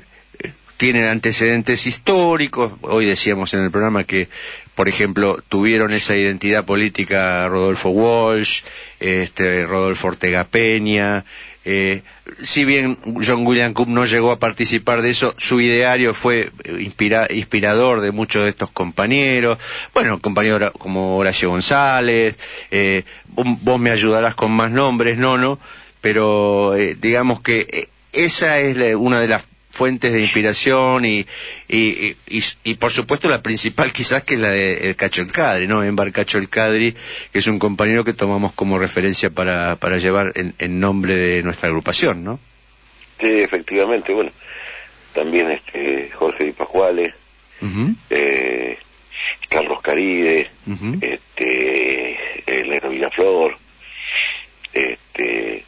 tienen antecedentes históricos, hoy decíamos en el programa que, por ejemplo, tuvieron esa identidad política Rodolfo Walsh, este, Rodolfo Ortega Peña, eh, si bien John William Cook no llegó a participar de eso, su ideario fue eh, inspira- inspirador de muchos de estos compañeros. Bueno, compañeros como Horacio González, eh, vos, me ayudarás con más nombres, no, no, pero eh, digamos que eh, esa es una de las fuentes de inspiración y, y, y, y, por supuesto la principal quizás que es la de el Cacho el Cadri, ¿no? Embar Cacho el Cadri, que es un compañero que tomamos como referencia para, para llevar en, en nombre de nuestra agrupación, ¿no? Sí, efectivamente, bueno, también este Jorge Di Pascuale, eh, Carlos Caride, este, Elena Villaflor, este,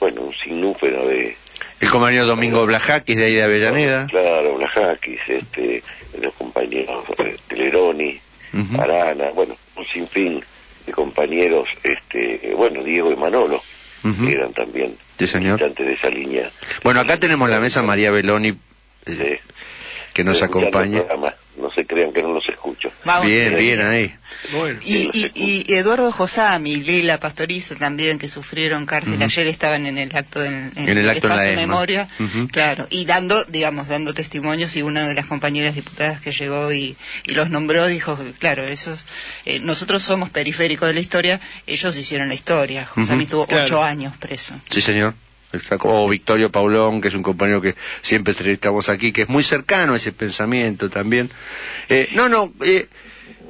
bueno, un sinnúmero de... El compañero Domingo Blajakis de ahí de Avellaneda. Claro, Blajakis, este, los compañeros eh, Teleroni, Arana, bueno, un sinfín de compañeros, este, bueno, Diego y Manolo, que eran también Sí, señor. de esa línea. Bueno, acá tenemos la mesa María Beloni, eh, que nos acompaña. No se crean que no los escucho. Bien, bien ahí. Y, y, y Eduardo Josami y Lila Pastoriza también, que sufrieron cárcel, ayer estaban en el acto en, en En el acto en la espacio ESMA. memoria, claro, y dando, digamos, dando testimonios y una de las compañeras diputadas que llegó y, y los nombró dijo, claro, esos, eh, nosotros somos periféricos de la historia, ellos hicieron la historia. Josami Ujú. tuvo Claro. ocho años preso. Sí, señor. Exacto. O Victorio Paulón, que es un compañero que siempre entrevistamos aquí, que es muy cercano a ese pensamiento también. Eh, no, no, eh,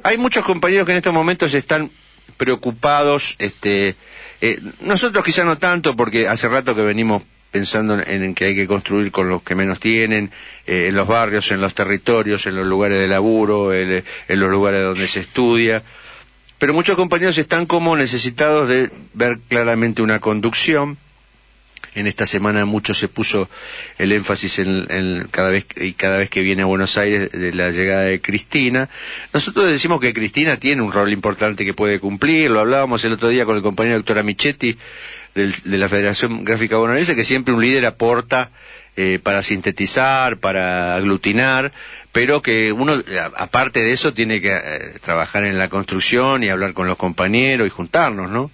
hay muchos compañeros que en estos momentos están preocupados. Este, eh, nosotros quizá no tanto, porque hace rato que venimos pensando en, en que hay que construir con los que menos tienen, eh, en los barrios, en los territorios, en los lugares de laburo, en, en los lugares donde se estudia. Pero muchos compañeros están como necesitados de ver claramente una conducción. En esta semana mucho se puso el énfasis en, cada vez y cada vez que viene a Buenos Aires de la llegada de Cristina. Nosotros decimos que Cristina tiene un rol importante que puede cumplir. Lo hablábamos el otro día con el compañero doctor Amichetti del- de la Federación Gráfica Bonaerense, que siempre un líder aporta eh, para sintetizar, para aglutinar, pero que uno, aparte de eso, tiene que eh, trabajar en la construcción y hablar con los compañeros y juntarnos, ¿no?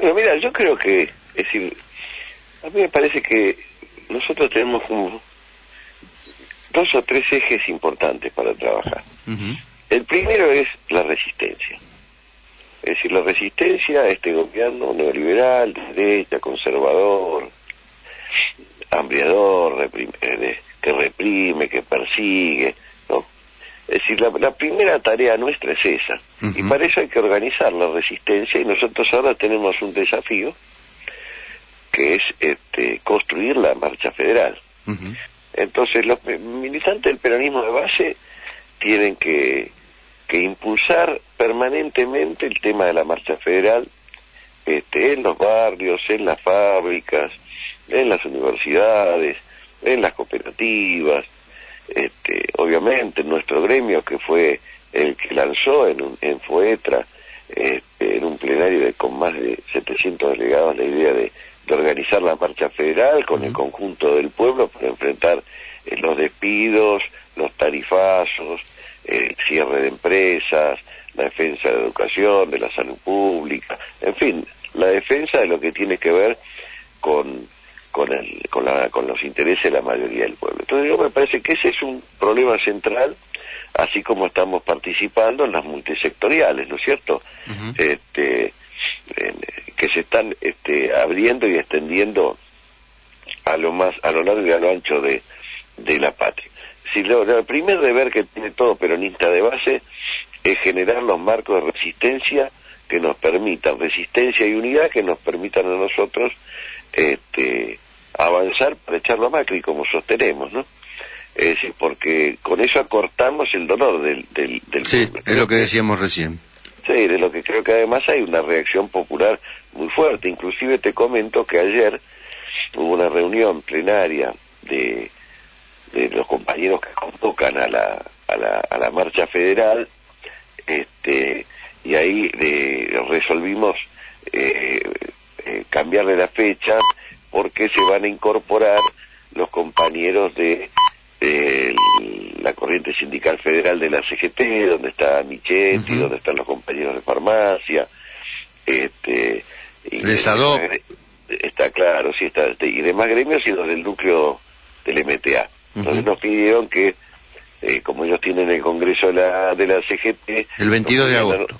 Bueno, mira, yo creo que, es decir, a mí me parece que nosotros tenemos como dos o tres ejes importantes para trabajar. El primero es la resistencia. Es decir, la resistencia a este gobierno neoliberal, de derecha, conservador, hambriador, eh, de- que reprime, que persigue, ¿no? Es decir, la, la primera tarea nuestra es esa. Y para eso hay que organizar la resistencia y nosotros ahora tenemos un desafío que es este, construir la marcha federal. Entonces, los militantes del peronismo de base tienen que, que impulsar permanentemente el tema de la marcha federal este, en los barrios, en las fábricas, en las universidades, en las cooperativas, este, obviamente en nuestro gremio que fue el que lanzó en, un, en Fuetra, este, en un plenario de, con más de 700 delegados, la idea de, organizar la marcha federal con el conjunto del pueblo para enfrentar eh, los despidos, los tarifazos, el cierre de empresas, la defensa de la educación, de la salud pública, en fin, la defensa de lo que tiene que ver con con, el, con, la, con los intereses de la mayoría del pueblo. Entonces yo me parece que ese es un problema central, así como estamos participando en las multisectoriales, ¿no es cierto? este, que se están este, abriendo y extendiendo a lo más a lo largo y a lo ancho de, de la patria. Si lo, el primer deber que tiene todo peronista de base es generar los marcos de resistencia que nos permitan, resistencia y unidad que nos permitan a nosotros este, avanzar para echarlo a Macri como sostenemos, ¿no? Es decir, porque con eso acortamos el dolor del, del, Sí, es lo que decíamos recién. Sí, de lo que creo que además hay una reacción popular muy fuerte. Inclusive te comento que ayer hubo una reunión plenaria de, de los compañeros que convocan a la, a la, a la marcha federal, este, y ahí de, resolvimos eh, eh, cambiarle la fecha porque se van a incorporar los compañeros de, la corriente sindical federal de la CGT, donde está Michetti, donde están los compañeros de farmacia, este, y está claro, sí está, y demás gremios y los del núcleo del MTA. Entonces nos pidieron que, eh, como ellos tienen el congreso de la, de la CGT, el 22 de agosto.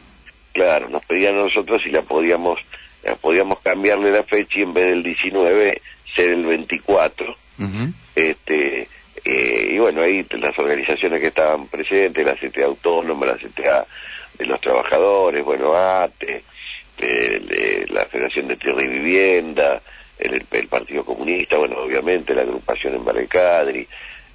claro, nos pedían a nosotros si la podíamos eh, podíamos cambiarle la fecha y en vez del 19 ser el 24. este eh, Y bueno, ahí las organizaciones que estaban presentes, la CTA Autónoma, la CTA de los Trabajadores, bueno, ATE, la Federación de Tierra y Vivienda, el, Partido Comunista, bueno, obviamente la agrupación en Balecadri,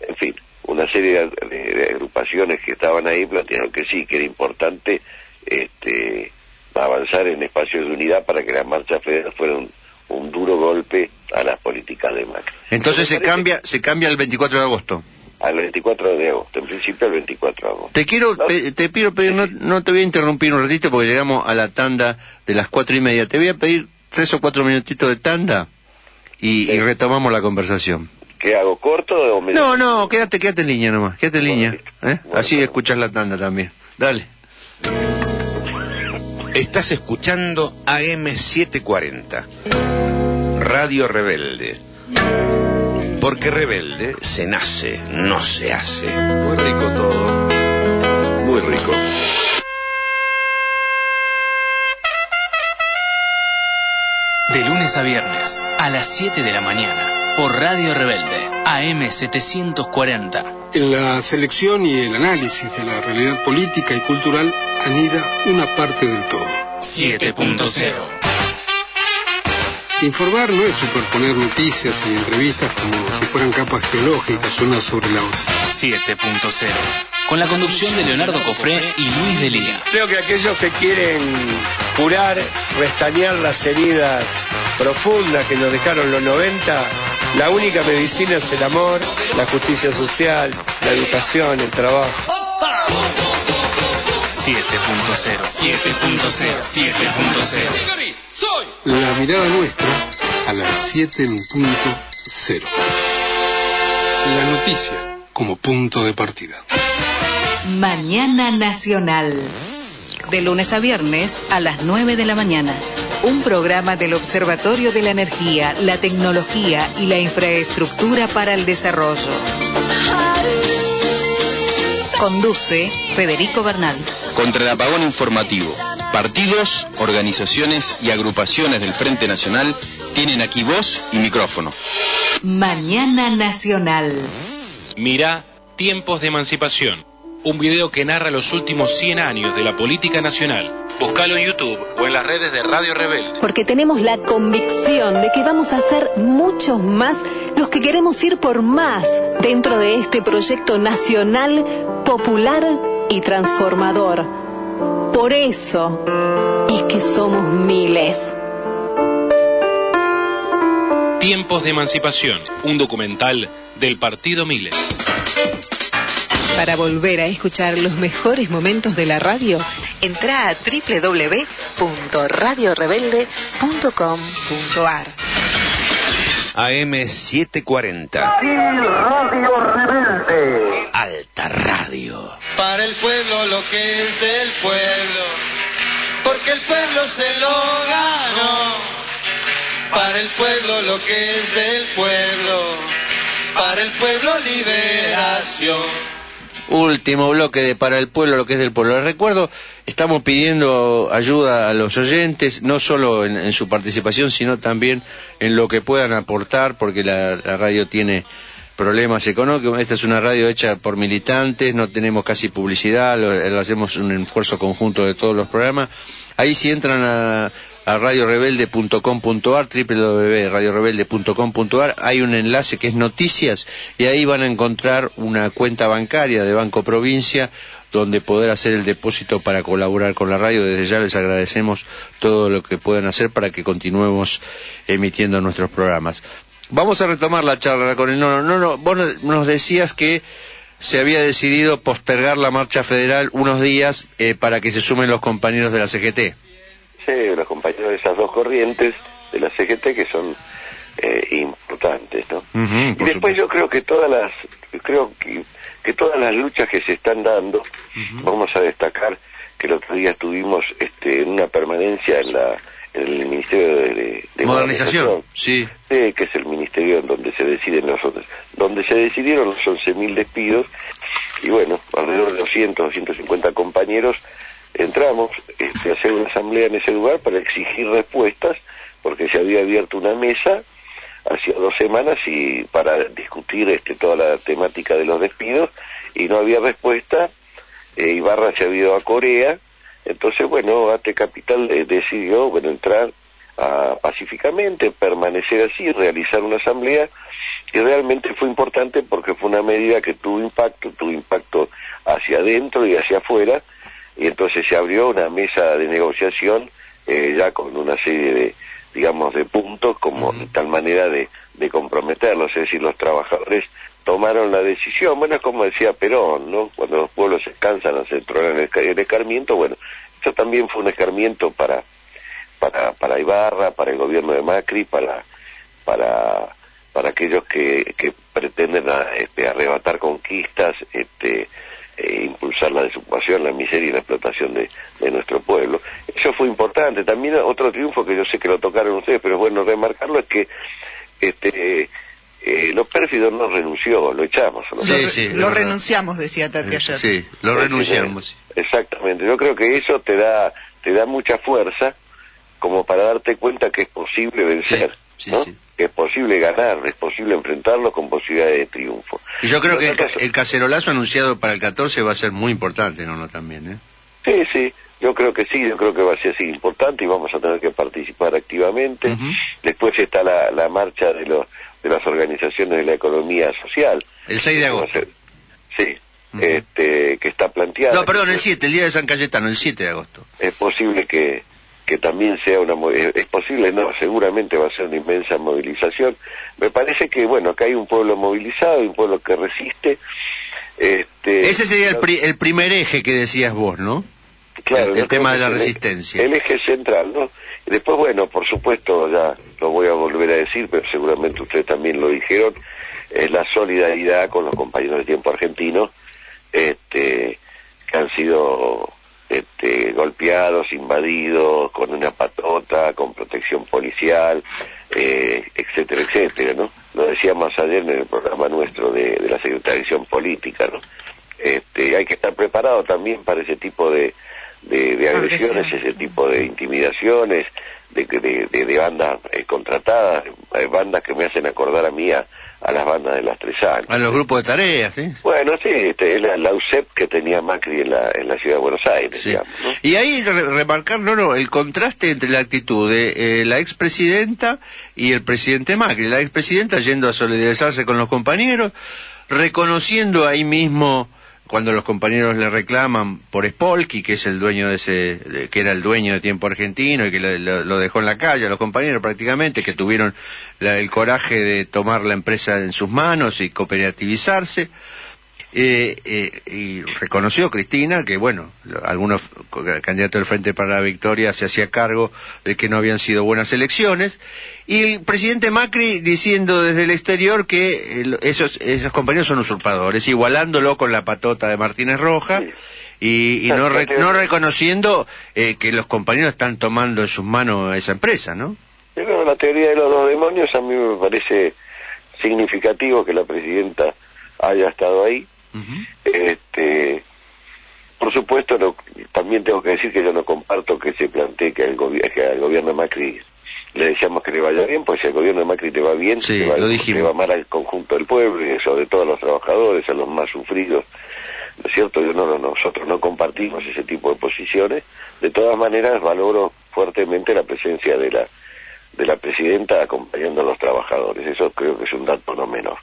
en fin, una serie de, agrupaciones que estaban ahí plantearon que sí, que era importante este avanzar en espacios de unidad para que la marcha federal fuera un, duro golpe a las políticas de Macri. Entonces se cambia, se cambia el 24 de agosto. Al 24 de agosto, en principio el 24 de agosto. Te quiero, te pido pedir, no, te voy a interrumpir un ratito porque llegamos a la tanda de las cuatro y media. Te voy a pedir tres o cuatro minutitos de tanda y, retomamos la conversación. ¿Qué hago, corto o medio? No, no, quédate, quédate en línea nomás, quédate en línea. ¿eh? Así escuchas la tanda también. Dale. Estás escuchando AM740, Radio Rebelde. Porque rebelde se nace, no se hace. Muy rico todo, muy rico. De lunes a viernes, a las 7 de la mañana, por Radio Rebelde, AM740. En la selección y el análisis de la realidad política y cultural anida una parte del todo. 7.0 Informar no es superponer noticias y entrevistas como si fueran capas geológicas una sobre la otra. 7.0 con la conducción de Leonardo Cofré y Luis Delía. Creo que aquellos que quieren curar, restañar las heridas profundas que nos dejaron los 90, la única medicina es el amor, la justicia social, la educación, el trabajo. 7.0, 7.0, 7.0. La mirada nuestra a las 7.0. La noticia como punto de partida. Mañana Nacional. De lunes a viernes a las 9 de la mañana. Un programa del Observatorio de la Energía, la Tecnología y la Infraestructura para el Desarrollo. Conduce Federico Bernal. Contra el apagón informativo. Partidos, organizaciones y agrupaciones del Frente Nacional tienen aquí voz y micrófono. Mañana Nacional. Mira, tiempos de emancipación. Un video que narra los últimos 100 años de la política nacional. Búscalo en YouTube o en las redes de Radio Rebelde. Porque tenemos la convicción de que vamos a ser muchos más los que queremos ir por más dentro de este proyecto nacional, popular y transformador. Por eso es que somos miles. Tiempos de Emancipación, un documental del Partido Miles. Para volver a escuchar los mejores momentos de la radio, entra a www.radiorebelde.com.ar. AM740. Radio Rebelde. Alta Radio. Para el pueblo lo que es del pueblo, porque el pueblo se lo ganó. Para el pueblo lo que es del pueblo, para el pueblo liberación. Último bloque de Para el Pueblo, lo que es del pueblo. Les recuerdo, estamos pidiendo ayuda a los oyentes, no solo en, su participación, sino también en lo que puedan aportar, porque la, radio tiene problemas económicos. Esta es una radio hecha por militantes, no tenemos casi publicidad, lo, lo hacemos un esfuerzo conjunto de todos los programas. Ahí si entran a, a radiorebelde.com.ar, www.radiorebelde.com.ar, hay un enlace que es noticias y ahí van a encontrar una cuenta bancaria de Banco Provincia donde poder hacer el depósito para colaborar con la radio. Desde ya les agradecemos todo lo que puedan hacer para que continuemos emitiendo nuestros programas. Vamos a retomar la charla con el no, no, no, vos nos decías que se había decidido postergar la marcha federal unos días eh, para que se sumen los compañeros de la CGT. Los compañeros de esas dos corrientes de la CGT que son eh, importantes, ¿no? Y después yo creo que todas las creo que, que todas las luchas que se están dando vamos a destacar que el otro día estuvimos este, en una permanencia en la en el ministerio de, de- de Modernización, sí. Que es el ministerio en donde se deciden los donde se decidieron los 11.000 despidos y bueno, alrededor de 200, 250 compañeros entramos este, a hacer una asamblea en ese lugar para exigir respuestas porque se había abierto una mesa hacía dos semanas y para discutir este, toda la temática de los despidos y no había respuesta. Eh, Ibarra se había ido a Corea, entonces bueno, Ate Capital eh, decidió bueno entrar a- pacíficamente, permanecer así, realizar una asamblea y realmente fue importante porque fue una medida que tuvo impacto, tuvo impacto hacia adentro y hacia afuera y entonces se abrió una mesa de negociación eh, ya con una serie de digamos de puntos como de tal manera de, de comprometerlos, es decir, los trabajadores tomaron la decisión, bueno, es como decía Perón, ¿no? Cuando los pueblos se cansan, se tronan el, el escarmiento, bueno, eso también fue un escarmiento para para para Ibarra, para el gobierno de Macri, para para para aquellos que, que pretenden a- este, arrebatar conquistas, este, e impulsar la desocupación, la miseria y la explotación de, de nuestro pueblo. Eso fue importante. También otro triunfo que yo sé que lo tocaron ustedes, pero es bueno remarcarlo, es que este, eh, los pérfidos no renunció, lo echamos. ¿no? Sí, sí, Lo renunciamos, decía Tati ayer. Sí, lo Eh, renunciamos. eh, Exactamente. Yo creo que eso te da te da mucha fuerza como para darte cuenta que es posible vencer, ¿no? Que es posible ganar, es posible enfrentarlo con posibilidades de triunfo. Y yo creo que el, el cacerolazo anunciado para el 14 va a ser muy importante, ¿no? no también, ¿eh? Sí, sí, yo creo que sí, yo creo que va a ser así importante y vamos a tener que participar activamente. Después está la, la marcha de, los, de las organizaciones de la economía social. El 6 de agosto. Sí, este, que está planteada. No, perdón, el 7, el día de San Cayetano, el 7 de agosto. es posible que, que también sea una es posible no seguramente va a ser una inmensa movilización me parece que bueno acá hay un pueblo movilizado y un pueblo que resiste este Ese sería el, pri- el primer eje que decías vos, ¿no? claro, el, tema de la el- resistencia. el eje central no después bueno por supuesto ya lo voy a volver a decir pero seguramente ustedes también lo dijeron es la solidaridad con los compañeros de tiempo argentino este que han sido este, golpeados, invadidos, con una patota, con protección policial, eh, etcétera, etcétera, ¿no? Lo decíamos ayer en el programa nuestro de, de la Secretariación Política, ¿no? Este, hay que estar preparado también para ese tipo de, de, de agresiones, ese tipo de intimidaciones, de, de, de, de bandas eh, contratadas, eh, bandas que me hacen acordar a mí a, a las bandas de las tres años. A los grupos de tareas, ¿sí? Bueno, sí, este, es la, la USEP que tenía Macri en la, en la ciudad de Buenos Aires, Sí. digamos. ¿no? Y ahí re- remarcar, no, no, el contraste entre la actitud de eh, la expresidenta y el presidente Macri. La expresidenta yendo a solidarizarse con los compañeros, reconociendo ahí mismo cuando los compañeros le reclaman por Spolky, que es el dueño de ese, que era el dueño de Tiempo Argentino y que lo, lo- lo dejó en la calle a los compañeros prácticamente, que tuvieron la- el coraje de tomar la empresa en sus manos y cooperativizarse. Eh, eh, y reconoció Cristina que, bueno, algunos candidatos del Frente para la Victoria se hacía cargo de que no habían sido buenas elecciones, y el presidente Macri diciendo desde el exterior que eh, esos, esos compañeros son usurpadores, igualándolo con la patota de Martínez Roja. Y, y no, re- no reconociendo eh, que los compañeros están tomando en sus manos esa empresa, ¿no? Pero la teoría de los dos demonios a mí me parece significativo que la presidenta haya estado ahí. Este, por supuesto, no- también tengo que decir que yo no comparto que se plantee que, el que al gobierno de Macri le deseamos que le vaya bien, pues si al gobierno de Macri te va bien, Sí, te va, lo dijimos. te va mal al conjunto del pueblo y sobre todo a los trabajadores, a los más sufridos. ¿No es cierto? Yo no, no- nosotros no compartimos ese tipo de posiciones. De todas maneras, valoro fuertemente la presencia de la de la presidenta acompañando a los trabajadores. Eso creo que es un dato no menor.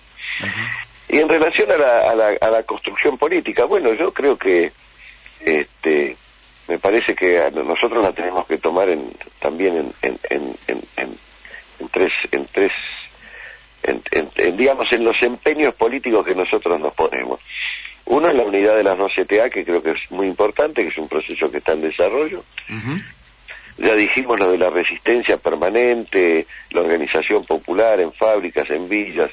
Y en relación a la, a, la, a la construcción política, bueno, yo creo que este me parece que nosotros la tenemos que tomar en, también en, en, en, en, tres en tres en, en- en, digamos en los empeños políticos que nosotros nos ponemos. Uno es la unidad de las dos CTA, que creo que es muy importante, que es un proceso que está en desarrollo. Ya dijimos lo de la resistencia permanente, la organización popular en fábricas, en villas,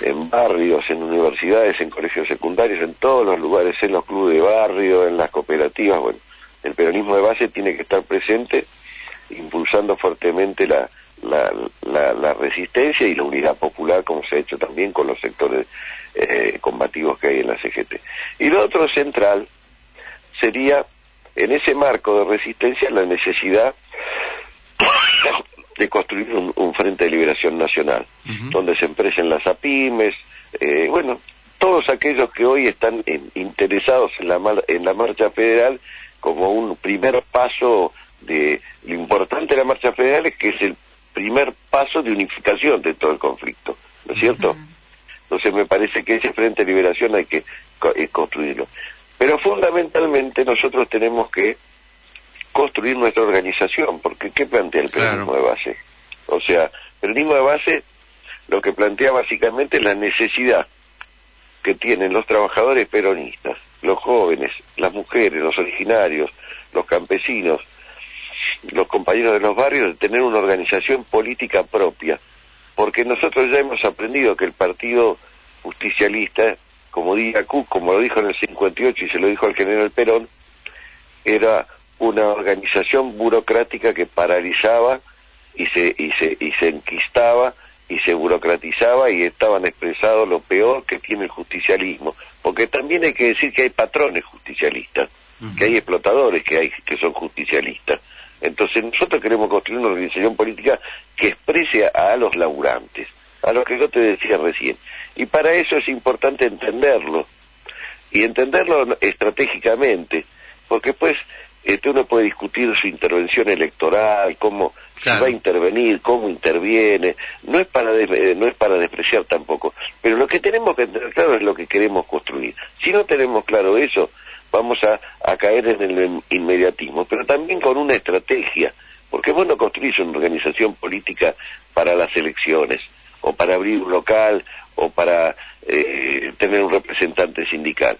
en barrios, en universidades, en colegios secundarios, en todos los lugares, en los clubes de barrio, en las cooperativas. Bueno, el peronismo de base tiene que estar presente, impulsando fuertemente la, la, la, la resistencia y la unidad popular, como se ha hecho también con los sectores eh, combativos que hay en la CGT. Y lo otro central sería, en ese marco de resistencia, la necesidad de construir un, un frente de liberación nacional, donde se empresen las APIMES, eh, bueno, todos aquellos que hoy están en- interesados en la, mar- en la marcha federal como un primer paso de lo importante de la marcha federal es que es el primer paso de unificación de todo el conflicto, ¿no es cierto? Entonces me parece que ese Frente de Liberación hay que co- eh, construirlo. Pero fundamentalmente nosotros tenemos que construir nuestra organización, porque ¿qué plantea el peronismo de base? O sea, el peronismo de base lo que plantea básicamente es la necesidad que tienen los trabajadores peronistas, los jóvenes, las mujeres, los originarios, los campesinos, los compañeros de los barrios, de tener una organización política propia, porque nosotros ya hemos aprendido que el partido justicialista, como Cook, como lo dijo en el 58 y se lo dijo al general Perón, era una organización burocrática que paralizaba y se, y se, y se enquistaba y se burocratizaba y estaban expresados lo peor que tiene el justicialismo. Porque también hay que decir que hay patrones justicialistas, que hay explotadores que, hay, que son justicialistas. Entonces nosotros queremos construir una organización política que exprese a, a los laburantes, a lo que yo te decía recién. Y para eso es importante entenderlo, y entenderlo estratégicamente, porque pues este, uno puede discutir su intervención electoral, cómo si va a intervenir, cómo interviene, no es para des- eh, no es para despreciar tampoco, pero lo que tenemos que tener claro es lo que queremos construir. Si no tenemos claro eso, vamos a, a caer en el in- inmediatismo, pero también con una estrategia, porque vos no construís una organización política para las elecciones, o para abrir un local, o para eh, tener un representante sindical.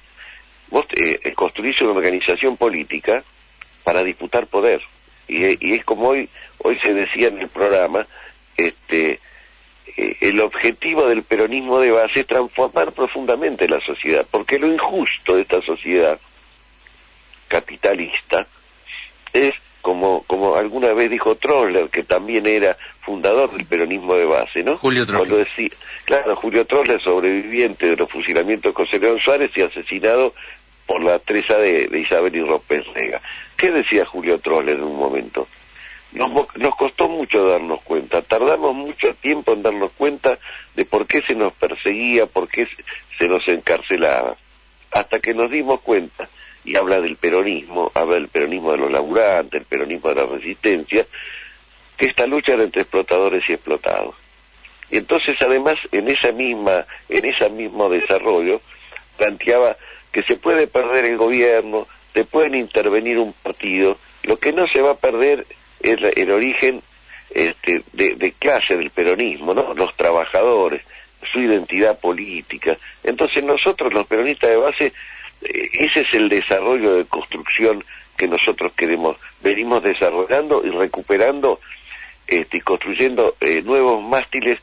Vos eh, construís una organización política para disputar poder. Y, y es como hoy, hoy se decía en el programa, este, eh, el objetivo del peronismo de base es transformar profundamente la sociedad, porque lo injusto de esta sociedad capitalista es como, como alguna vez dijo Troller, que también era fundador del peronismo de base, ¿no? Julio Troller. Cuando decía, claro, Julio Troller, sobreviviente de los fusilamientos de José León Suárez y asesinado por la treza de, de Isabel y López Rega. ¿Qué decía Julio Troller en un momento? Nos, nos costó mucho darnos cuenta, tardamos mucho tiempo en darnos cuenta de por qué se nos perseguía, por qué se nos encarcelaba, hasta que nos dimos cuenta, y habla del peronismo, habla del peronismo de los laburantes, el peronismo de la resistencia, que esta lucha era entre explotadores y explotados. Y entonces además en esa misma, en ese mismo desarrollo, planteaba que se puede perder el gobierno, se pueden intervenir un partido, lo que no se va a perder es la- el origen este, de, clase del peronismo, ¿no? Los trabajadores su identidad política. Entonces nosotros los peronistas de base, eh, ese es el desarrollo de construcción que nosotros queremos, venimos desarrollando y recuperando este, construyendo eh, nuevos mástiles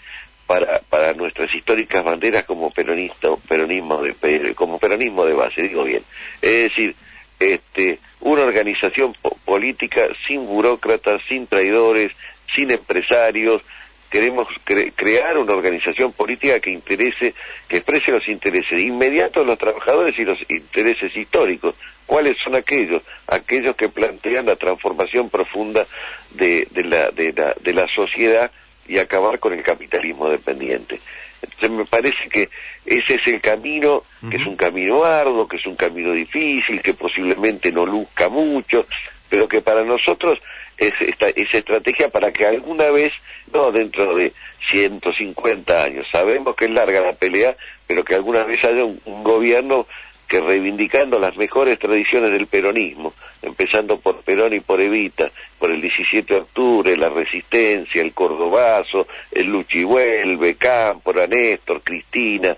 para, para nuestras históricas banderas como peronista, peronismo de, como peronismo de base, digo bien. Es decir, este, una organización po- política sin burócratas, sin traidores, sin empresarios. Queremos cre- crear una organización política que interese, que exprese los intereses inmediatos de los trabajadores y los intereses históricos. ¿Cuáles son aquellos? Aquellos que plantean la transformación profunda de la, de, la, de la sociedad y acabar con el capitalismo dependiente. Entonces me parece que ese es el camino, que es un camino arduo, que es un camino difícil, que posiblemente no luzca mucho, pero que para nosotros es esta, esa estrategia para que alguna vez, no dentro de 150 años, sabemos que es larga la pelea, pero que alguna vez haya un, un gobierno que reivindicando las mejores tradiciones del peronismo, empezando por Perón y por Evita, por el 17 de octubre, la resistencia, el cordobazo, el Luchihuelve, Cámpora, Néstor, Cristina,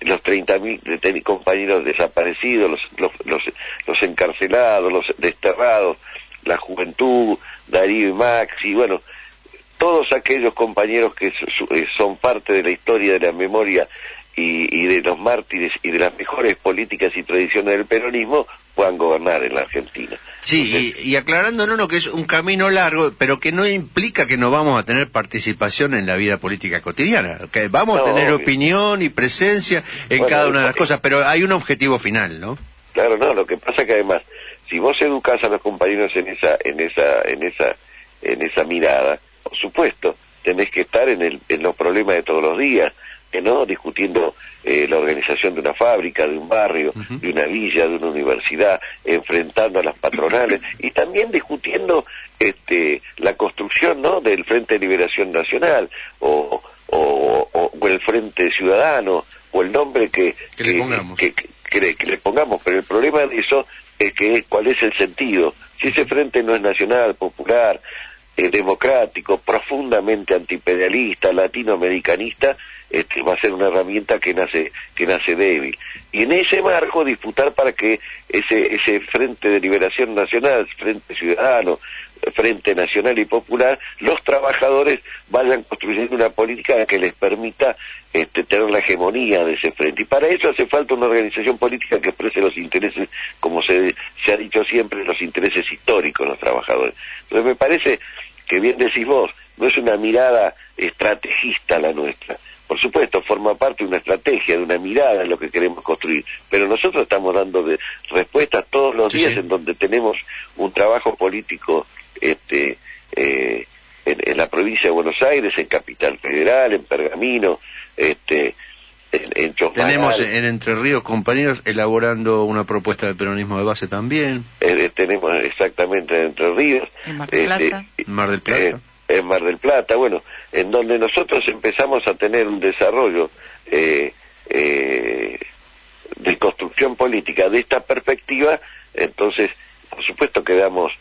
los 30.000 deten- compañeros desaparecidos, los, los, los, los encarcelados, los desterrados, la juventud, Darío y Maxi, bueno, todos aquellos compañeros que eh, son parte de la historia, de la memoria y, y de los mártires y de las mejores políticas y tradiciones del peronismo puedan gobernar en la Argentina. Sí, y, y aclarando, no, no, que es un camino largo, pero que no implica que no vamos a tener participación en la vida política cotidiana. Que vamos a tener obvio. opinión y presencia en Bueno, cada una de las porque- cosas, pero hay un objetivo final, ¿no? Claro, no, lo que pasa que además, si vos educás a los compañeros en esa, en esa, en esa, en esa mirada, por supuesto, tenés que estar en, el, en los problemas de todos los días, no discutiendo eh, la organización de una fábrica, de un barrio, de una villa, de una universidad, enfrentando a las patronales y también discutiendo este, la construcción ¿no? del Frente de Liberación Nacional o, o, o- o el Frente Ciudadano o el nombre que, Que le pongamos. que, que- que le, que le pongamos, pero el problema de eso es que cuál es el sentido. Si ese frente no es nacional, popular, eh, democrático, profundamente antiimperialista, latinoamericanista, este, va a ser una herramienta que nace que nace débil. Y en ese marco disputar para que ese ese Frente de Liberación Nacional, Frente Ciudadano, Frente Nacional y Popular, los trabajadores vayan construyendo una política que les permita este, tener la hegemonía de ese frente. Y para eso hace falta una organización política que exprese los intereses, como se, se ha dicho siempre, los intereses históricos de los trabajadores. Entonces me parece que bien decís vos, no es una mirada estrategista la nuestra. Por supuesto, forma parte de una estrategia, de una mirada en lo que queremos construir, pero nosotros estamos dando de respuestas todos los Sí, días sí. en donde tenemos un trabajo político este, eh, en, en la provincia de Buenos Aires, en Capital Federal, en Pergamino, este, en, en. Tenemos en Entre Ríos compañeros elaborando una propuesta de peronismo de base también, Eh, tenemos exactamente en Entre Ríos. En Mar del este, Plata. en Mar del Plata. eh, en Mar del Plata, bueno, en donde nosotros empezamos a tener un desarrollo eh, eh, de construcción política de esta perspectiva, entonces, por supuesto que damos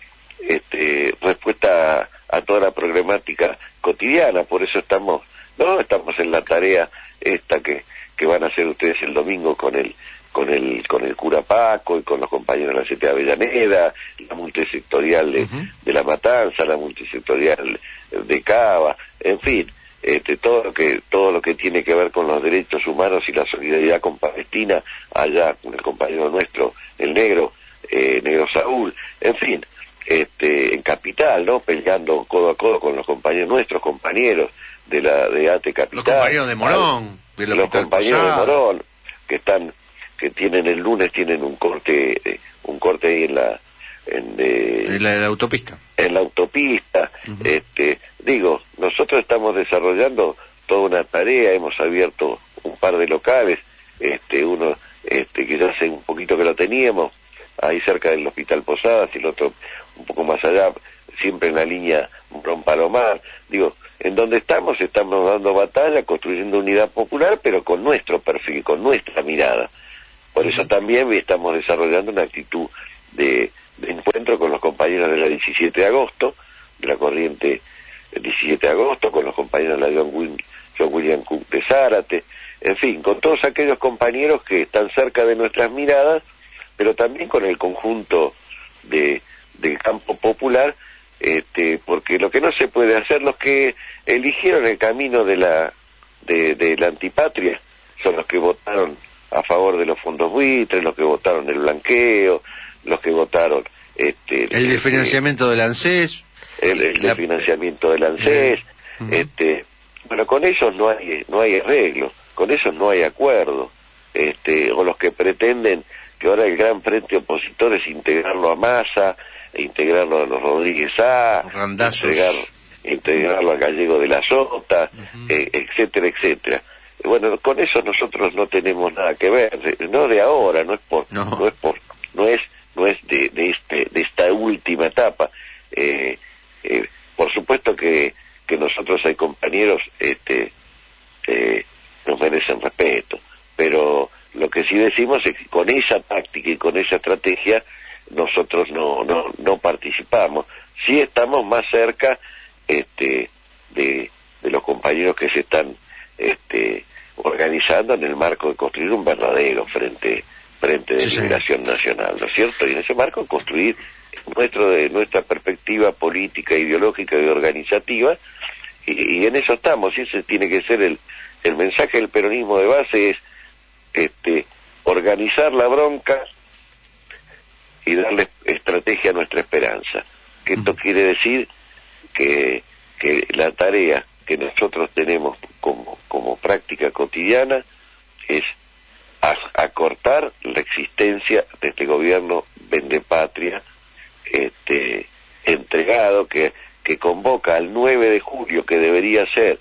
este, respuesta a, a toda la problemática cotidiana, por eso estamos, no, estamos en la tarea esta que, que van a hacer ustedes el domingo con el con el con el cura Paco y con los compañeros de la CTA Avellaneda, la multisectorial de, de la Matanza, la multisectorial de Cava, en fin, este, todo lo que todo lo que tiene que ver con los derechos humanos y la solidaridad con Palestina, allá con el compañero nuestro, el negro, eh, negro Saúl, en fin, este, en Capital, ¿no? Peleando codo a codo con los compañeros nuestros, compañeros de la de ATE Capital. Los compañeros de Morón, los compañeros de. Morón, que están que tienen el lunes tienen un corte eh, un corte ahí en la en, eh, de la, de la autopista. en la autopista este digo nosotros estamos desarrollando toda una tarea hemos abierto un par de locales este uno este que ya hace un poquito que lo teníamos ahí cerca del hospital Posadas y el otro un poco más allá siempre en la línea Palomar digo en donde estamos estamos dando batalla construyendo unidad popular pero con nuestro perfil con nuestra mirada. Por eso también estamos desarrollando una actitud de, de encuentro con los compañeros de la 17 de agosto, de la corriente del 17 de agosto, con los compañeros de la John, Win- John William Cook de Zárate, en fin, con todos aquellos compañeros que están cerca de nuestras miradas, pero también con el conjunto de, del campo popular, este, porque lo que no se puede hacer, los que eligieron el camino de la, de, de la antipatria, son los que votaron a favor de los fondos buitres, los que votaron el blanqueo, los que votaron este, El de financiamiento del ANSES. el, el de financiamiento del ANSES, este, bueno, con esos no hay, no hay arreglo, con esos no hay acuerdo, este, o los que pretenden que ahora el gran frente opositor es integrarlo a Massa, e integrarlo a los Rodríguez A, entregar- integrarlo a Gallego de la Sota, eh, etcétera, etcétera. Bueno, con eso nosotros no tenemos nada que ver, no de ahora, no es por, no, es por, no es, no es de, de este, de esta última etapa. Eh, eh, por supuesto que, que nosotros hay compañeros, este, eh, nos merecen respeto, pero lo que sí decimos es que con esa táctica y con esa estrategia nosotros no, no, no participamos. Sí estamos más cerca este, de, de los compañeros que se están este, organizando en el marco de construir un verdadero frente frente de liberación nacional, ¿no es cierto? Y en ese marco construir nuestro de nuestra perspectiva política, ideológica y organizativa, y, y en eso estamos, y ese tiene que ser el, el mensaje del peronismo de base es este organizar la bronca y darle estrategia a nuestra esperanza. Que esto quiere decir que, que la tarea que nosotros tenemos como, como práctica cotidiana es acortar la existencia de este gobierno vendepatria este, entregado que, que convoca al 9 de julio que debería ser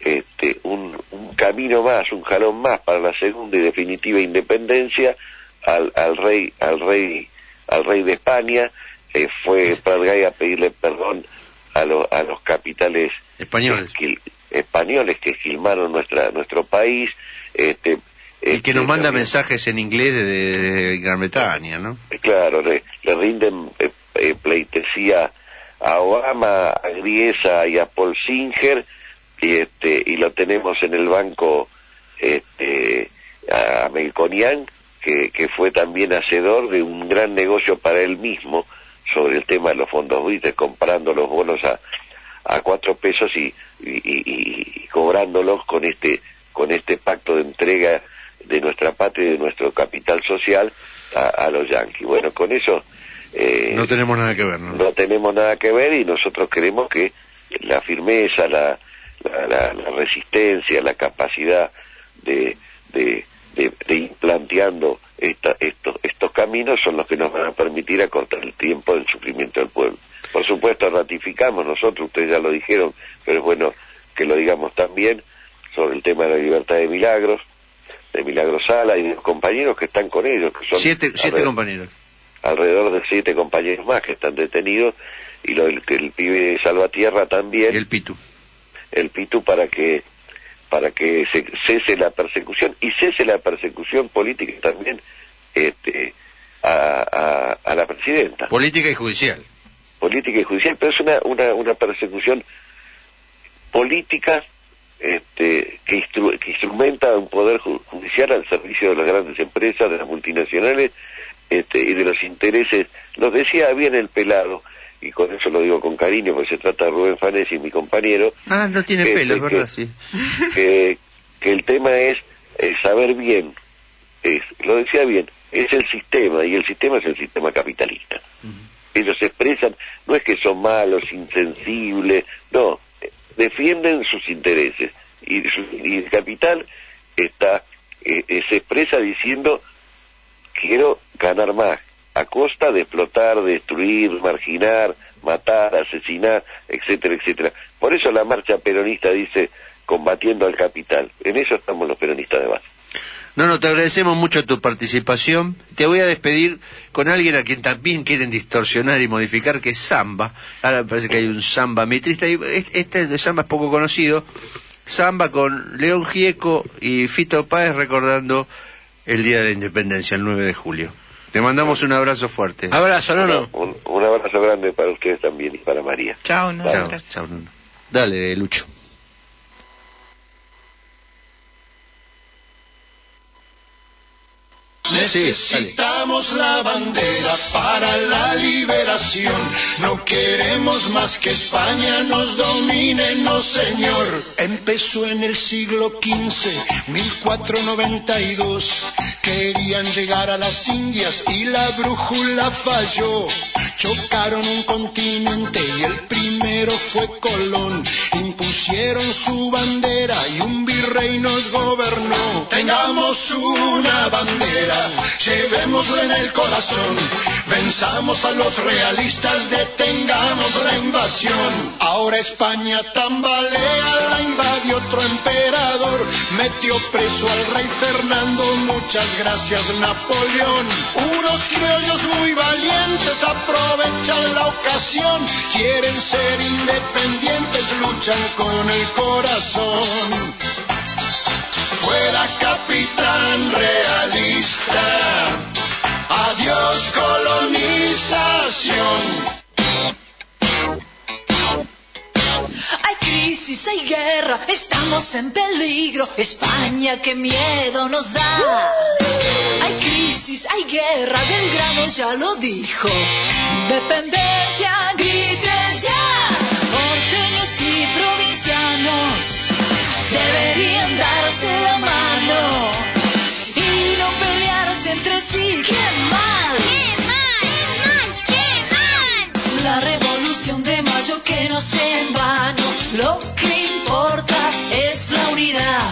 este, un, un camino más, un jalón más para la segunda y definitiva independencia al, al rey, al rey, al rey de España, eh, fue Pratgay a pedirle perdón a, lo- a los capitales Españoles. esquil- españoles que esquilmaron nuestra, nuestro país, este, Y que nos este, manda también- mensajes en inglés de, de Gran Bretaña, ¿no? Claro, le, le rinden eh, eh, pleitesía a Obama, a Griesa y a Paul Singer, y, este, y lo tenemos en el banco este, a Melconian, que, que fue también hacedor de un gran negocio para él mismo sobre el tema de los fondos buitres, comprando los bonos a, a cuatro pesos y, y, y- y cobrándolos con este con este pacto de entrega de nuestra patria y de nuestro capital social a, a los yanquis. Bueno, con eso eh, No tenemos nada que ver, ¿no? no tenemos nada que ver y nosotros queremos que la firmeza, la, la, la- la resistencia, la capacidad de, de, de- de ir planteando esta- estos, estos caminos son los que nos van a permitir acortar el tiempo del sufrimiento del pueblo. Por supuesto, ratificamos nosotros, ustedes ya lo dijeron, pero es bueno que lo digamos también, sobre el tema de la libertad de Milagros, de Milagros Sala y de los compañeros que están con ellos, que son Siete, siete compañeros. alrededor de siete compañeros más que están detenidos y lo, el, el pibe Salvatierra también el Pitu el Pitu para que para que se cese la persecución y cese la persecución política también este a, a, a la presidenta Política y judicial. política y judicial pero es una una, una persecución política este, que, instru- que instrumenta un poder ju- judicial al servicio de las grandes empresas, de las multinacionales este, y de los intereses. Lo decía bien el pelado, y con eso lo digo con cariño, porque se trata de Rubén Fanesi, mi compañero, Ah, no tiene pelo, es que- verdad, sí. que, que el tema es eh, saber bien, es, lo decía bien, es el sistema, y el sistema es el sistema capitalista. Ellos expresan, no es que son malos, insensibles, no, defienden sus intereses. Y, su- y el capital está eh, eh, se expresa diciendo quiero ganar más a costa de explotar, destruir, marginar, matar, asesinar, etcétera, etcétera. Por eso la marcha peronista dice combatiendo al capital. En eso estamos los peronistas de base. No, no, te agradecemos mucho tu participación. Te voy a despedir con alguien a quien también quieren distorsionar y modificar, que es Samba. Ahora me parece que hay un Samba mitrista. y es- Este de Samba es poco conocido. Samba con León Gieco y Fito Páez recordando el Día de la Independencia, el 9 de julio. Te mandamos un abrazo fuerte. Abrazo, no, no. Un, un abrazo grande para ustedes también y para María. Chao, no, Chao, gracias. chao, Nuno. Dale, Lucho. Necesitamos la bandera para la liberación. No queremos más que España nos domine, no señor. Empezó en el siglo XV, 1492. Querían llegar a las Indias y la brújula falló. Chocaron un continente y el primero fue Colón. Impusieron su bandera y un virrey nos gobernó. Tengamos una bandera, llevémosla en el corazón. Venzamos a los realistas, detengamos la invasión. Ahora España tambalea, la invadió otro emperador. Metió preso al rey Fernando, muchas gracias Napoleón. Unos criollos muy valientes aprovechan la ocasión. Quieren ser independientes, luchan con el corazón. Fuera capitán realista. Adiós colonización. Hay crisis, hay guerra, estamos en peligro. España, qué miedo nos da. Hay crisis, hay guerra, Belgrano ya lo dijo. Independencia, grites ya. Porteños y provincianos deberían darse la mano y no pelearse entre sí. ¡Qué mal! ¡Qué mal! ¡Qué mal! La revolución de mayo que no sea en vano. Lo que importa es la unidad.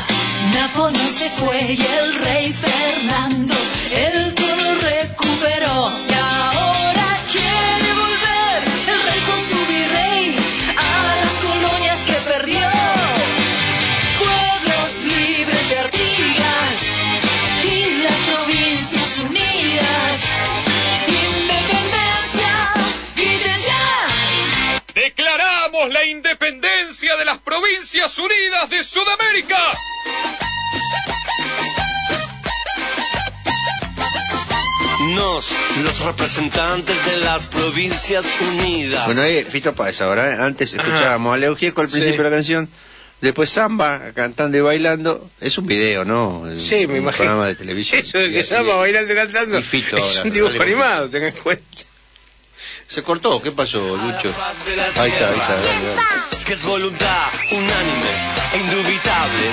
Napoleón se fue y el rey Fernando el trono recuperó. Y de las Provincias Unidas de Sudamérica. Nos, los representantes de las Provincias Unidas. Bueno, ahí Fito Páez ahora, ¿eh? antes escuchábamos a Leo Gieco al principio Sí. de la canción, después Samba cantando y bailando, es un video, ¿no? El- Sí, me un imagino. programa de televisión. Eso de que Samba bailando y cantando y Fito es ahora, un dibujo animado, tengan en cuenta. Se cortó, ¿qué pasó, Lucho? Ahí está, ahí está, dale, dale. que es voluntad unánime e indubitable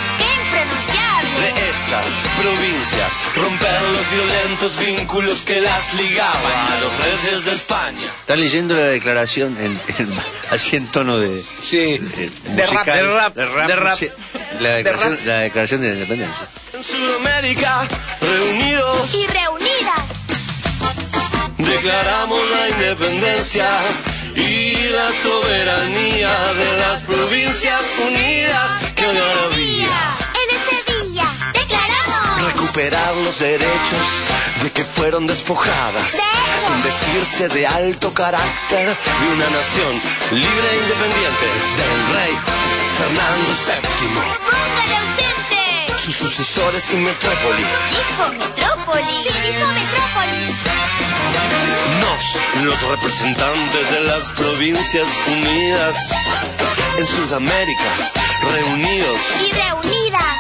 de estas provincias, romper los violentos vínculos que las ligaban a los reyes de España. Está leyendo la declaración en, en- así en tono de, sí. de, rap, de rap, de rap, de rap. sí. la, declaración, la declaración de la independencia. En Sudamérica, reunidos, y reunidas. Declaramos la independencia y la soberanía de las provincias unidas. ¡Qué maravilla! En este día declaramos. recuperar los derechos de que fueron despojadas, con vestirse de alto carácter de una nación libre e independiente del rey Fernando VII, ausente. sus sucesores y metrópoli. Dijo Metrópolis. Sí, dijo Metrópolis. Nos, los representantes de las provincias unidas en Sudamérica, reunidos, Y reunidas.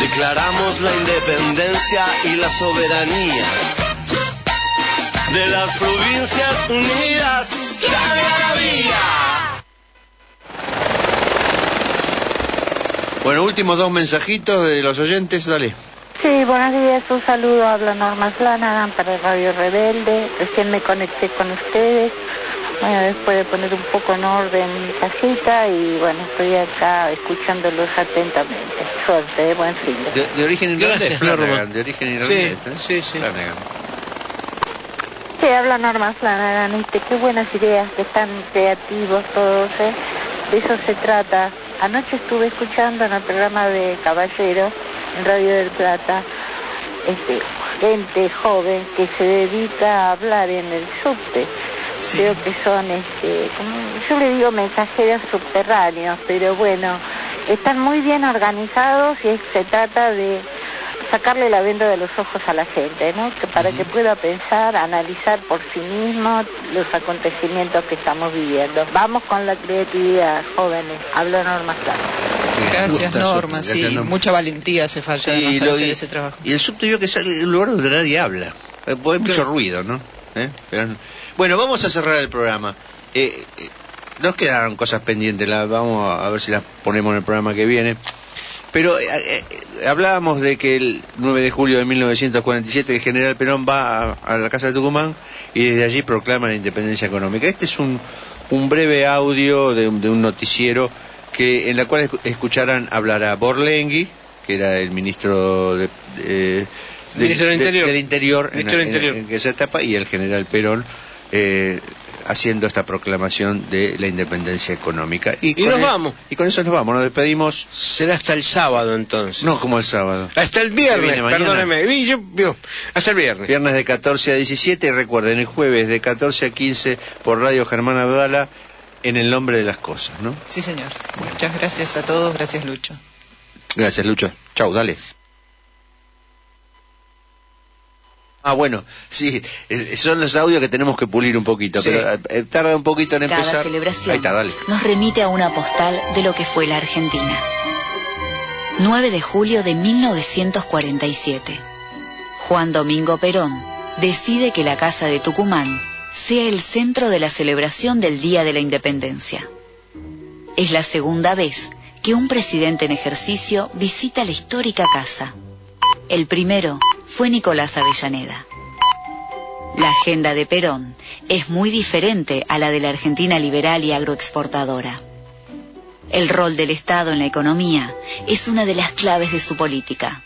declaramos la independencia y la soberanía de las provincias unidas. ¡Qué maravilla! Bueno, últimos dos mensajitos de los oyentes, dale. Sí, buenos días, un saludo, habla Norma Flanagan para Radio Rebelde, recién me conecté con ustedes, bueno, después de poner un poco en orden mi casita y bueno, estoy acá escuchándolos atentamente. Suerte, eh, buen fin. de- origen irlandés, Gracias, Flanagan, Norma. de origen Sí, irlandés. ¿eh? sí, sí. Flanagan. Sí, habla Norma Flanagan, ¿viste? qué buenas ideas, que están creativos todos, ¿eh? De eso se trata. Anoche estuve escuchando en el programa de Caballero, en Radio del Plata, este, gente joven que se dedica a hablar en el subte. Creo que son, este, como- yo le digo mensajeros subterráneos, pero bueno, están muy bien organizados y es- se trata de sacarle la venda de los ojos a la gente, ¿no? Que para que pueda pensar, analizar por sí mismo los acontecimientos que estamos viviendo. Vamos con la creatividad, jóvenes. Habla Norma. Bien. Gracias. Norma. Gracias, sí, Norma. mucha valentía hace falta Sí, para hacer y, ese trabajo. y el subte yo que es el lugar donde nadie habla. Eh, pues Hay mucho ruido, ¿no? ¿Eh? Pero- bueno, vamos a cerrar el programa. Eh, eh, nos quedaron cosas pendientes, las vamos a, a ver si las ponemos en el programa que viene. Pero eh, eh, hablábamos de que el 9 de julio de 1947 el general Perón va a, a la Casa de Tucumán y desde allí proclama la independencia económica. Este es un, un breve audio de, un- de un noticiero que en la cual escu- escucharán hablar a Borlengui, que era el ministro de, de- Ministro del Interior. del Interior, en- Ministro del en- Interior. en esa etapa, y el general Perón eh, haciendo esta proclamación de la independencia económica. Y nos el- vamos. Y con eso nos vamos, nos despedimos. Será hasta el sábado entonces. No como el sábado. Hasta el viernes, perdóneme. Vi, yo- yo- hasta el viernes. Viernes de 14 a 17 y recuerden, el jueves de 14 a 15 por Radio Germán Abdala en el nombre de las cosas, ¿no? Sí, señor. Muchas gracias a todos. Gracias, Lucho. Gracias, Lucho. Chau, dale. Ah, bueno, sí, eh, son los audios que tenemos que pulir un poquito, Sí. pero eh, tarda un poquito en Cada empezar. celebración Ahí está, dale. nos remite a una postal de lo que fue la Argentina. 9 de julio de 1947. Juan Domingo Perón decide que la Casa de Tucumán sea el centro de la celebración del Día de la Independencia. Es la segunda vez que un presidente en ejercicio visita la histórica casa. El primero fue Nicolás Avellaneda. La agenda de Perón es muy diferente a la de la Argentina liberal y agroexportadora. El rol del Estado en la economía es una de las claves de su política.